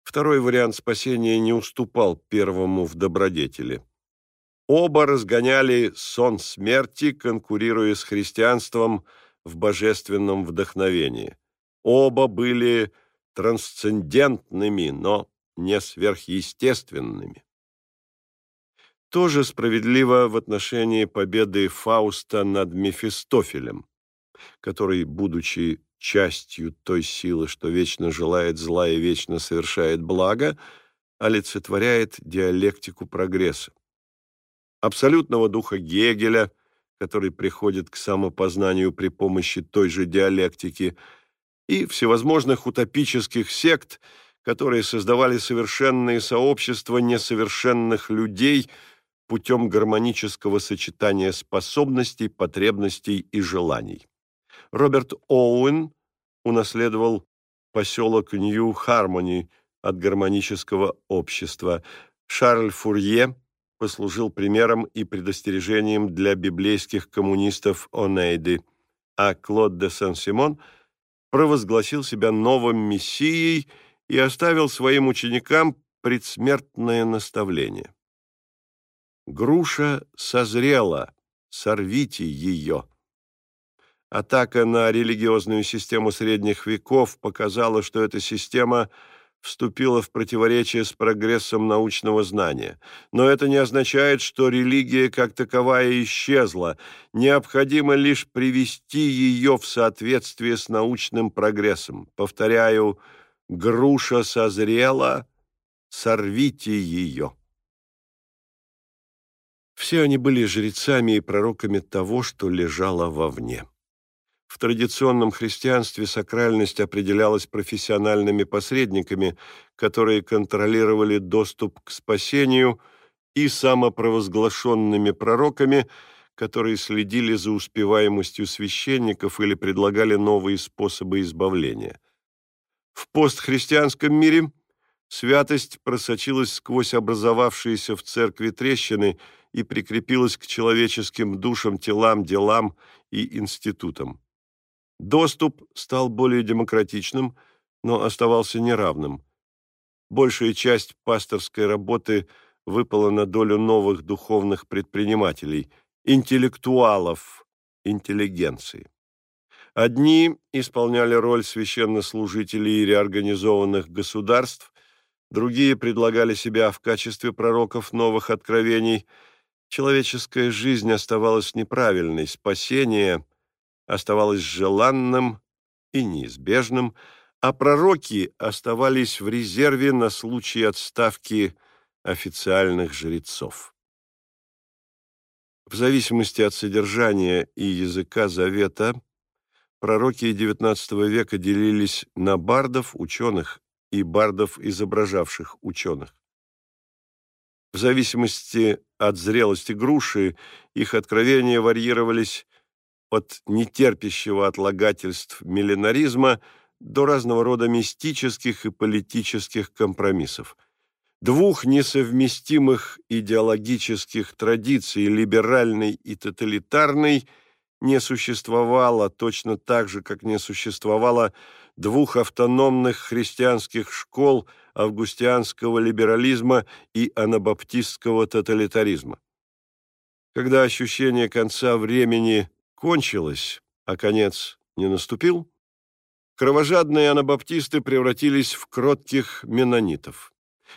Второй вариант спасения не уступал первому в добродетели. Оба разгоняли сон смерти, конкурируя с христианством в божественном вдохновении. Оба были трансцендентными, но не сверхъестественными. Тоже справедливо в отношении победы Фауста над Мефистофелем, который, будучи частью той силы, что вечно желает зла и вечно совершает благо, олицетворяет диалектику прогресса. Абсолютного духа Гегеля, который приходит к самопознанию при помощи той же диалектики, и всевозможных утопических сект, которые создавали совершенные сообщества несовершенных людей путем гармонического сочетания способностей, потребностей и желаний. Роберт Оуэн унаследовал поселок Нью-Хармони от гармонического общества. Шарль Фурье послужил примером и предостережением для библейских коммунистов Онейды, а Клод де Сен-Симон провозгласил себя новым мессией и оставил своим ученикам предсмертное наставление. «Груша созрела, сорвите ее». Атака на религиозную систему средних веков показала, что эта система вступила в противоречие с прогрессом научного знания. Но это не означает, что религия как таковая исчезла. Необходимо лишь привести ее в соответствие с научным прогрессом. Повторяю, груша созрела, сорвите ее. Все они были жрецами и пророками того, что лежало вовне. В традиционном христианстве сакральность определялась профессиональными посредниками, которые контролировали доступ к спасению, и самопровозглашенными пророками, которые следили за успеваемостью священников или предлагали новые способы избавления. В постхристианском мире святость просочилась сквозь образовавшиеся в церкви трещины и прикрепилась к человеческим душам, телам, делам и институтам. Доступ стал более демократичным, но оставался неравным. Большая часть пасторской работы выпала на долю новых духовных предпринимателей, интеллектуалов, интеллигенции. Одни исполняли роль священнослужителей реорганизованных государств, другие предлагали себя в качестве пророков новых откровений. Человеческая жизнь оставалась неправильной, спасение оставалось желанным и неизбежным, а пророки оставались в резерве на случай отставки официальных жрецов. В зависимости от содержания и языка завета пророки XIX века делились на бардов, ученых и бардов, изображавших ученых. В зависимости от зрелости груши их откровения варьировались от нетерпящего отлагательств миллинаризма до разного рода мистических и политических компромиссов. Двух несовместимых идеологических традиций, либеральной и тоталитарной, не существовало точно так же, как не существовало двух автономных христианских школ августианского либерализма и анабаптистского тоталитаризма. Когда ощущение конца времени кончилось, а конец не наступил, кровожадные анабаптисты превратились в кротких менонитов.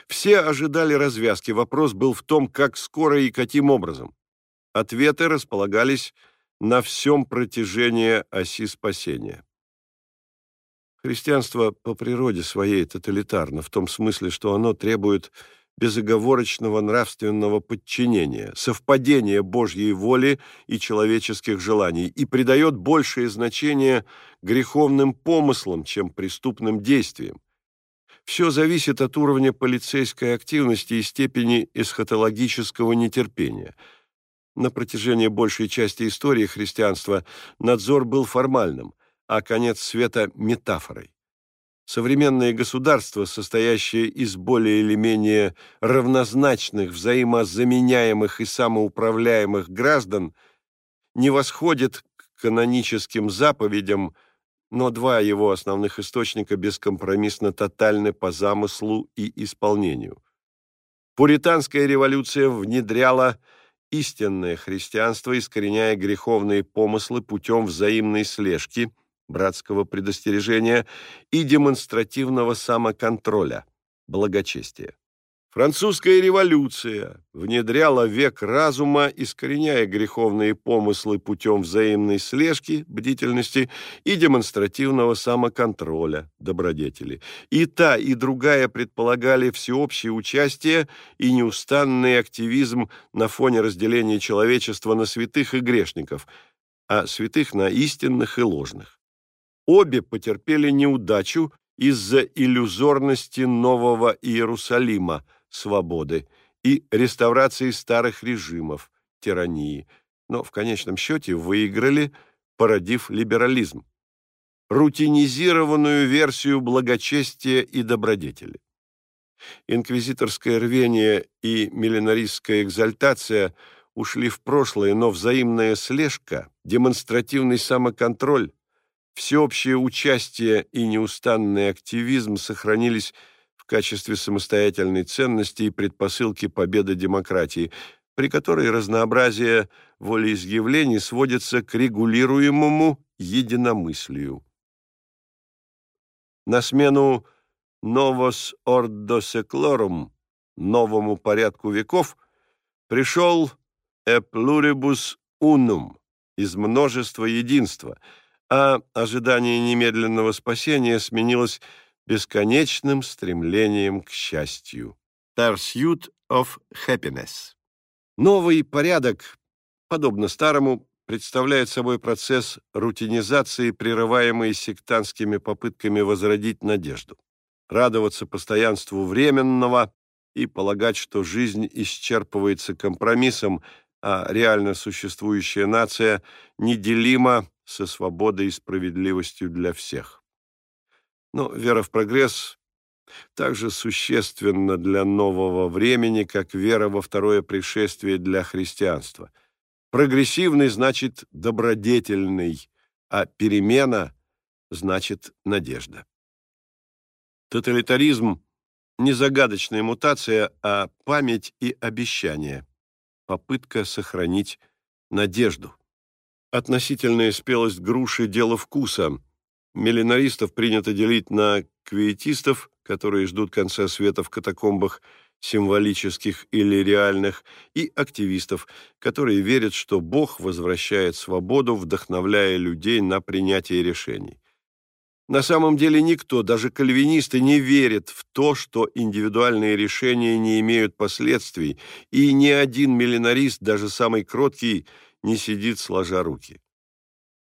Все ожидали развязки, вопрос был в том, как скоро и каким образом. Ответы располагались на всем протяжении оси спасения. Христианство по природе своей тоталитарно, в том смысле, что оно требует безоговорочного нравственного подчинения, совпадения Божьей воли и человеческих желаний и придает большее значение греховным помыслам, чем преступным действиям. Все зависит от уровня полицейской активности и степени эсхатологического нетерпения. На протяжении большей части истории христианства надзор был формальным, а конец света – метафорой. Современное государство, состоящее из более или менее равнозначных, взаимозаменяемых и самоуправляемых граждан, не восходит к каноническим заповедям, но два его основных источника бескомпромиссно тотальны по замыслу и исполнению. Пуританская революция внедряла истинное христианство, искореняя греховные помыслы путем взаимной слежки, братского предостережения и демонстративного самоконтроля, благочестия. Французская революция внедряла век разума, искореняя греховные помыслы путем взаимной слежки, бдительности и демонстративного самоконтроля, добродетели. И та, и другая предполагали всеобщее участие и неустанный активизм на фоне разделения человечества на святых и грешников, а святых на истинных и ложных. Обе потерпели неудачу из-за иллюзорности Нового Иерусалима – свободы и реставрации старых режимов, тирании, но в конечном счете выиграли, породив либерализм, рутинизированную версию благочестия и добродетели. Инквизиторское рвение и миллинаристская экзальтация ушли в прошлое, но взаимная слежка, демонстративный самоконтроль, всеобщее участие и неустанный активизм сохранились в качестве самостоятельной ценности и предпосылки победы демократии, при которой разнообразие волеизъявлений сводится к регулируемому единомыслию. На смену «новос ордосеклорум» новому порядку веков пришел «e pluribus unum» из множества единства, а ожидание немедленного спасения сменилось бесконечным стремлением к счастью. Pursuit of Happiness. Новый порядок, подобно старому, представляет собой процесс рутинизации, прерываемый сектантскими попытками возродить надежду, радоваться постоянству временного и полагать, что жизнь исчерпывается компромиссом, а реально существующая нация неделима со свободой и справедливостью для всех. Но вера в прогресс также существенна для нового времени, как вера во второе пришествие для христианства. Прогрессивный значит добродетельный, а перемена значит надежда. Тоталитаризм – не загадочная мутация, а память и обещание, попытка сохранить надежду. Относительная спелость груши – дело вкуса, Миллинаристов принято делить на квиетистов, которые ждут конца света в катакомбах символических или реальных, и активистов, которые верят, что Бог возвращает свободу, вдохновляя людей на принятие решений. На самом деле никто, даже кальвинисты, не верит в то, что индивидуальные решения не имеют последствий, и ни один миллинарист, даже самый кроткий, не сидит сложа руки.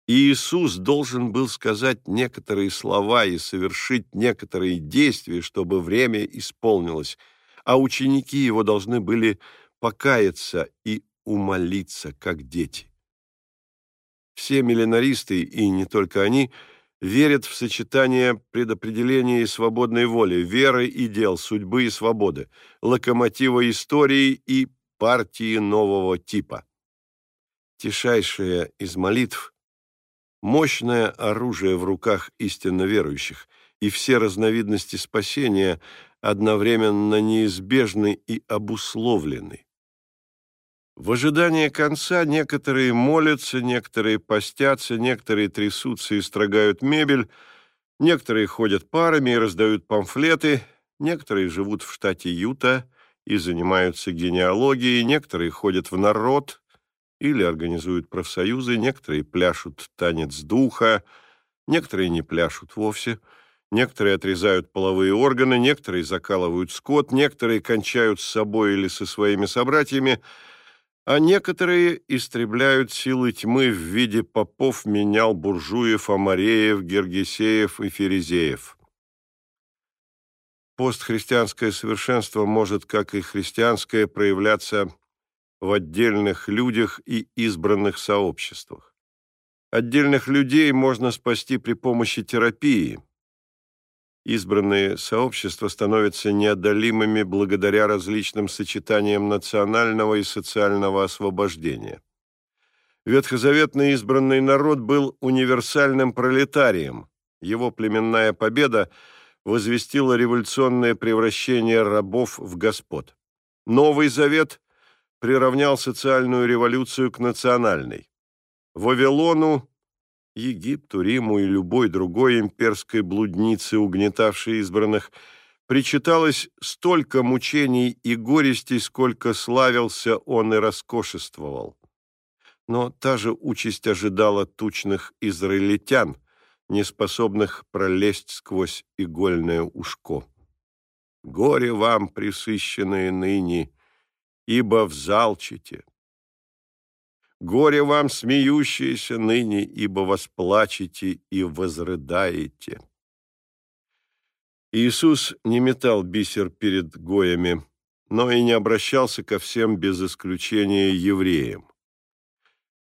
Иисус должен был сказать некоторые слова и совершить некоторые действия, чтобы время исполнилось, а ученики его должны были покаяться и умолиться, как дети. Все миллинаристы, и не только они, верят в сочетание предопределения и свободной воли, веры и дел, судьбы и свободы, локомотива истории и партии нового типа. Тишайшая из молитв мощное оружие в руках истинно верующих, и все разновидности спасения одновременно неизбежны и обусловлены. В ожидании конца некоторые молятся, некоторые постятся, некоторые трясутся и строгают мебель, некоторые ходят парами и раздают памфлеты, некоторые живут в штате Юта и занимаются генеалогией, некоторые ходят в народ, или организуют профсоюзы, некоторые пляшут танец духа, некоторые не пляшут вовсе, некоторые отрезают половые органы, некоторые закалывают скот, некоторые кончают с собой или со своими собратьями, а некоторые истребляют силы тьмы в виде попов, менял, буржуев, амареев, гергесеев и ферезеев. Постхристианское совершенство может, как и христианское, проявляться в отдельных людях и избранных сообществах. Отдельных людей можно спасти при помощи терапии. Избранные сообщества становятся неодолимыми благодаря различным сочетаниям национального и социального освобождения. Ветхозаветный избранный народ был универсальным пролетарием. Его племенная победа возвестила революционное превращение рабов в господ. Новый Завет приравнял социальную революцию к национальной. Вавилону, Египту, Риму и любой другой имперской блуднице, угнетавшей избранных, причиталось столько мучений и горестей, сколько славился он и роскошествовал. Но та же участь ожидала тучных израильтян, неспособных пролезть сквозь игольное ушко. «Горе вам, присыщенные ныне, ибо взалчите. Горе вам, смеющиеся ныне, ибо восплачете и возрыдаете». Иисус не метал бисер перед гоями, но и не обращался ко всем без исключения евреям.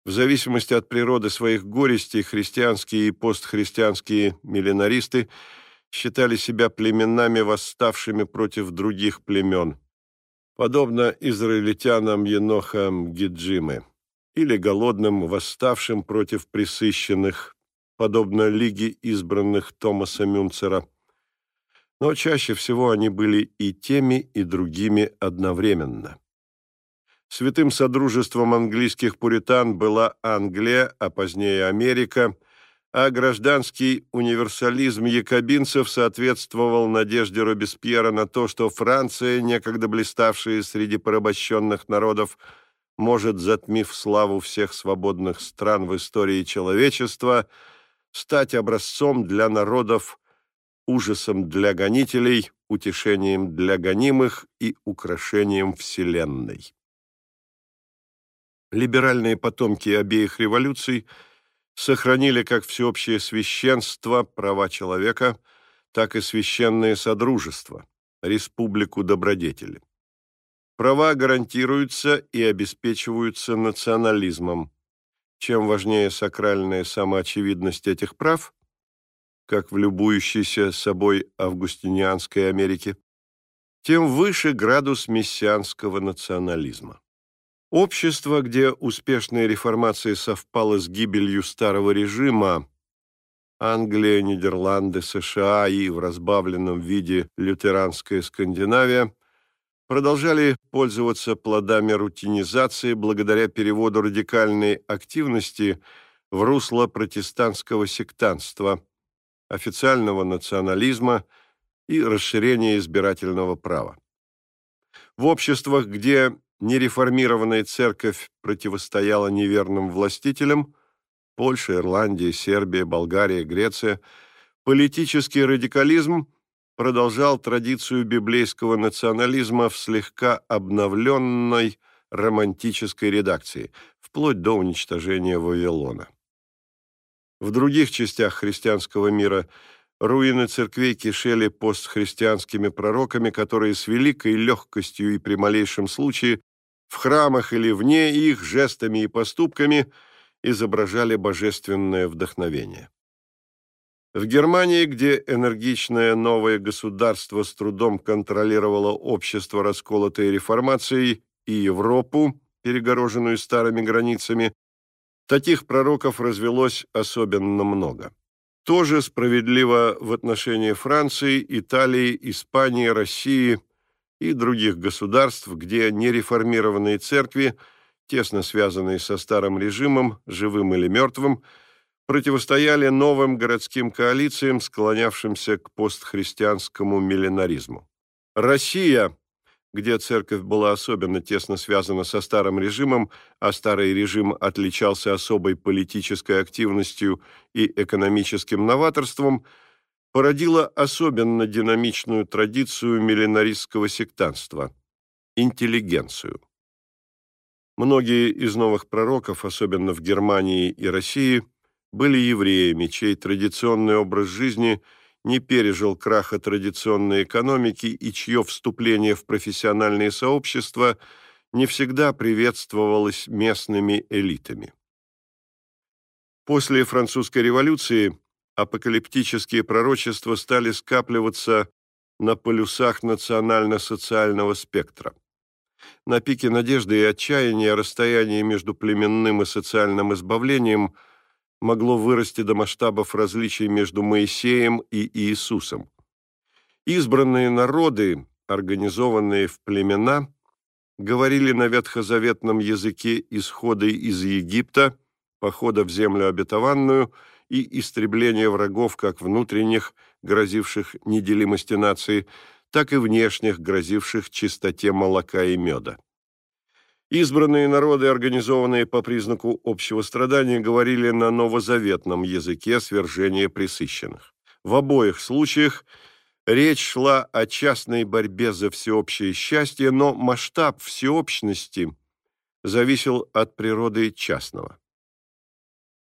В зависимости от природы своих горестей, христианские и постхристианские миллинаристы считали себя племенами, восставшими против других племен, подобно израильтянам Енохам Гиджимы, или голодным, восставшим против присыщенных, подобно Лиге избранных Томаса Мюнцера. Но чаще всего они были и теми, и другими одновременно. Святым содружеством английских пуритан была Англия, а позднее Америка, а гражданский универсализм якобинцев соответствовал надежде Робеспьера на то, что Франция, некогда блиставшая среди порабощенных народов, может, затмив славу всех свободных стран в истории человечества, стать образцом для народов, ужасом для гонителей, утешением для гонимых и украшением Вселенной. Либеральные потомки обеих революций сохранили как всеобщее священство права человека, так и священное содружество, республику добродетели. Права гарантируются и обеспечиваются национализмом. Чем важнее сакральная самоочевидность этих прав, как в любующейся собой августинианской Америке, тем выше градус мессианского национализма. Общество, где успешная реформация совпала с гибелью старого режима, Англия, Нидерланды, США и в разбавленном виде лютеранская Скандинавия, продолжали пользоваться плодами рутинизации благодаря переводу радикальной активности в русло протестантского сектантства, официального национализма и расширения избирательного права. В обществах, где нереформированная церковь противостояла неверным властителям, Польша, Ирландия, Сербия, Болгария, Греция, политический радикализм продолжал традицию библейского национализма в слегка обновленной романтической редакции, вплоть до уничтожения Вавилона. В других частях христианского мира – Руины церквей кишели постхристианскими пророками, которые с великой легкостью и при малейшем случае в храмах или вне их жестами и поступками изображали божественное вдохновение. В Германии, где энергичное новое государство с трудом контролировало общество, расколотое реформацией, и Европу, перегороженную старыми границами, таких пророков развелось особенно много тоже справедливо в отношении Франции, Италии, Испании, России и других государств, где нереформированные церкви, тесно связанные со старым режимом, живым или мертвым, противостояли новым городским коалициям, склонявшимся к постхристианскому миллинаризму. Россия где церковь была особенно тесно связана со старым режимом, а старый режим отличался особой политической активностью и экономическим новаторством, породила особенно динамичную традицию миллинаристского сектанства – интеллигенцию. Многие из новых пророков, особенно в Германии и России, были евреями, чей традиционный образ жизни – не пережил краха традиционной экономики и чье вступление в профессиональные сообщества не всегда приветствовалось местными элитами. После французской революции апокалиптические пророчества стали скапливаться на полюсах национально-социального спектра. На пике надежды и отчаяния расстояние между племенным и социальным избавлением – могло вырасти до масштабов различий между Моисеем и Иисусом. Избранные народы, организованные в племена, говорили на ветхозаветном языке исхода из Египта, похода в землю обетованную и истребления врагов как внутренних, грозивших неделимости нации, так и внешних, грозивших чистоте молока и меда. Избранные народы, организованные по признаку общего страдания, говорили на новозаветном языке свержения присыщенных. В обоих случаях речь шла о частной борьбе за всеобщее счастье, но масштаб всеобщности зависел от природы частного.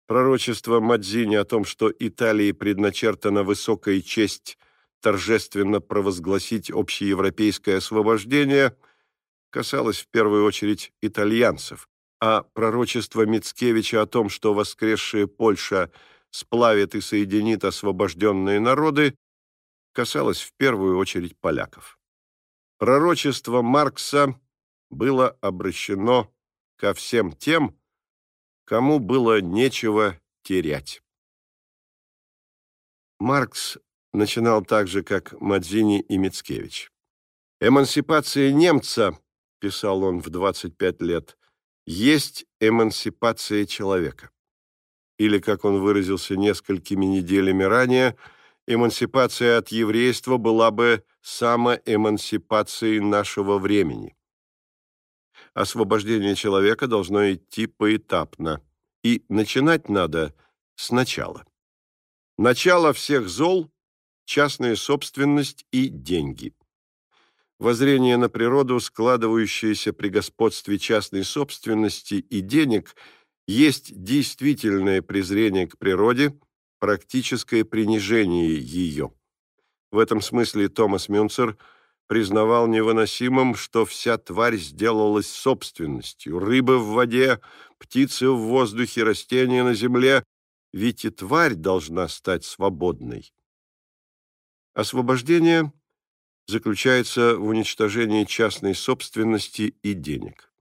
Пророчество Мадзини о том, что Италии предначертана высокая честь торжественно провозгласить общеевропейское освобождение – касалось в первую очередь итальянцев, а пророчество Мицкевича о том, что воскресшая Польша сплавит и соединит освобожденные народы, касалось в первую очередь поляков. Пророчество Маркса было обращено ко всем тем, кому было нечего терять. Маркс начинал так же, как Мадзини и Мицкевич. Эмансипация немца писал он в 25 лет, есть эмансипация человека. Или, как он выразился несколькими неделями ранее, эмансипация от еврейства была бы самоэмансипацией нашего времени. Освобождение человека должно идти поэтапно, и начинать надо сначала. Начало всех зол – частная собственность и деньги – Воззрение на природу, складывающееся при господстве частной собственности и денег, есть действительное презрение к природе, практическое принижение ее. В этом смысле Томас Мюнцер признавал невыносимым, что вся тварь сделалась собственностью, рыба в воде, птицы в воздухе, растения на земле, ведь и тварь должна стать свободной. Освобождение – заключается в уничтожении частной собственности и денег.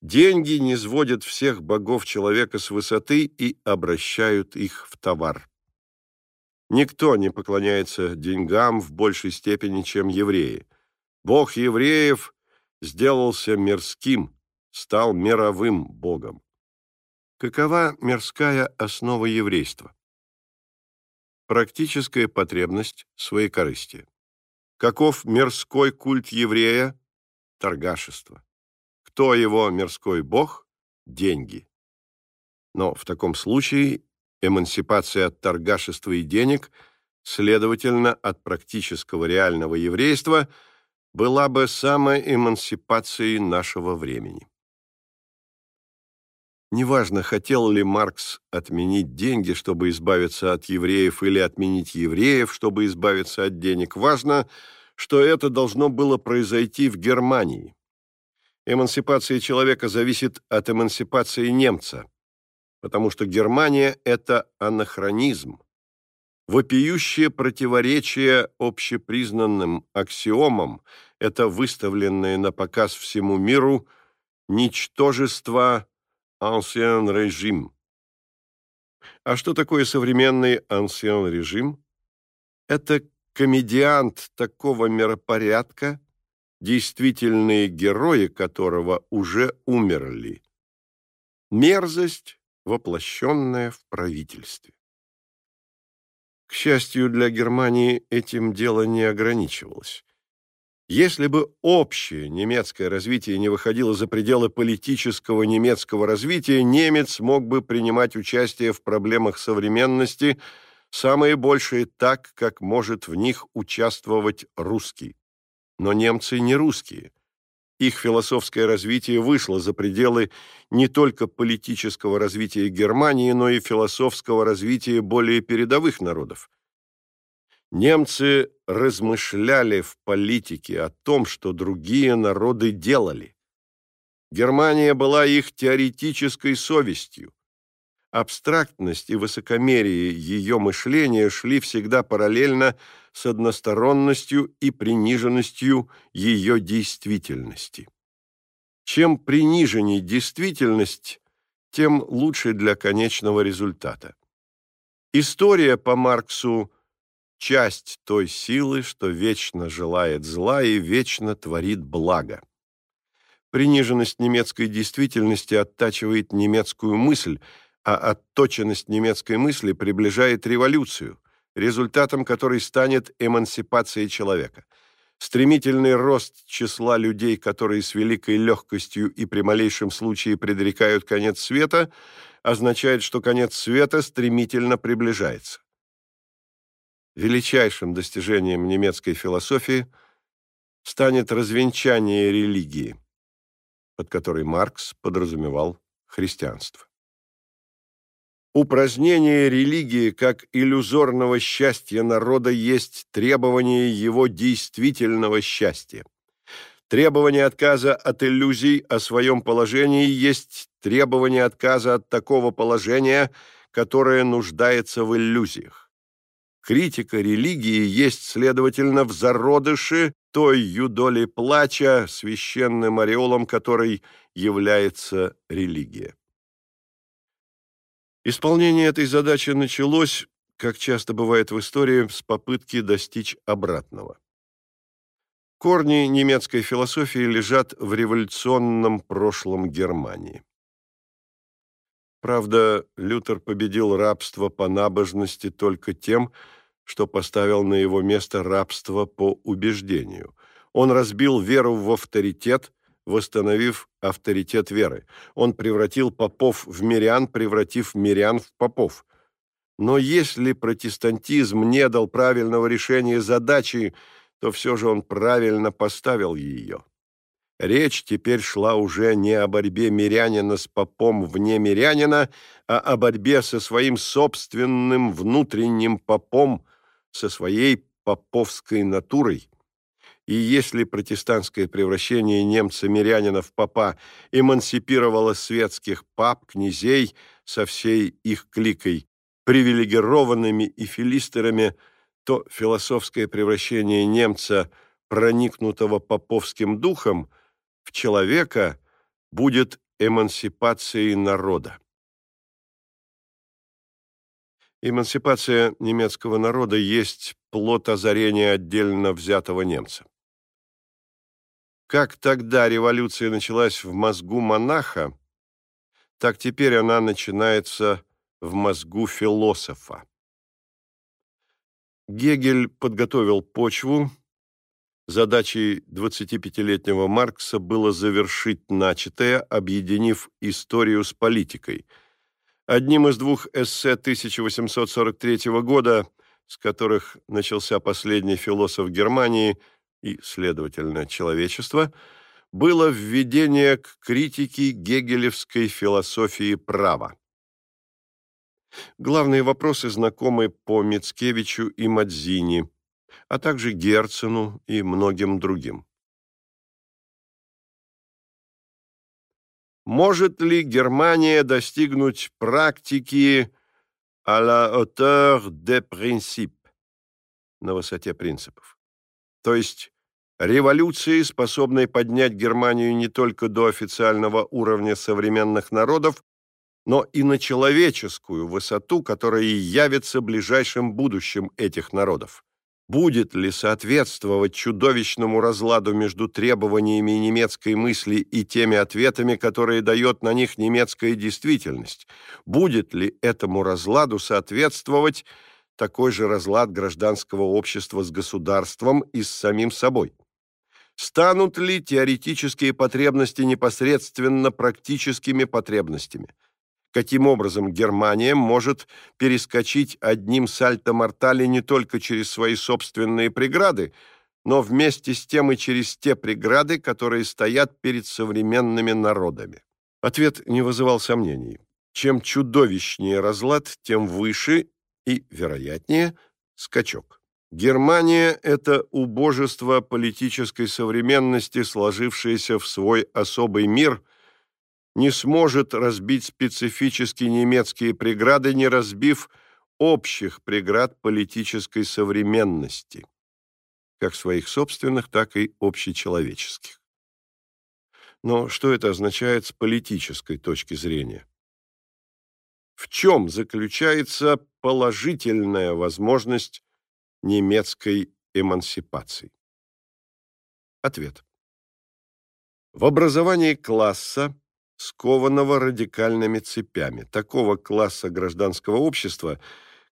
Деньги не сводят всех богов человека с высоты и обращают их в товар. Никто не поклоняется деньгам в большей степени, чем евреи. Бог евреев сделался мирским, стал мировым богом. Какова мирская основа еврейства? Практическая потребность своекорыстия. Каков мирской культ еврея? Торгашество. Кто его мирской бог? Деньги. Но в таком случае эмансипация от торгашества и денег, следовательно, от практического реального еврейства, была бы самоэмансипацией нашего времени. Неважно, хотел ли Маркс отменить деньги, чтобы избавиться от евреев, или отменить евреев, чтобы избавиться от денег, важно, что это должно было произойти в Германии. Эмансипация человека зависит от эмансипации немца, потому что Германия – это анахронизм, вопиющее противоречие общепризнанным аксиомам, это выставленное на показ всему миру ничтожество «ancien режим». А что такое современный «ancien режим»? Это комедиант такого миропорядка, действительные герои которого уже умерли. Мерзость, воплощенная в правительстве. К счастью для Германии, этим дело не ограничивалось. Если бы общее немецкое развитие не выходило за пределы политического немецкого развития, немец мог бы принимать участие в проблемах современности, самые большие так, как может в них участвовать русский. Но немцы не русские. Их философское развитие вышло за пределы не только политического развития Германии, но и философского развития более передовых народов. Немцы размышляли в политике о том, что другие народы делали. Германия была их теоретической совестью. Абстрактность и высокомерие ее мышления шли всегда параллельно с односторонностью и приниженностью ее действительности. Чем приниженней действительность, тем лучше для конечного результата. История по Марксу – часть той силы, что вечно желает зла и вечно творит благо. Приниженность немецкой действительности оттачивает немецкую мысль, а отточенность немецкой мысли приближает революцию, результатом которой станет эмансипация человека. Стремительный рост числа людей, которые с великой легкостью и при малейшем случае предрекают конец света, означает, что конец света стремительно приближается. Величайшим достижением немецкой философии станет развенчание религии, под которой Маркс подразумевал христианство. Упразднение религии как иллюзорного счастья народа есть требование его действительного счастья. Требование отказа от иллюзий о своем положении есть требование отказа от такого положения, которое нуждается в иллюзиях. Критика религии есть, следовательно, в зародыше той юдоли плача, священным ореолом которой является религия. Исполнение этой задачи началось, как часто бывает в истории, с попытки достичь обратного. Корни немецкой философии лежат в революционном прошлом Германии. Правда, Лютер победил рабство по набожности только тем, что поставил на его место рабство по убеждению. Он разбил веру в авторитет, восстановив авторитет веры. Он превратил попов в мирян, превратив мирян в попов. Но если протестантизм не дал правильного решения задачи, то все же он правильно поставил ее. Речь теперь шла уже не о борьбе мирянина с попом вне мирянина, а о борьбе со своим собственным внутренним попом, со своей поповской натурой, и если протестантское превращение немца-мирянина в папа эмансипировало светских пап, князей со всей их кликой, привилегированными и филистерами, то философское превращение немца, проникнутого поповским духом, в человека будет эмансипацией народа. Эмансипация немецкого народа есть плод озарения отдельно взятого немца. Как тогда революция началась в мозгу монаха, так теперь она начинается в мозгу философа. Гегель подготовил почву. Задачей 25-летнего Маркса было завершить начатое, объединив историю с политикой. Одним из двух эссе 1843 года, с которых начался последний философ Германии – и, следовательно, человечества, было введение к критике гегелевской философии права. Главные вопросы знакомы по Мицкевичу и Мадзини, а также Герцену и многим другим. Может ли Германия достигнуть практики à la hauteur des principes, на высоте принципов? То есть революции, способной поднять Германию не только до официального уровня современных народов, но и на человеческую высоту, которая явится ближайшим будущим этих народов. Будет ли соответствовать чудовищному разладу между требованиями немецкой мысли и теми ответами, которые дает на них немецкая действительность? Будет ли этому разладу соответствовать такой же разлад гражданского общества с государством и с самим собой. Станут ли теоретические потребности непосредственно практическими потребностями? Каким образом Германия может перескочить одним сальто-мортали не только через свои собственные преграды, но вместе с тем и через те преграды, которые стоят перед современными народами? Ответ не вызывал сомнений. Чем чудовищнее разлад, тем выше и, вероятнее, скачок. Германия – это убожество политической современности, сложившееся в свой особый мир, не сможет разбить специфически немецкие преграды, не разбив общих преград политической современности, как своих собственных, так и общечеловеческих. Но что это означает с политической точки зрения? В чем заключается положительная возможность немецкой эмансипации? Ответ. В образовании класса, скованного радикальными цепями, такого класса гражданского общества,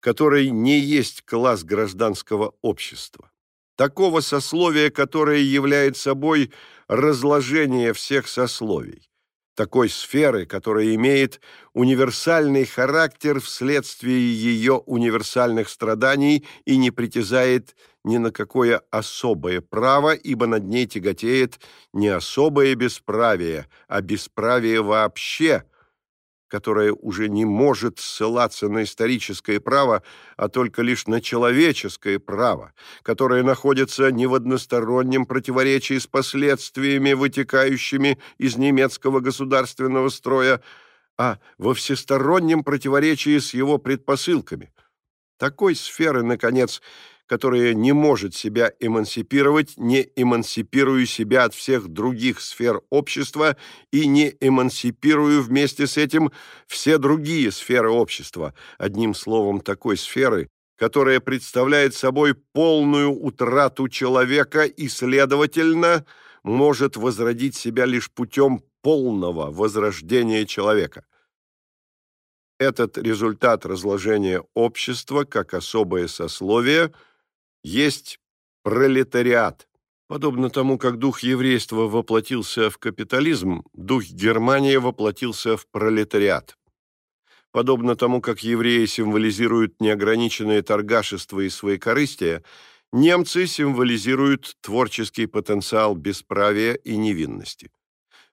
который не есть класс гражданского общества, такого сословия, которое является собой разложение всех сословий, такой сферы, которая имеет универсальный характер вследствие ее универсальных страданий и не притязает ни на какое особое право, ибо над ней тяготеет не особое бесправие, а бесправие вообще – которая уже не может ссылаться на историческое право, а только лишь на человеческое право, которое находится не в одностороннем противоречии с последствиями, вытекающими из немецкого государственного строя, а во всестороннем противоречии с его предпосылками. Такой сферы, наконец, которая не может себя эмансипировать, не эмансипируя себя от всех других сфер общества и не эмансипируя вместе с этим все другие сферы общества. Одним словом, такой сферы, которая представляет собой полную утрату человека и, следовательно, может возродить себя лишь путем полного возрождения человека. Этот результат разложения общества как особое сословие – есть пролетариат. Подобно тому, как дух еврейства воплотился в капитализм, дух Германии воплотился в пролетариат. Подобно тому, как евреи символизируют неограниченное торгашество и своекорыстие, немцы символизируют творческий потенциал бесправия и невинности.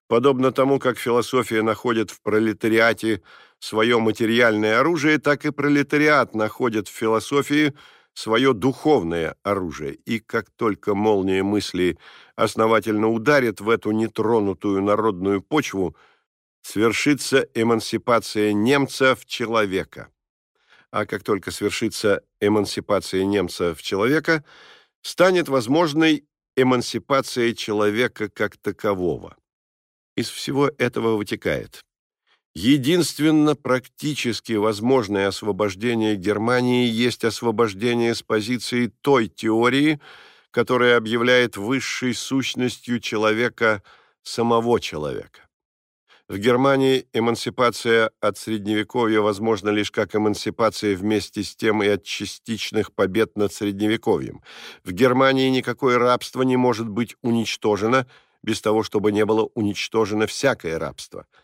Подобно тому, как философия находит в пролетариате свое материальное оружие, так и пролетариат находит в философии – свое духовное оружие, и как только молния мысли основательно ударит в эту нетронутую народную почву, свершится эмансипация немца в человека. А как только свершится эмансипация немца в человека, станет возможной эмансипация человека как такового. Из всего этого вытекает Единственно практически возможное освобождение Германии есть освобождение с позиции той теории, которая объявляет высшей сущностью человека самого человека. В Германии эмансипация от Средневековья возможна лишь как эмансипация вместе с тем и от частичных побед над Средневековьем. В Германии никакое рабство не может быть уничтожено без того, чтобы не было уничтожено всякое рабство –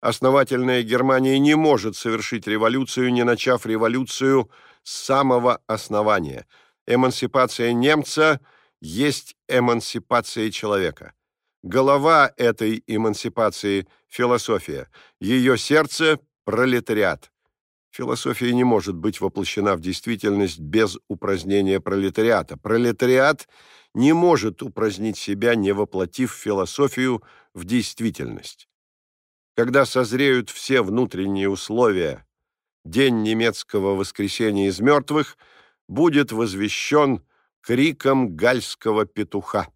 Основательная Германия не может совершить революцию, не начав революцию с самого основания. Эмансипация немца есть эмансипация человека. Голова этой эмансипации – философия, ее сердце – пролетариат. Философия не может быть воплощена в действительность без упразднения пролетариата. Пролетариат не может упразднить себя, не воплотив философию в действительность. Когда созреют все внутренние условия, день немецкого воскресения из мертвых будет возвещен криком гальского петуха.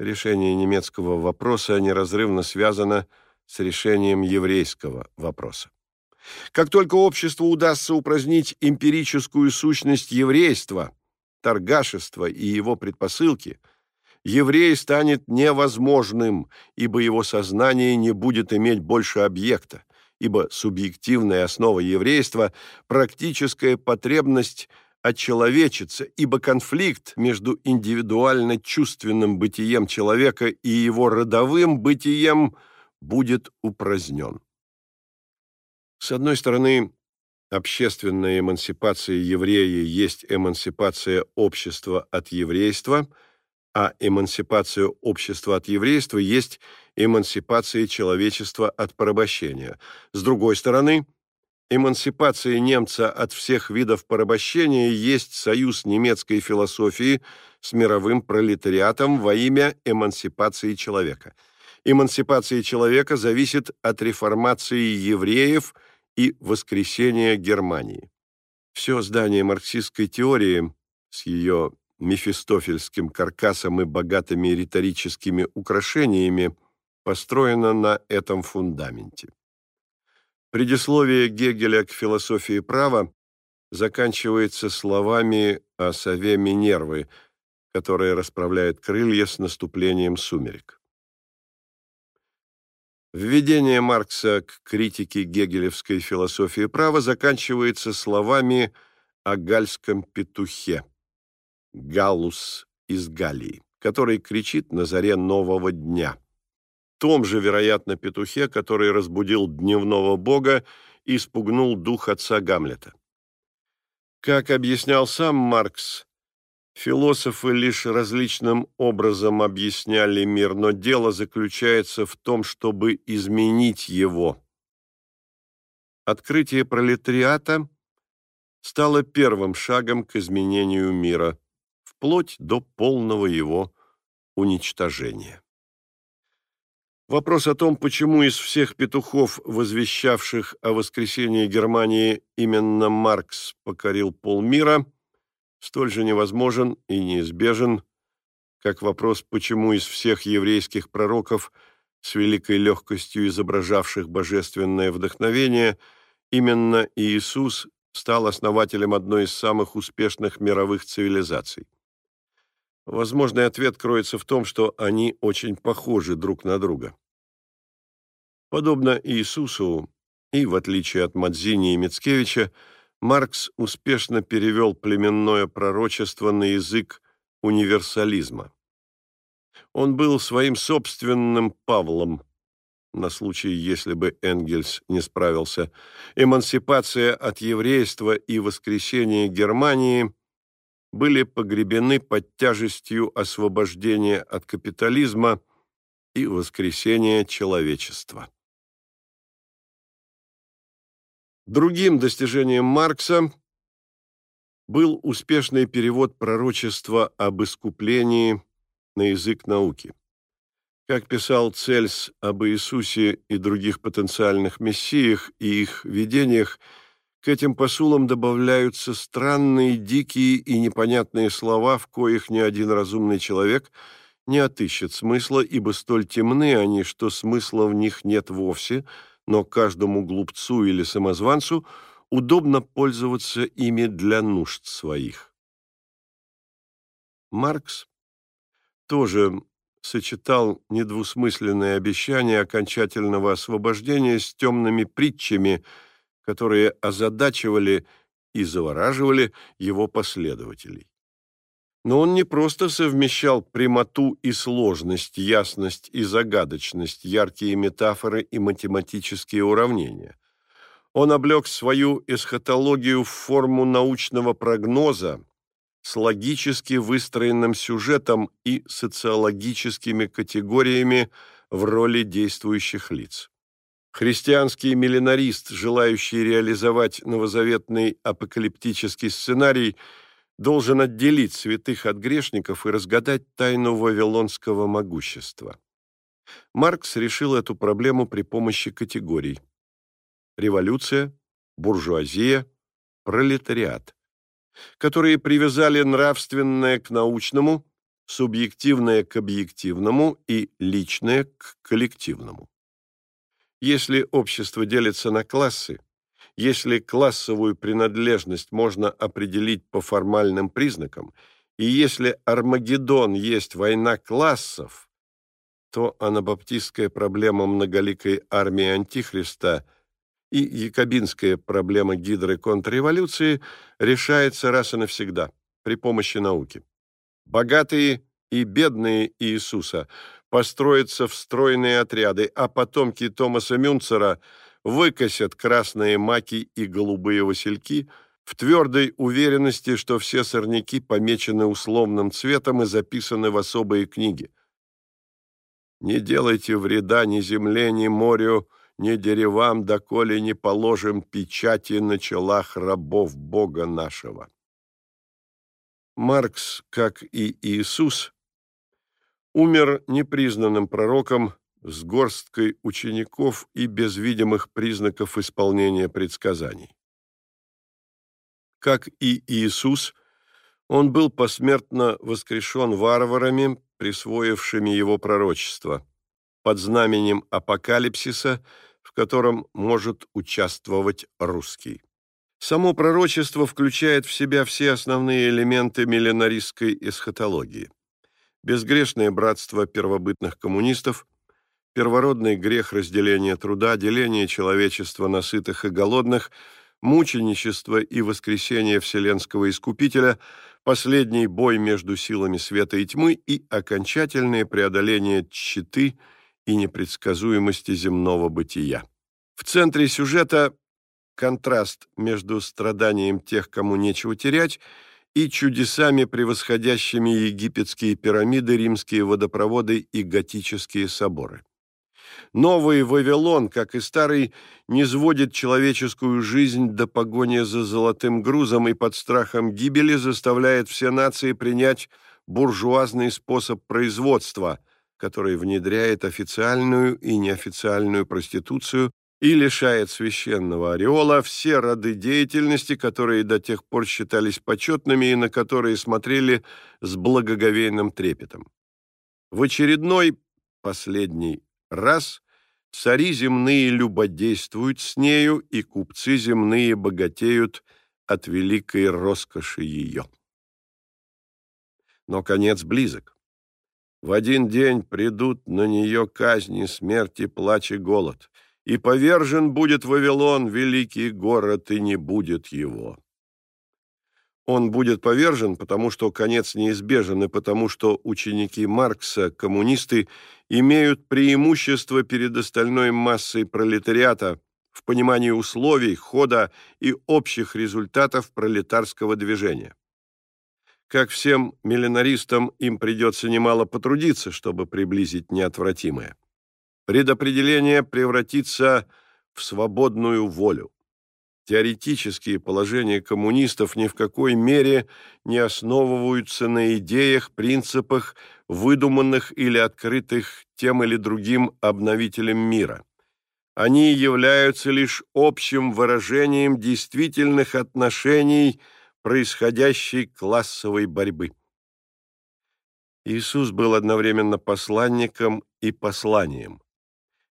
Решение немецкого вопроса неразрывно связано с решением еврейского вопроса. Как только обществу удастся упразднить эмпирическую сущность еврейства, торгашества и его предпосылки – еврей станет невозможным, ибо его сознание не будет иметь больше объекта, ибо субъективная основа еврейства – практическая потребность отчеловечиться, ибо конфликт между индивидуально-чувственным бытием человека и его родовым бытием будет упразднен. С одной стороны, общественная эмансипация еврея есть эмансипация общества от еврейства – а эмансипация общества от еврейства есть эмансипация человечества от порабощения. С другой стороны, эмансипация немца от всех видов порабощения есть союз немецкой философии с мировым пролетариатом во имя эмансипации человека. Эмансипация человека зависит от реформации евреев и воскресения Германии. Все здание марксистской теории с ее мефистофельским каркасом и богатыми риторическими украшениями построена на этом фундаменте. Предисловие Гегеля к философии права заканчивается словами о сове Минервы, которая расправляет крылья с наступлением сумерек. Введение Маркса к критике гегелевской философии права заканчивается словами о гальском петухе. Галус из Галлии, который кричит на заре нового дня. Том же, вероятно, петухе, который разбудил дневного бога и спугнул дух отца Гамлета. Как объяснял сам Маркс, Философы лишь различным образом объясняли мир, но дело заключается в том, чтобы изменить его. Открытие пролетариата стало первым шагом к изменению мира, вплоть до полного его уничтожения. Вопрос о том, почему из всех петухов, возвещавших о воскресении Германии, именно Маркс покорил полмира – столь же невозможен и неизбежен, как вопрос, почему из всех еврейских пророков, с великой легкостью изображавших божественное вдохновение, именно Иисус стал основателем одной из самых успешных мировых цивилизаций. Возможный ответ кроется в том, что они очень похожи друг на друга. Подобно Иисусу, и в отличие от Мадзини и Мицкевича, Маркс успешно перевел племенное пророчество на язык универсализма. Он был своим собственным Павлом, на случай, если бы Энгельс не справился. Эмансипация от еврейства и воскресение Германии были погребены под тяжестью освобождения от капитализма и воскресения человечества. Другим достижением Маркса был успешный перевод пророчества об искуплении на язык науки. Как писал Цельс об Иисусе и других потенциальных мессиях и их видениях, к этим посулам добавляются странные, дикие и непонятные слова, в коих ни один разумный человек не отыщет смысла, ибо столь темны они, что смысла в них нет вовсе – но каждому глупцу или самозванцу удобно пользоваться ими для нужд своих. Маркс тоже сочетал недвусмысленное обещание окончательного освобождения с темными притчами, которые озадачивали и завораживали его последователей. Но он не просто совмещал прямоту и сложность, ясность и загадочность, яркие метафоры и математические уравнения. Он облег свою эсхатологию в форму научного прогноза с логически выстроенным сюжетом и социологическими категориями в роли действующих лиц. Христианский миллинарист, желающий реализовать новозаветный апокалиптический сценарий – должен отделить святых от грешников и разгадать тайну вавилонского могущества. Маркс решил эту проблему при помощи категорий. Революция, буржуазия, пролетариат, которые привязали нравственное к научному, субъективное к объективному и личное к коллективному. Если общество делится на классы, если классовую принадлежность можно определить по формальным признакам, и если Армагеддон есть война классов, то анабаптистская проблема многоликой армии Антихриста и якобинская проблема гидры контрреволюции решается раз и навсегда при помощи науки. Богатые и бедные Иисуса построятся в стройные отряды, а потомки Томаса Мюнцера – выкосят красные маки и голубые васильки в твердой уверенности, что все сорняки помечены условным цветом и записаны в особые книги. Не делайте вреда ни земле, ни морю, ни деревам, доколе не положим печати на челах рабов Бога нашего. Маркс, как и Иисус, умер непризнанным пророком с горсткой учеников и без видимых признаков исполнения предсказаний. Как и Иисус, он был посмертно воскрешен варварами, присвоившими его пророчество, под знаменем апокалипсиса, в котором может участвовать русский. Само пророчество включает в себя все основные элементы миллинаристской эсхатологии. Безгрешное братство первобытных коммунистов, первородный грех разделения труда, деление человечества на сытых и голодных, мученичество и воскресение Вселенского Искупителя, последний бой между силами света и тьмы и окончательное преодоление тщеты и непредсказуемости земного бытия. В центре сюжета контраст между страданием тех, кому нечего терять, и чудесами, превосходящими египетские пирамиды, римские водопроводы и готические соборы. Новый Вавилон, как и старый, не сводит человеческую жизнь до погони за золотым грузом и под страхом гибели заставляет все нации принять буржуазный способ производства, который внедряет официальную и неофициальную проституцию и лишает священного ореола все роды деятельности, которые до тех пор считались почетными и на которые смотрели с благоговейным трепетом. В очередной, последний раз цари земные любодействуют с нею, и купцы земные богатеют от великой роскоши ее. Но конец близок. В один день придут на нее казни, смерти, плач и голод, и повержен будет Вавилон, великий город, и не будет его. Он будет повержен, потому что конец неизбежен, и потому что ученики Маркса, коммунисты, имеют преимущество перед остальной массой пролетариата в понимании условий, хода и общих результатов пролетарского движения. Как всем миллинаристам, им придется немало потрудиться, чтобы приблизить неотвратимое. Предопределение превратится в свободную волю. Теоретические положения коммунистов ни в какой мере не основываются на идеях, принципах, выдуманных или открытых тем или другим обновителем мира. Они являются лишь общим выражением действительных отношений происходящей классовой борьбы. Иисус был одновременно посланником и посланием.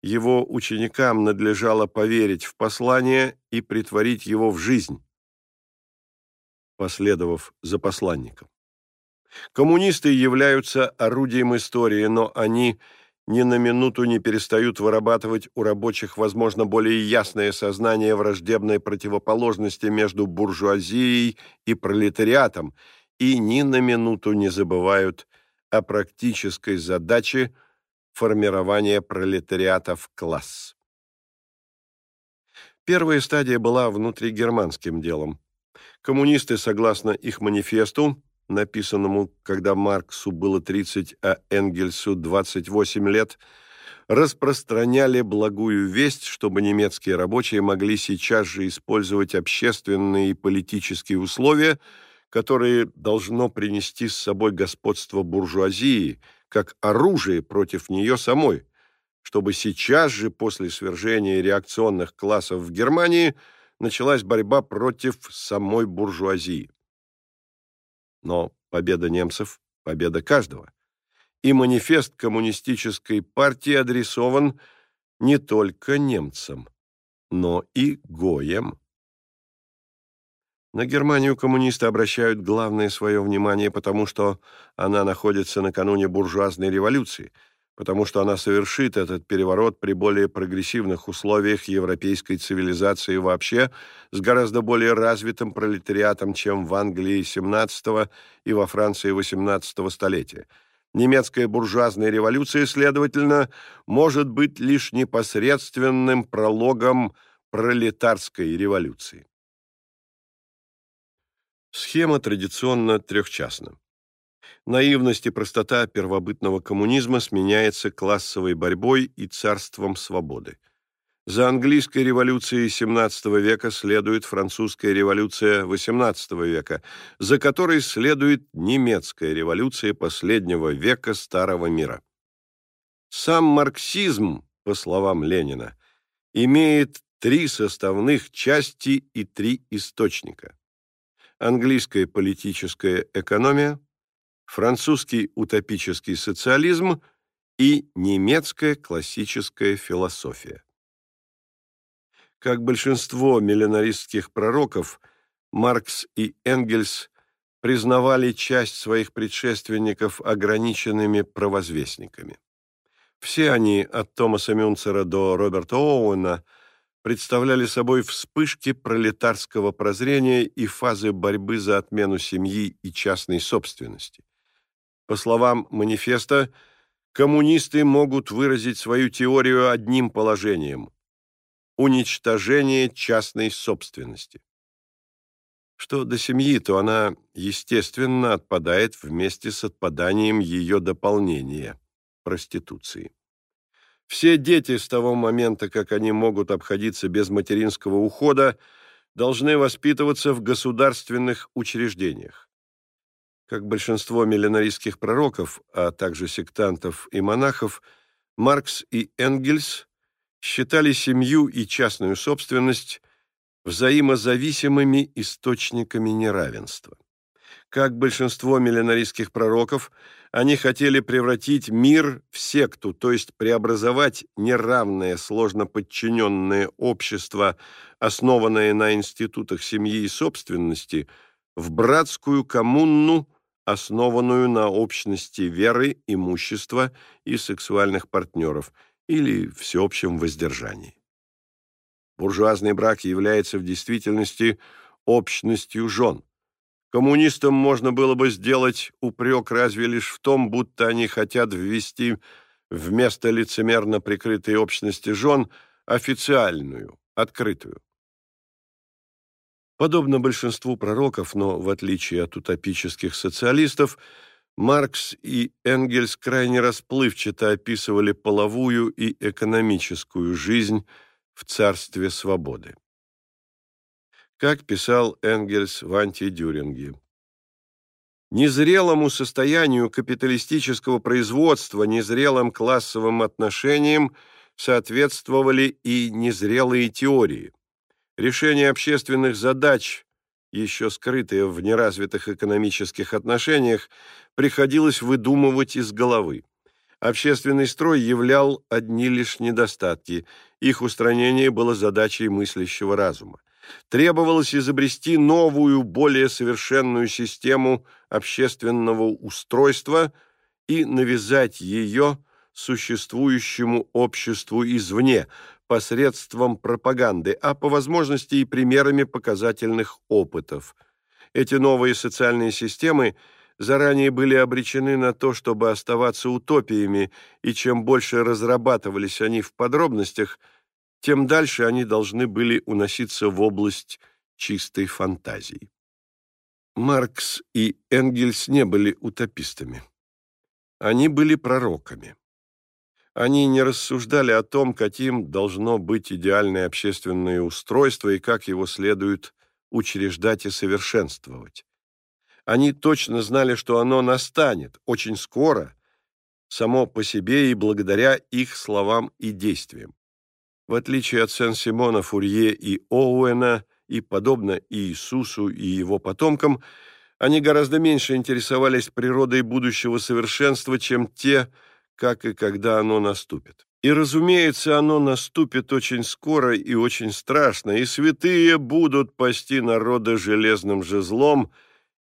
Его ученикам надлежало поверить в послание и притворить его в жизнь, последовав за посланником. Коммунисты являются орудием истории, но они ни на минуту не перестают вырабатывать у рабочих, возможно, более ясное сознание враждебной противоположности между буржуазией и пролетариатом и ни на минуту не забывают о практической задаче – формирования пролетариата в класс. Первая стадия была внутригерманским делом. Коммунисты, согласно их манифесту, написанному, когда Марксу было 30, а Энгельсу 28 лет, распространяли благую весть, чтобы немецкие рабочие могли сейчас же использовать общественные и политические условия, которые должно принести с собой господство буржуазии – как оружие против нее самой, чтобы сейчас же после свержения реакционных классов в Германии началась борьба против самой буржуазии. Но победа немцев – победа каждого. И манифест коммунистической партии адресован не только немцам, но и гоям. На Германию коммунисты обращают главное свое внимание, потому что она находится накануне буржуазной революции, потому что она совершит этот переворот при более прогрессивных условиях европейской цивилизации вообще, с гораздо более развитым пролетариатом, чем в Англии XVII и во Франции XVIII столетия. Немецкая буржуазная революция, следовательно, может быть лишь непосредственным прологом пролетарской революции. Схема традиционно трехчастна. Наивность и простота первобытного коммунизма сменяется классовой борьбой и царством свободы. За английской революцией XVII века следует французская революция XVIII века, за которой следует немецкая революция последнего века Старого мира. Сам марксизм, по словам Ленина, имеет три составных части и три источника английская политическая экономия, французский утопический социализм и немецкая классическая философия. Как большинство миллинаристских пророков, Маркс и Энгельс признавали часть своих предшественников ограниченными провозвестниками. Все они, от Томаса Мюнцера до Роберта Оуэна, представляли собой вспышки пролетарского прозрения и фазы борьбы за отмену семьи и частной собственности. По словам манифеста, коммунисты могут выразить свою теорию одним положением – уничтожение частной собственности. Что до семьи, то она, естественно, отпадает вместе с отпаданием ее дополнения – проституции. Все дети с того момента, как они могут обходиться без материнского ухода, должны воспитываться в государственных учреждениях. Как большинство миллинаристских пророков, а также сектантов и монахов, Маркс и Энгельс считали семью и частную собственность взаимозависимыми источниками неравенства. Как большинство миллинаристских пророков, они хотели превратить мир в секту, то есть преобразовать неравное, сложно подчиненное общество, основанное на институтах семьи и собственности, в братскую коммуну, основанную на общности веры, имущества и сексуальных партнеров или всеобщем воздержании. Буржуазный брак является в действительности общностью жен. Коммунистам можно было бы сделать упрек разве лишь в том, будто они хотят ввести вместо лицемерно прикрытой общности жен официальную, открытую. Подобно большинству пророков, но в отличие от утопических социалистов, Маркс и Энгельс крайне расплывчато описывали половую и экономическую жизнь в царстве свободы. Как писал Энгельс в «Антидюринге», Незрелому состоянию капиталистического производства, незрелым классовым отношениям соответствовали и незрелые теории. Решение общественных задач, еще скрытые в неразвитых экономических отношениях, приходилось выдумывать из головы. Общественный строй являл одни лишь недостатки, их устранение было задачей мыслящего разума. Требовалось изобрести новую, более совершенную систему общественного устройства и навязать ее существующему обществу извне посредством пропаганды, а по возможности и примерами показательных опытов. Эти новые социальные системы – заранее были обречены на то, чтобы оставаться утопиями, и чем больше разрабатывались они в подробностях, тем дальше они должны были уноситься в область чистой фантазии. Маркс и Энгельс не были утопистами. Они были пророками. Они не рассуждали о том, каким должно быть идеальное общественное устройство и как его следует учреждать и совершенствовать. Они точно знали, что оно настанет очень скоро, само по себе и благодаря их словам и действиям. В отличие от Сен-Симона, Фурье и Оуэна, и, подобно Иисусу и его потомкам, они гораздо меньше интересовались природой будущего совершенства, чем те, как и когда оно наступит. И, разумеется, оно наступит очень скоро и очень страшно, и святые будут пасти народа железным жезлом –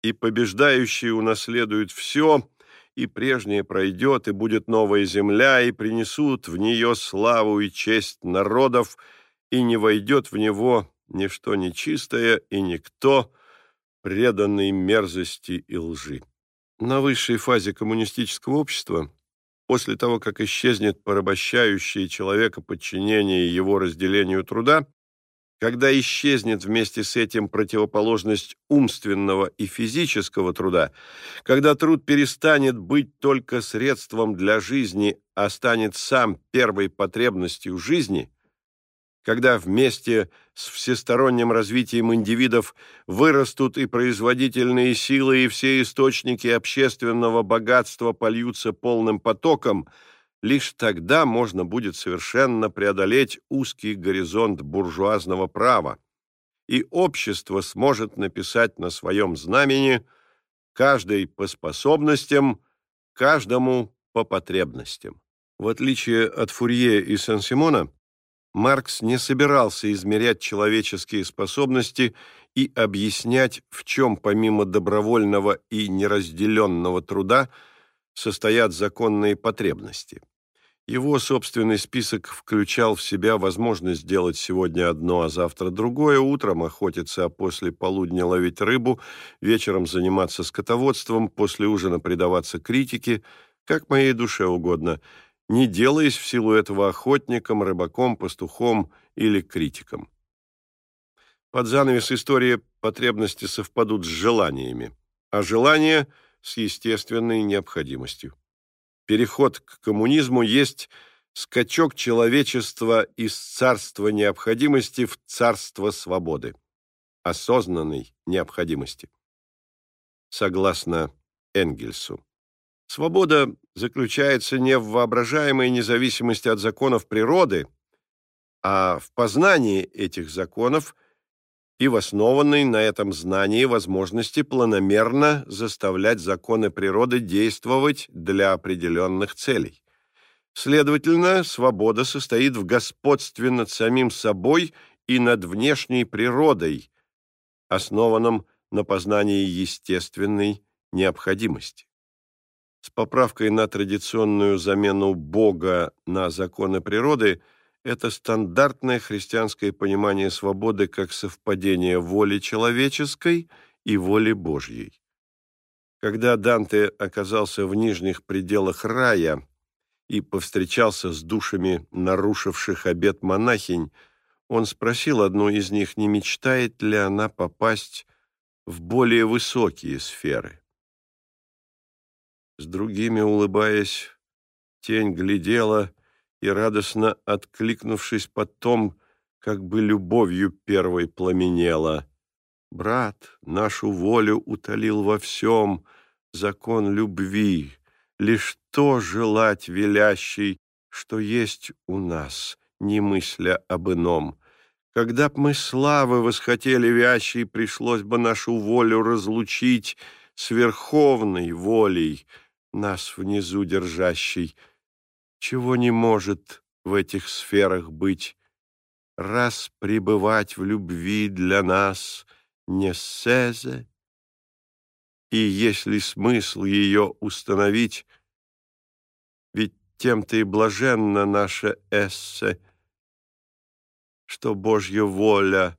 и побеждающий унаследует все, и прежнее пройдет, и будет новая земля, и принесут в нее славу и честь народов, и не войдет в него ничто нечистое и никто, преданный мерзости и лжи. На высшей фазе коммунистического общества, после того, как исчезнет порабощающее человека подчинение его разделению труда, когда исчезнет вместе с этим противоположность умственного и физического труда, когда труд перестанет быть только средством для жизни, а станет сам первой потребностью жизни, когда вместе с всесторонним развитием индивидов вырастут и производительные силы, и все источники общественного богатства польются полным потоком – Лишь тогда можно будет совершенно преодолеть узкий горизонт буржуазного права, и общество сможет написать на своем знамени каждый по способностям, каждому по потребностям. В отличие от Фурье и Сен-Симона, Маркс не собирался измерять человеческие способности и объяснять, в чем помимо добровольного и неразделенного труда состоят законные потребности. Его собственный список включал в себя возможность сделать сегодня одно, а завтра другое, утром охотиться, а после полудня ловить рыбу, вечером заниматься скотоводством, после ужина предаваться критике, как моей душе угодно, не делаясь в силу этого охотником, рыбаком, пастухом или критиком. Под занавес истории потребности совпадут с желаниями, а желания – с естественной необходимостью. Переход к коммунизму есть скачок человечества из царства необходимости в царство свободы, осознанной необходимости. Согласно Энгельсу. Свобода заключается не в воображаемой независимости от законов природы, а в познании этих законов – и в основанной на этом знании возможности планомерно заставлять законы природы действовать для определенных целей. Следовательно, свобода состоит в господстве над самим собой и над внешней природой, основанном на познании естественной необходимости. С поправкой на традиционную замену Бога на законы природы – это стандартное христианское понимание свободы как совпадение воли человеческой и воли Божьей. Когда Данте оказался в нижних пределах рая и повстречался с душами нарушивших обет монахинь, он спросил одну из них, не мечтает ли она попасть в более высокие сферы. С другими, улыбаясь, тень глядела и, радостно откликнувшись потом, как бы любовью первой пламенела. Брат нашу волю утолил во всем, закон любви, лишь то желать велящий, что есть у нас, не мысля об ином. Когда б мы славы восхотели вящей, пришлось бы нашу волю разлучить с верховной волей, нас внизу держащей — чего не может в этих сферах быть, раз пребывать в любви для нас не сезе, и если смысл ее установить, ведь тем-то и блаженна наша эссе, что Божья воля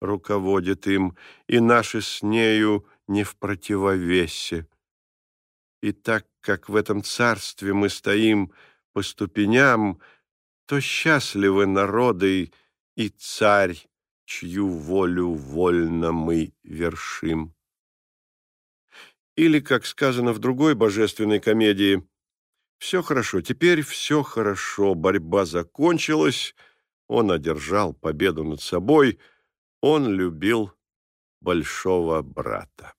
руководит им, и наши с нею не в противовесе. И так как в этом царстве мы стоим по ступеням, то счастливы народы и царь, чью волю вольно мы вершим. Или, как сказано в другой божественной комедии, «Все хорошо, теперь все хорошо, борьба закончилась, он одержал победу над собой, он любил большого брата».